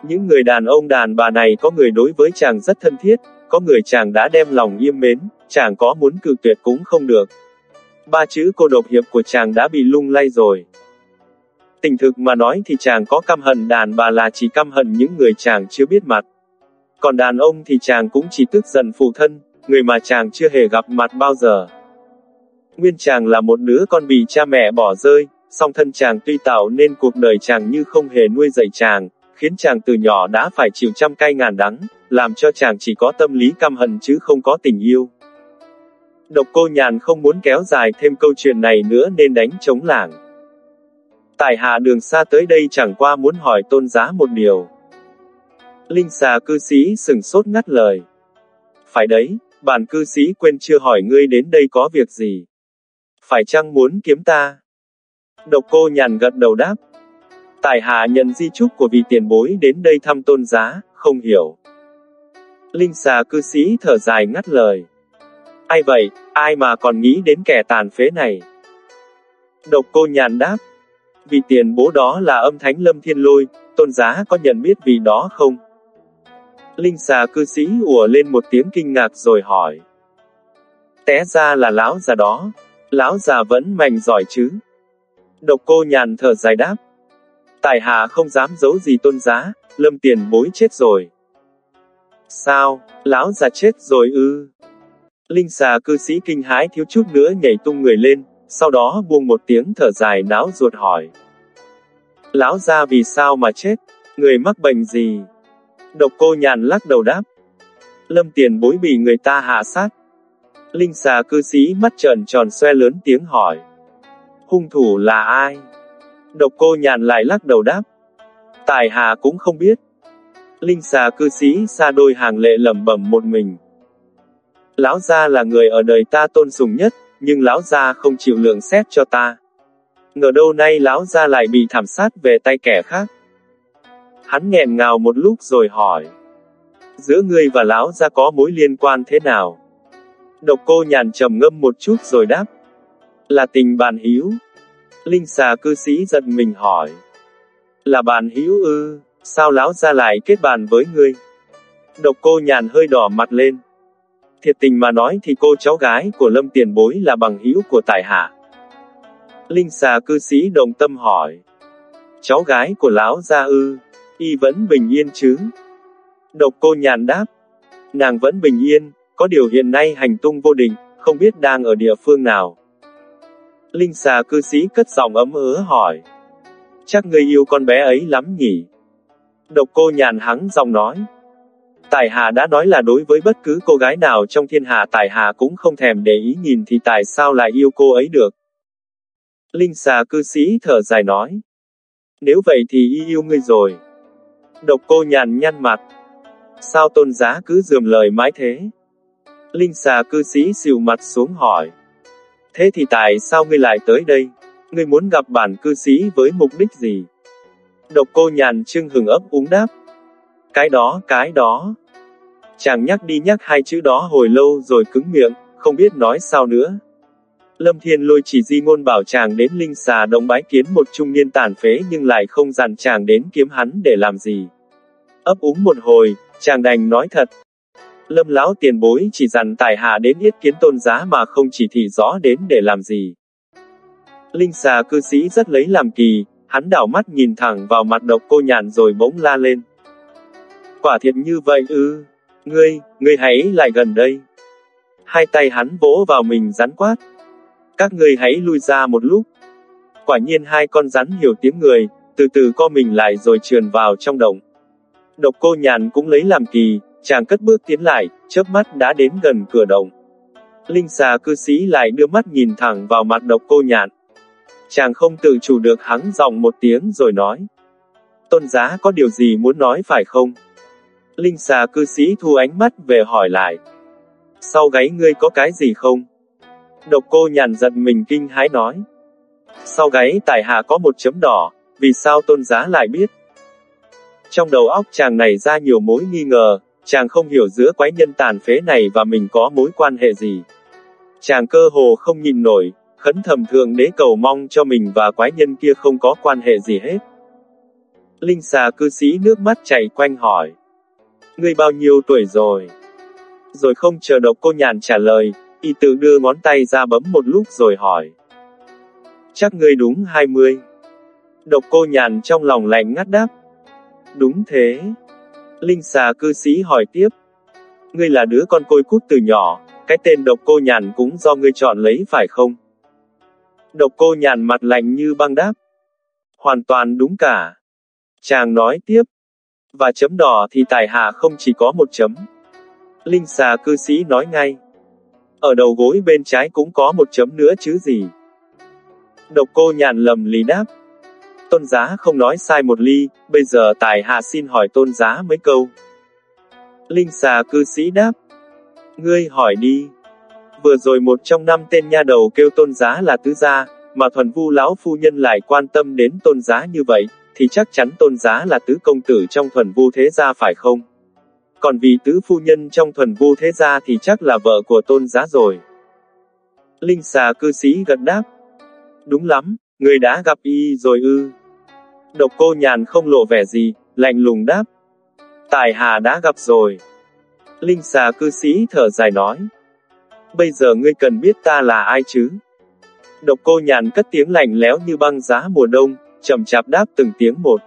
Những người đàn ông đàn bà này có người đối với chàng rất thân thiết, có người chàng đã đem lòng yêm mến, chàng có muốn cự tuyệt cũng không được. Ba chữ cô độc hiệp của chàng đã bị lung lay rồi. Tình thực mà nói thì chàng có căm hận đàn bà là chỉ căm hận những người chàng chưa biết mặt. Còn đàn ông thì chàng cũng chỉ tức giận phụ thân, người mà chàng chưa hề gặp mặt bao giờ. Nguyên chàng là một đứa con bị cha mẹ bỏ rơi, song thân chàng tuy tạo nên cuộc đời chàng như không hề nuôi dạy chàng, khiến chàng từ nhỏ đã phải chịu trăm cay ngàn đắng, làm cho chàng chỉ có tâm lý căm hận chứ không có tình yêu. Độc cô nhàn không muốn kéo dài thêm câu chuyện này nữa nên đánh chống lảng. Tài hạ đường xa tới đây chẳng qua muốn hỏi tôn giá một điều. Linh xà cư sĩ sừng sốt ngắt lời. Phải đấy, bản cư sĩ quên chưa hỏi ngươi đến đây có việc gì. Phải chăng muốn kiếm ta? Độc cô nhàn gật đầu đáp. Tài hạ nhận di chúc của vị tiền bối đến đây thăm tôn giá, không hiểu. Linh xà cư sĩ thở dài ngắt lời. Ai vậy, ai mà còn nghĩ đến kẻ tàn phế này? Độc cô nhàn đáp. Vị tiền bố đó là âm thánh lâm thiên lôi, tôn giá có nhận biết vị đó không? Linh xà cư sĩ ùa lên một tiếng kinh ngạc rồi hỏi. Té ra là lão già đó. Lão già vẫn mạnh giỏi chứ. Độc cô nhàn thở dài đáp. Tài hạ không dám giấu gì tôn giá, lâm tiền bối chết rồi. Sao, lão già chết rồi ư? Linh xà cư sĩ kinh hãi thiếu chút nữa nhảy tung người lên, sau đó buông một tiếng thở dài náo ruột hỏi. Lão ra vì sao mà chết? Người mắc bệnh gì? Độc cô nhàn lắc đầu đáp. Lâm tiền bối bị người ta hạ sát. Linh xà cư sĩ mắt trợn tròn xoe lớn tiếng hỏi. Hung thủ là ai? Độc cô nhàn lại lắc đầu đáp. Tài hà cũng không biết. Linh xà cư sĩ xa đôi hàng lệ lẩm bẩm một mình. Lão gia là người ở đời ta tôn sùng nhất, nhưng lão gia không chịu lượng xét cho ta. Ngờ đâu nay lão gia lại bị thảm sát về tay kẻ khác. Hắn nghẹn ngào một lúc rồi hỏi. Giữa ngươi và lão gia có mối liên quan thế nào? Độc cô nhàn trầm ngâm một chút rồi đáp. Là tình bàn hữu. Linh xà cư sĩ giật mình hỏi. Là bàn hữu ư, sao lão gia lại kết bàn với ngươi? Độc cô nhàn hơi đỏ mặt lên. Thiệt tình mà nói thì cô cháu gái của Lâm Tiền Bối là bằng hữu của tài hạ. Linh xà cư sĩ đồng tâm hỏi. Cháu gái của lão gia ư, y vẫn bình yên chứ? Độc cô nhàn đáp. Nàng vẫn bình yên, có điều hiện nay hành tung vô định, không biết đang ở địa phương nào. Linh xà cư sĩ cất giọng ấm ớ hỏi. Chắc người yêu con bé ấy lắm nhỉ? Độc cô nhàn hắng giọng nói. Tài Hà đã nói là đối với bất cứ cô gái nào trong thiên hạ Tài Hà cũng không thèm để ý nhìn thì tại sao lại yêu cô ấy được. Linh xà cư sĩ thở dài nói. Nếu vậy thì y yêu ngươi rồi. Độc cô nhàn nhăn mặt. Sao tôn giá cứ dườm lời mãi thế? Linh xà cư sĩ xìu mặt xuống hỏi. Thế thì tại sao ngươi lại tới đây? Ngươi muốn gặp bản cư sĩ với mục đích gì? Độc cô nhàn trưng hừng ấp úng đáp. Cái đó, cái đó. Chàng nhắc đi nhắc hai chữ đó hồi lâu rồi cứng miệng, không biết nói sao nữa. Lâm Thiên lôi chỉ di ngôn bảo chàng đến linh xà động bái kiến một trung niên tàn phế nhưng lại không dặn chàng đến kiếm hắn để làm gì. Ấp úng một hồi, chàng đành nói thật. Lâm lão tiền bối chỉ dặn tài hạ đến yết kiến tôn giá mà không chỉ thị rõ đến để làm gì. Linh xà cư sĩ rất lấy làm kỳ, hắn đảo mắt nhìn thẳng vào mặt độc cô nhàn rồi bỗng la lên. Quả thiệt như vậy ư, ngươi, ngươi hãy lại gần đây. Hai tay hắn vỗ vào mình rắn quát. Các ngươi hãy lui ra một lúc. Quả nhiên hai con rắn hiểu tiếng người, từ từ co mình lại rồi trườn vào trong động. Độc cô nhàn cũng lấy làm kỳ, chàng cất bước tiến lại, chớp mắt đã đến gần cửa động. Linh xà cư sĩ lại đưa mắt nhìn thẳng vào mặt độc cô nhàn. Chàng không tự chủ được hắng giọng một tiếng rồi nói. Tôn giá có điều gì muốn nói phải không? Linh xà cư sĩ thu ánh mắt về hỏi lại. Sau gáy ngươi có cái gì không? Độc cô nhàn giận mình kinh hái nói. Sau gáy tài hạ có một chấm đỏ, vì sao tôn giá lại biết? Trong đầu óc chàng này ra nhiều mối nghi ngờ, chàng không hiểu giữa quái nhân tàn phế này và mình có mối quan hệ gì. Chàng cơ hồ không nhìn nổi, khấn thầm thượng đế cầu mong cho mình và quái nhân kia không có quan hệ gì hết. Linh xà cư sĩ nước mắt chảy quanh hỏi. Ngươi bao nhiêu tuổi rồi? Rồi không chờ độc cô nhàn trả lời, y tự đưa ngón tay ra bấm một lúc rồi hỏi. Chắc ngươi đúng 20. Độc cô nhàn trong lòng lạnh ngắt đáp. Đúng thế. Linh xà cư sĩ hỏi tiếp. Ngươi là đứa con côi cút từ nhỏ, cái tên độc cô nhàn cũng do ngươi chọn lấy phải không? Độc cô nhàn mặt lạnh như băng đáp. Hoàn toàn đúng cả. Chàng nói tiếp. Và chấm đỏ thì tài hạ không chỉ có một chấm. Linh xà cư sĩ nói ngay. Ở đầu gối bên trái cũng có một chấm nữa chứ gì. Độc cô nhàn lầm lý đáp. Tôn giá không nói sai một ly, bây giờ tài hạ xin hỏi tôn giá mấy câu. Linh xà cư sĩ đáp. Ngươi hỏi đi. Vừa rồi một trong năm tên nha đầu kêu tôn giá là tứ gia, mà thuần vu lão phu nhân lại quan tâm đến tôn giá như vậy, thì chắc chắn tôn giá là tứ công tử trong thuần vu thế gia phải không? còn vì tứ phu nhân trong thuần vu thế gia thì chắc là vợ của tôn giá rồi. Linh xà cư sĩ gật đáp. Đúng lắm, người đã gặp y rồi ư. Độc cô nhàn không lộ vẻ gì, lạnh lùng đáp. Tài hà đã gặp rồi. Linh xà cư sĩ thở dài nói. Bây giờ ngươi cần biết ta là ai chứ? Độc cô nhàn cất tiếng lạnh lẽo như băng giá mùa đông, chậm chạp đáp từng tiếng một.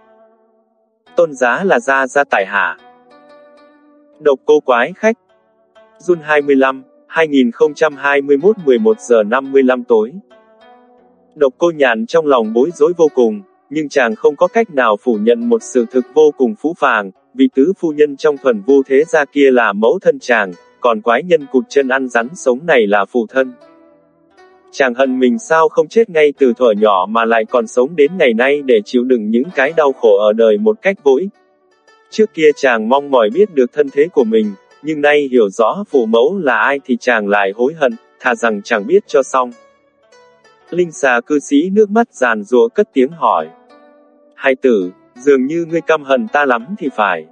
Tôn giá là gia gia tài hạ. Độc cô quái khách. Jun 25, 2021 11 giờ 55 tối. Độc cô nhàn trong lòng bối rối vô cùng, nhưng chàng không có cách nào phủ nhận một sự thực vô cùng phũ phàng, vì tứ phu nhân trong thuần vô thế gia kia là mẫu thân chàng, còn quái nhân cụt chân ăn rắn sống này là phụ thân. Chàng hận mình sao không chết ngay từ thuở nhỏ mà lại còn sống đến ngày nay để chịu đựng những cái đau khổ ở đời một cách vô ích. Trước kia chàng mong mỏi biết được thân thế của mình, nhưng nay hiểu rõ phụ mẫu là ai thì chàng lại hối hận, thà rằng chàng biết cho xong. Linh xà cư sĩ nước mắt giàn rùa cất tiếng hỏi. Hai tử, dường như ngươi căm hận ta lắm thì phải.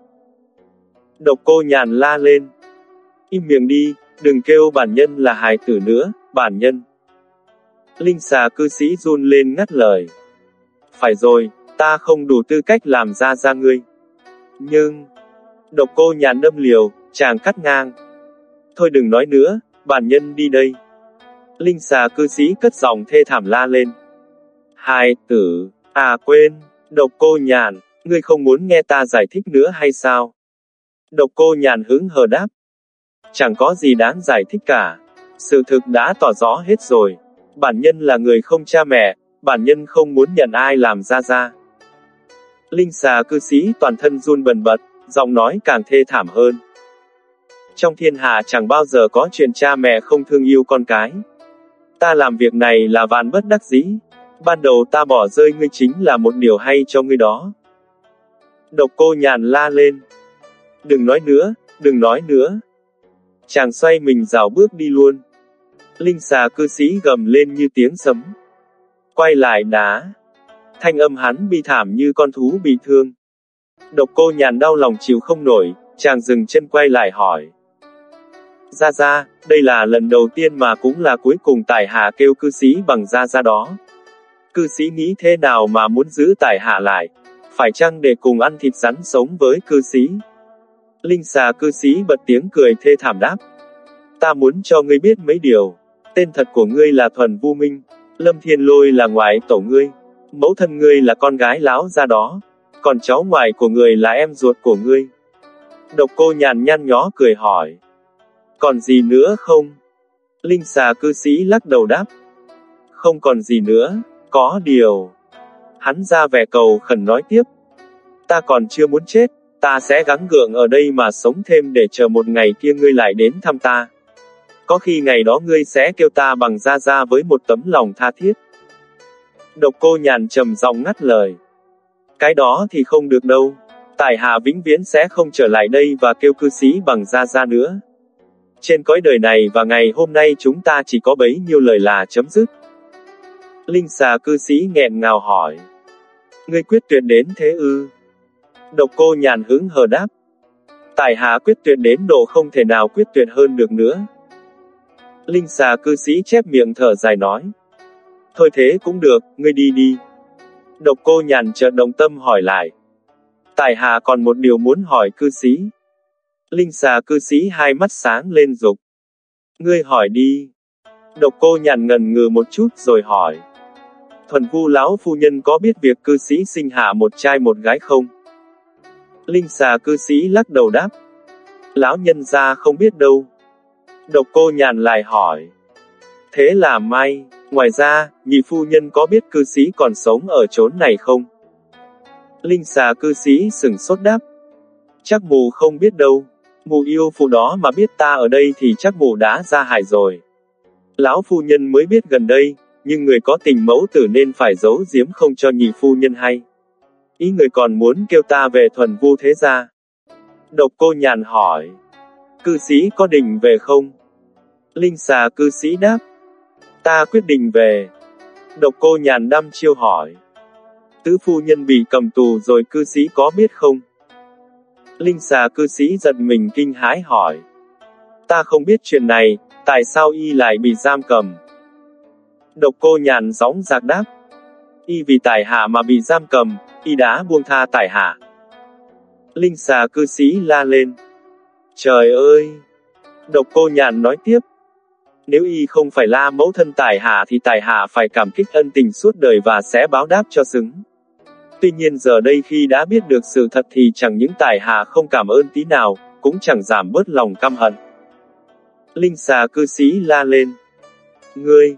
Độc cô nhàn la lên. Im miệng đi, đừng kêu bản nhân là hài tử nữa, bản nhân. Linh xà cư sĩ run lên ngắt lời. Phải rồi, ta không đủ tư cách làm ra ra ngươi. Nhưng, độc cô nhàn đâm liều, chàng cắt ngang. Thôi đừng nói nữa, bản nhân đi đây. Linh xà cư sĩ cất giọng thê thảm la lên. Hai tử, à quên, độc cô nhàn, ngươi không muốn nghe ta giải thích nữa hay sao? Độc cô nhàn hứng hờ đáp. Chẳng có gì đáng giải thích cả. Sự thực đã tỏ rõ hết rồi. Bản nhân là người không cha mẹ, bản nhân không muốn nhận ai làm ra ra. Linh xà cư sĩ toàn thân run bần bật, giọng nói càng thê thảm hơn. Trong thiên hạ chẳng bao giờ có chuyện cha mẹ không thương yêu con cái. Ta làm việc này là vạn bất đắc dĩ. Ban đầu ta bỏ rơi ngươi chính là một điều hay cho ngươi đó. Độc cô nhàn la lên. Đừng nói nữa, đừng nói nữa. Chàng xoay mình rào bước đi luôn. Linh xà cư sĩ gầm lên như tiếng sấm. Quay lại đá. Thanh âm hắn bi thảm như con thú bị thương. Độc cô nhàn đau lòng chịu không nổi, chàng dừng chân quay lại hỏi. Gia gia, đây là lần đầu tiên mà cũng là cuối cùng tài hạ kêu cư sĩ bằng gia gia đó. Cư sĩ nghĩ thế nào mà muốn giữ tài hạ lại? Phải chăng để cùng ăn thịt rắn sống với cư sĩ? Linh xà cư sĩ bật tiếng cười thê thảm đáp. Ta muốn cho ngươi biết mấy điều. Tên thật của ngươi là Thuần Vu Minh. Lâm Thiên Lôi là ngoại tổ ngươi. Mẫu thân ngươi là con gái láo ra đó. Còn cháu ngoại của ngươi là em ruột của ngươi. Độc cô nhàn nhăn nhó cười hỏi. Còn gì nữa không? Linh xà cư sĩ lắc đầu đáp. Không còn gì nữa, có điều. Hắn ra vẻ cầu khẩn nói tiếp. Ta còn chưa muốn chết, ta sẽ gắng gượng ở đây mà sống thêm để chờ một ngày kia ngươi lại đến thăm ta. Có khi ngày đó ngươi sẽ kêu ta bằng ra ra với một tấm lòng tha thiết. Độc cô nhàn trầm giọng ngắt lời. Cái đó thì không được đâu. Tài hạ vĩnh viễn sẽ không trở lại đây và kêu cư sĩ bằng ra ra nữa. Trên cõi đời này và ngày hôm nay chúng ta chỉ có bấy nhiêu lời là chấm dứt. Linh xà cư sĩ nghẹn ngào hỏi. Ngươi quyết tuyệt đến thế ư? Độc cô nhàn hứng hờ đáp. Tài hạ quyết tuyệt đến độ không thể nào quyết tuyệt hơn được nữa. Linh xà cư sĩ chép miệng thở dài nói. Thôi thế cũng được, ngươi đi đi. Độc cô nhàn chợt đồng tâm hỏi lại. Tài hạ còn một điều muốn hỏi cư sĩ. Linh xà cư sĩ hai mắt sáng lên dục. Ngươi hỏi đi. Độc cô nhàn ngần ngừ một chút rồi hỏi. Thuần vu lão phu nhân có biết việc cư sĩ sinh hạ một trai một gái không? Linh xà cư sĩ lắc đầu đáp. Lão nhân ra không biết đâu. Độc cô nhàn lại hỏi. Thế là may, ngoài ra, nhị phu nhân có biết cư sĩ còn sống ở chốn này không? Linh xà cư sĩ sừng sốt đáp. Chắc mù không biết đâu. Mù yêu phụ đó mà biết ta ở đây thì chắc mù đã ra hại rồi. Lão phu nhân mới biết gần đây, nhưng người có tình mẫu tử nên phải giấu giếm không cho nhị phu nhân hay. Ý người còn muốn kêu ta về thuần vu thế gia. Độc cô nhàn hỏi. Cư sĩ có định về không? Linh xà cư sĩ đáp. Ta quyết định về. Độc cô nhàn đăm chiêu hỏi. Tứ phu nhân bị cầm tù rồi cư sĩ có biết không? Linh xà cư sĩ giật mình kinh hãi hỏi. Ta không biết chuyện này, tại sao y lại bị giam cầm? Độc cô nhàn gióng giạc đáp. Y vì tài hạ mà bị giam cầm, y đã buông tha tài hạ. Linh xà cư sĩ la lên. Trời ơi! Độc cô nhàn nói tiếp. Nếu y không phải la mẫu thân tài hạ thì tài hạ phải cảm kích ân tình suốt đời và sẽ báo đáp cho xứng. Tuy nhiên giờ đây khi đã biết được sự thật thì chẳng những tài hạ không cảm ơn tí nào, cũng chẳng giảm bớt lòng căm hận. Linh xà cư sĩ la lên. Ngươi!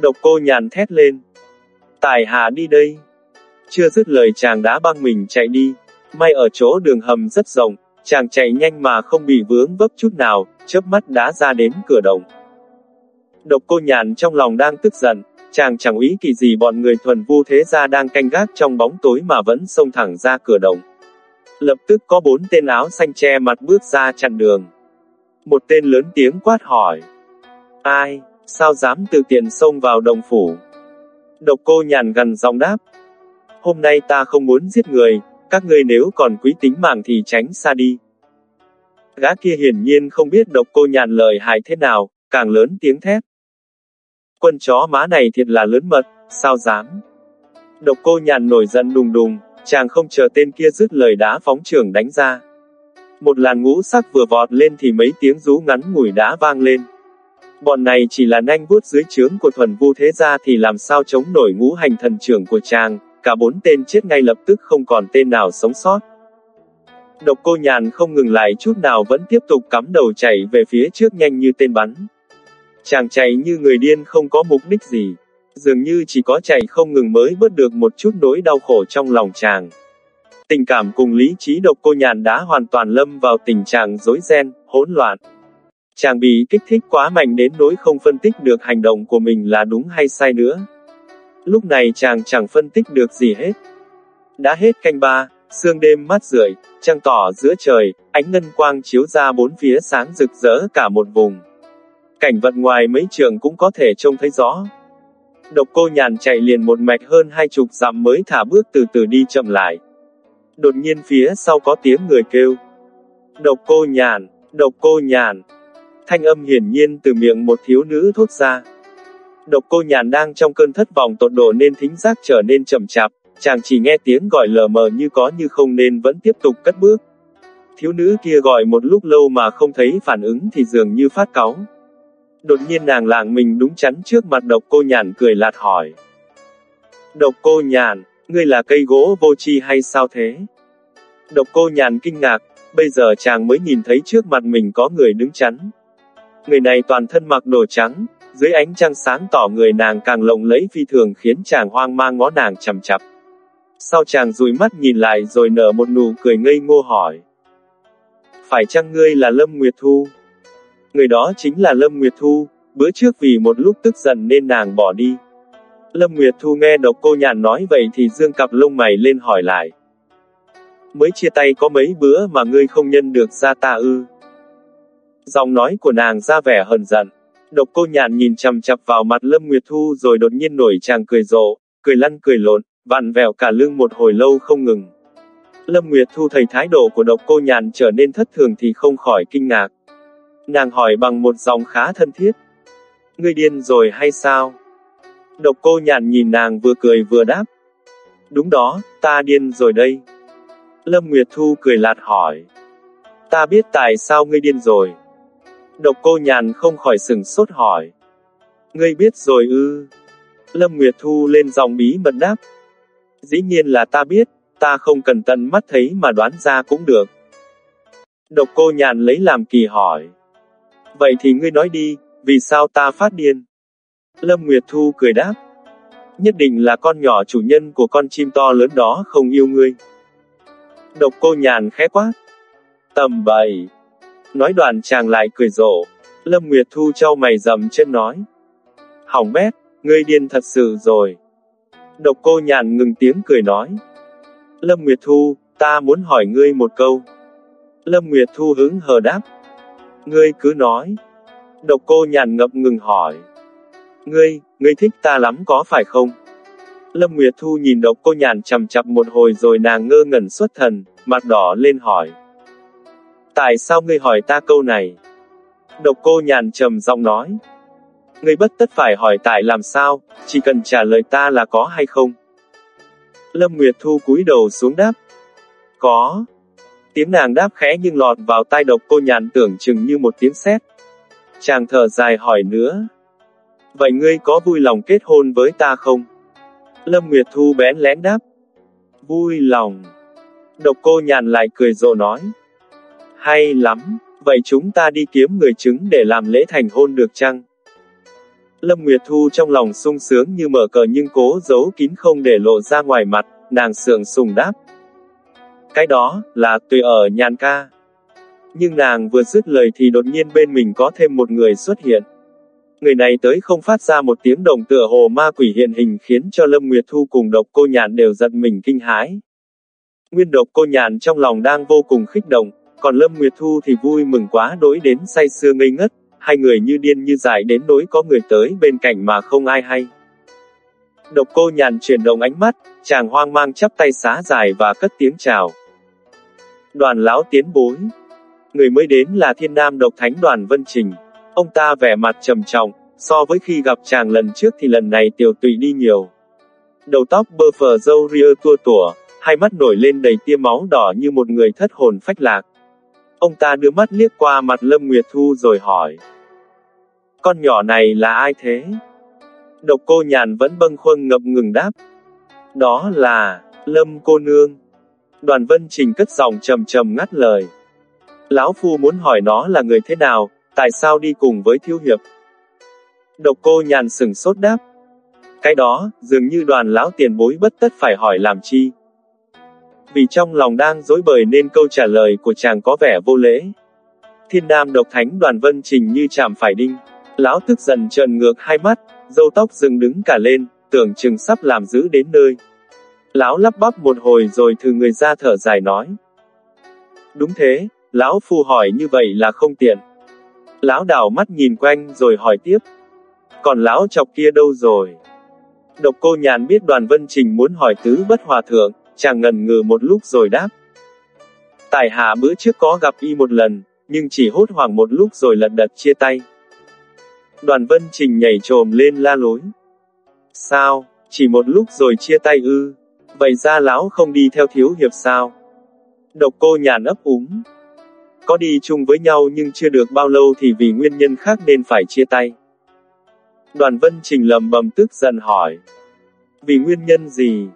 Độc cô nhàn thét lên. Tài hạ đi đây. Chưa dứt lời chàng đã băng mình chạy đi. May ở chỗ đường hầm rất rộng, chàng chạy nhanh mà không bị vướng vấp chút nào, chớp mắt đã ra đến cửa động. Độc cô nhàn trong lòng đang tức giận, chàng chẳng ý kỳ gì bọn người thuần vu thế gia đang canh gác trong bóng tối mà vẫn xông thẳng ra cửa động. Lập tức có bốn tên áo xanh che mặt bước ra chặn đường. Một tên lớn tiếng quát hỏi. Ai, sao dám tự tiện xông vào đồng phủ? Độc cô nhàn gần giọng đáp. Hôm nay ta không muốn giết người, các ngươi nếu còn quý tính mạng thì tránh xa đi. Gã kia hiển nhiên không biết độc cô nhàn lời hại thế nào, càng lớn tiếng thét. Quân chó má này thiệt là lớn mật, sao dám? Độc cô nhàn nổi giận đùng đùng, chàng không chờ tên kia dứt lời đá phóng trường đánh ra. Một làn ngũ sắc vừa vọt lên thì mấy tiếng rú ngắn ngủi đã vang lên. Bọn này chỉ là nanh vuốt dưới trướng của thuần vu thế gia thì làm sao chống nổi ngũ hành thần trưởng của chàng, cả bốn tên chết ngay lập tức không còn tên nào sống sót. Độc cô nhàn không ngừng lại chút nào vẫn tiếp tục cắm đầu chạy về phía trước nhanh như tên bắn. Chàng chạy như người điên không có mục đích gì. Dường như chỉ có chạy không ngừng mới bớt được một chút nỗi đau khổ trong lòng chàng. Tình cảm cùng lý trí độc cô nhàn đã hoàn toàn lâm vào tình trạng rối ren, hỗn loạn. Chàng bị kích thích quá mạnh đến nỗi không phân tích được hành động của mình là đúng hay sai nữa. Lúc này chàng chẳng phân tích được gì hết. Đã hết canh ba, sương đêm mát rượi, trăng tỏ giữa trời, ánh ngân quang chiếu ra bốn phía sáng rực rỡ cả một vùng. Cảnh vật ngoài mấy trường cũng có thể trông thấy rõ. Độc cô nhàn chạy liền một mạch hơn hai chục dặm mới thả bước từ từ đi chậm lại. Đột nhiên phía sau có tiếng người kêu. Độc cô nhàn, độc cô nhàn. Thanh âm hiển nhiên từ miệng một thiếu nữ thốt ra. Độc cô nhàn đang trong cơn thất vọng tột độ nên thính giác trở nên chậm chạp, chàng chỉ nghe tiếng gọi lờ mờ như có như không nên vẫn tiếp tục cất bước. Thiếu nữ kia gọi một lúc lâu mà không thấy phản ứng thì dường như phát cáu. Đột nhiên nàng làng mình đúng chắn trước mặt độc cô nhàn cười lạt hỏi. Độc cô nhàn, ngươi là cây gỗ vô tri hay sao thế? Độc cô nhàn kinh ngạc, bây giờ chàng mới nhìn thấy trước mặt mình có người đứng chắn. Người này toàn thân mặc đồ trắng, dưới ánh trăng sáng tỏ người nàng càng lộng lẫy phi thường khiến chàng hoang mang ngó nàng chầm chập. Sau chàng dùi mắt nhìn lại rồi nở một nụ cười ngây ngô hỏi. Phải chăng ngươi là Lâm Nguyệt Thu? Người đó chính là Lâm Nguyệt Thu, bữa trước vì một lúc tức giận nên nàng bỏ đi. Lâm Nguyệt Thu nghe độc cô nhàn nói vậy thì dương cặp lông mày lên hỏi lại. Mới chia tay có mấy bữa mà ngươi không nhân được ra ta ư. Giọng nói của nàng ra vẻ hờn giận. Độc cô nhàn nhìn chằm chặp vào mặt Lâm Nguyệt Thu rồi đột nhiên nổi chàng cười rộ, cười lăn cười lộn, vặn vẹo cả lưng một hồi lâu không ngừng. Lâm Nguyệt Thu thấy thái độ của độc cô nhàn trở nên thất thường thì không khỏi kinh ngạc. Nàng hỏi bằng một giọng khá thân thiết. Ngươi điên rồi hay sao? Độc cô nhàn nhìn nàng vừa cười vừa đáp. Đúng đó, ta điên rồi đây. Lâm Nguyệt Thu cười lạt hỏi. Ta biết tại sao ngươi điên rồi. Độc cô nhàn không khỏi sừng sốt hỏi. Ngươi biết rồi ư. Lâm Nguyệt Thu lên dòng bí mật đáp. Dĩ nhiên là ta biết, ta không cần tận mắt thấy mà đoán ra cũng được. Độc cô nhàn lấy làm kỳ hỏi. Vậy thì ngươi nói đi, vì sao ta phát điên? Lâm Nguyệt Thu cười đáp. Nhất định là con nhỏ chủ nhân của con chim to lớn đó không yêu ngươi. Độc cô nhàn khẽ quát. Tầm bậy. Nói đoạn chàng lại cười rộ. Lâm Nguyệt Thu trao mày dầm chân nói. Hỏng bét, ngươi điên thật sự rồi. Độc cô nhàn ngừng tiếng cười nói. Lâm Nguyệt Thu, ta muốn hỏi ngươi một câu. Lâm Nguyệt Thu hứng hờ đáp. Ngươi cứ nói. Độc cô nhàn ngập ngừng hỏi. Ngươi, ngươi thích ta lắm có phải không? Lâm Nguyệt Thu nhìn độc cô nhàn chầm chập một hồi rồi nàng ngơ ngẩn xuất thần, mặt đỏ lên hỏi. Tại sao ngươi hỏi ta câu này? Độc cô nhàn trầm giọng nói. Ngươi bất tất phải hỏi tại làm sao, chỉ cần trả lời ta là có hay không. Lâm Nguyệt Thu cúi đầu xuống đáp. Có. Tiếng nàng đáp khẽ nhưng lọt vào tai độc cô nhàn tưởng chừng như một tiếng sét. Chàng thở dài hỏi nữa. Vậy ngươi có vui lòng kết hôn với ta không? Lâm Nguyệt Thu bén lén đáp. Vui lòng. Độc cô nhàn lại cười rộ nói. Hay lắm, vậy chúng ta đi kiếm người chứng để làm lễ thành hôn được chăng? Lâm Nguyệt Thu trong lòng sung sướng như mở cờ nhưng cố giấu kín không để lộ ra ngoài mặt, nàng sượng sùng đáp. Cái đó, là tùy ở nhàn ca. Nhưng nàng vừa dứt lời thì đột nhiên bên mình có thêm một người xuất hiện. Người này tới không phát ra một tiếng đồng tựa hồ ma quỷ hiện hình khiến cho Lâm Nguyệt Thu cùng độc cô nhàn đều giật mình kinh hãi. Nguyên độc cô nhàn trong lòng đang vô cùng khích động, còn Lâm Nguyệt Thu thì vui mừng quá đối đến say sưa ngây ngất, hai người như điên như dại đến nỗi có người tới bên cạnh mà không ai hay. Độc cô nhàn chuyển động ánh mắt, chàng hoang mang chắp tay xá dài và cất tiếng chào. Đoàn lão tiến bối. Người mới đến là thiên nam độc thánh đoàn Vân Trình. Ông ta vẻ mặt trầm trọng, so với khi gặp chàng lần trước thì lần này tiểu tùy đi nhiều. Đầu tóc bơ phờ dâu ria tua tủa, hai mắt nổi lên đầy tia máu đỏ như một người thất hồn phách lạc. Ông ta đưa mắt liếc qua mặt Lâm Nguyệt Thu rồi hỏi. Con nhỏ này là ai thế? Độc cô nhàn vẫn bâng khuâng ngập ngừng đáp. Đó là, Lâm cô nương. Đoàn Vân Trình cất giọng trầm trầm ngắt lời. Lão Phu muốn hỏi nó là người thế nào, tại sao đi cùng với Thiếu Hiệp? Độc cô nhàn sừng sốt đáp. Cái đó, dường như đoàn lão tiền bối bất tất phải hỏi làm chi. Vì trong lòng đang dối bời nên câu trả lời của chàng có vẻ vô lễ. Thiên nam độc thánh đoàn vân trình như chạm phải đinh. Lão tức giận trợn ngược hai mắt, dâu tóc dựng đứng cả lên, tưởng chừng sắp làm giữ đến nơi. Lão lắp bắp một hồi rồi thử người ra thở dài nói. Đúng thế, lão phu hỏi như vậy là không tiện. Lão đảo mắt nhìn quanh rồi hỏi tiếp. Còn lão chọc kia đâu rồi? Độc cô nhàn biết đoàn vân trình muốn hỏi tứ bất hòa thượng, chàng ngần ngừ một lúc rồi đáp. Tài hạ bữa trước có gặp y một lần, nhưng chỉ hốt hoảng một lúc rồi lật đật chia tay. Đoàn vân trình nhảy trồm lên la lối. Sao, chỉ một lúc rồi chia tay ư, vậy ra lão không đi theo thiếu hiệp sao? Độc cô nhàn ấp úng. Có đi chung với nhau nhưng chưa được bao lâu thì vì nguyên nhân khác nên phải chia tay. Đoàn vân trình lầm bầm tức giận hỏi. Vì nguyên nhân gì?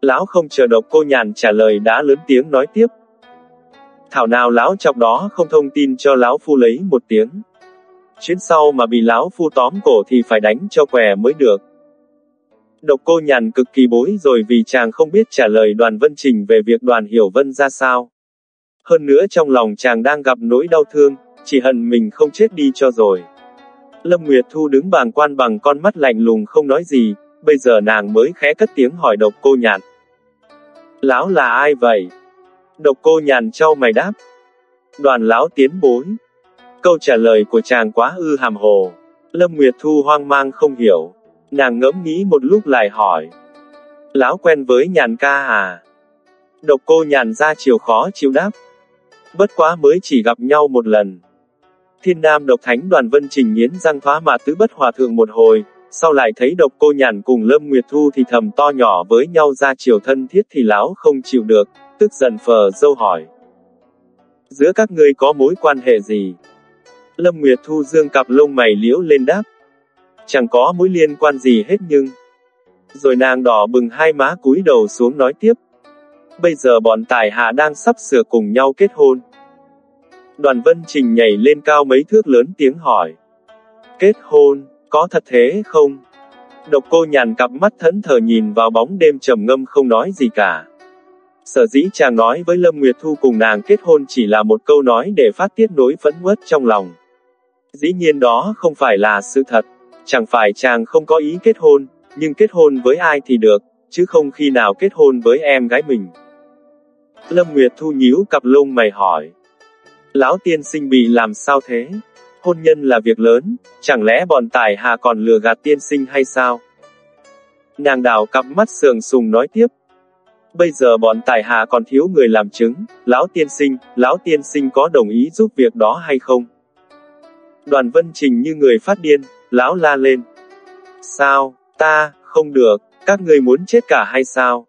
Lão không chờ độc cô nhàn trả lời đã lớn tiếng nói tiếp. Thảo nào lão chọc đó không thông tin cho lão phu lấy một tiếng. Chuyến sau mà bị lão phu tóm cổ thì phải đánh cho què mới được. Độc cô nhàn cực kỳ bối rồi vì chàng không biết trả lời đoàn vân trình về việc đoàn hiểu vân ra sao. Hơn nữa trong lòng chàng đang gặp nỗi đau thương, chỉ hận mình không chết đi cho rồi. Lâm Nguyệt Thu đứng bàng quan bằng con mắt lạnh lùng không nói gì, bây giờ nàng mới khẽ cất tiếng hỏi độc cô nhàn. Lão là ai vậy? Độc cô nhàn trao mày đáp. Đoàn lão tiến bối. Câu trả lời của chàng quá ư hàm hồ. Lâm Nguyệt Thu hoang mang không hiểu. Nàng ngẫm nghĩ một lúc lại hỏi. Lão quen với nhàn ca à? Độc cô nhàn ra chiều khó chịu đáp. Bất quá mới chỉ gặp nhau một lần. Thiên Nam độc thánh đoàn vân trình nghiến răng thoá mà tứ bất hòa thượng một hồi, sau lại thấy độc cô nhàn cùng Lâm Nguyệt Thu thì thầm to nhỏ với nhau ra chiều thân thiết thì lão không chịu được, tức giận phờ dâu hỏi. Giữa các ngươi có mối quan hệ gì? Lâm Nguyệt Thu dương cặp lông mày liễu lên đáp. Chẳng có mối liên quan gì hết nhưng. Rồi nàng đỏ bừng hai má cúi đầu xuống nói tiếp. Bây giờ bọn tài hạ đang sắp sửa cùng nhau kết hôn. Đoàn Vân Trình nhảy lên cao mấy thước lớn tiếng hỏi. Kết hôn, có thật thế không? Độc cô nhàn cặp mắt thẫn thờ nhìn vào bóng đêm trầm ngâm không nói gì cả. Sở dĩ chàng nói với Lâm Nguyệt Thu cùng nàng kết hôn chỉ là một câu nói để phát tiết nỗi phẫn uất trong lòng. Dĩ nhiên đó không phải là sự thật. Chẳng phải chàng không có ý kết hôn, nhưng kết hôn với ai thì được, chứ không khi nào kết hôn với em gái mình. Lâm Nguyệt Thu nhíu cặp lông mày hỏi. Lão tiên sinh bị làm sao thế? Hôn nhân là việc lớn, chẳng lẽ bọn tài hà còn lừa gạt tiên sinh hay sao? Nàng đào cặp mắt sườn sùng nói tiếp. Bây giờ bọn tài hà còn thiếu người làm chứng, lão tiên sinh, lão tiên sinh có đồng ý giúp việc đó hay không? Đoàn vân trình như người phát điên, lão la lên. Sao, ta, không được, các ngươi muốn chết cả hay sao?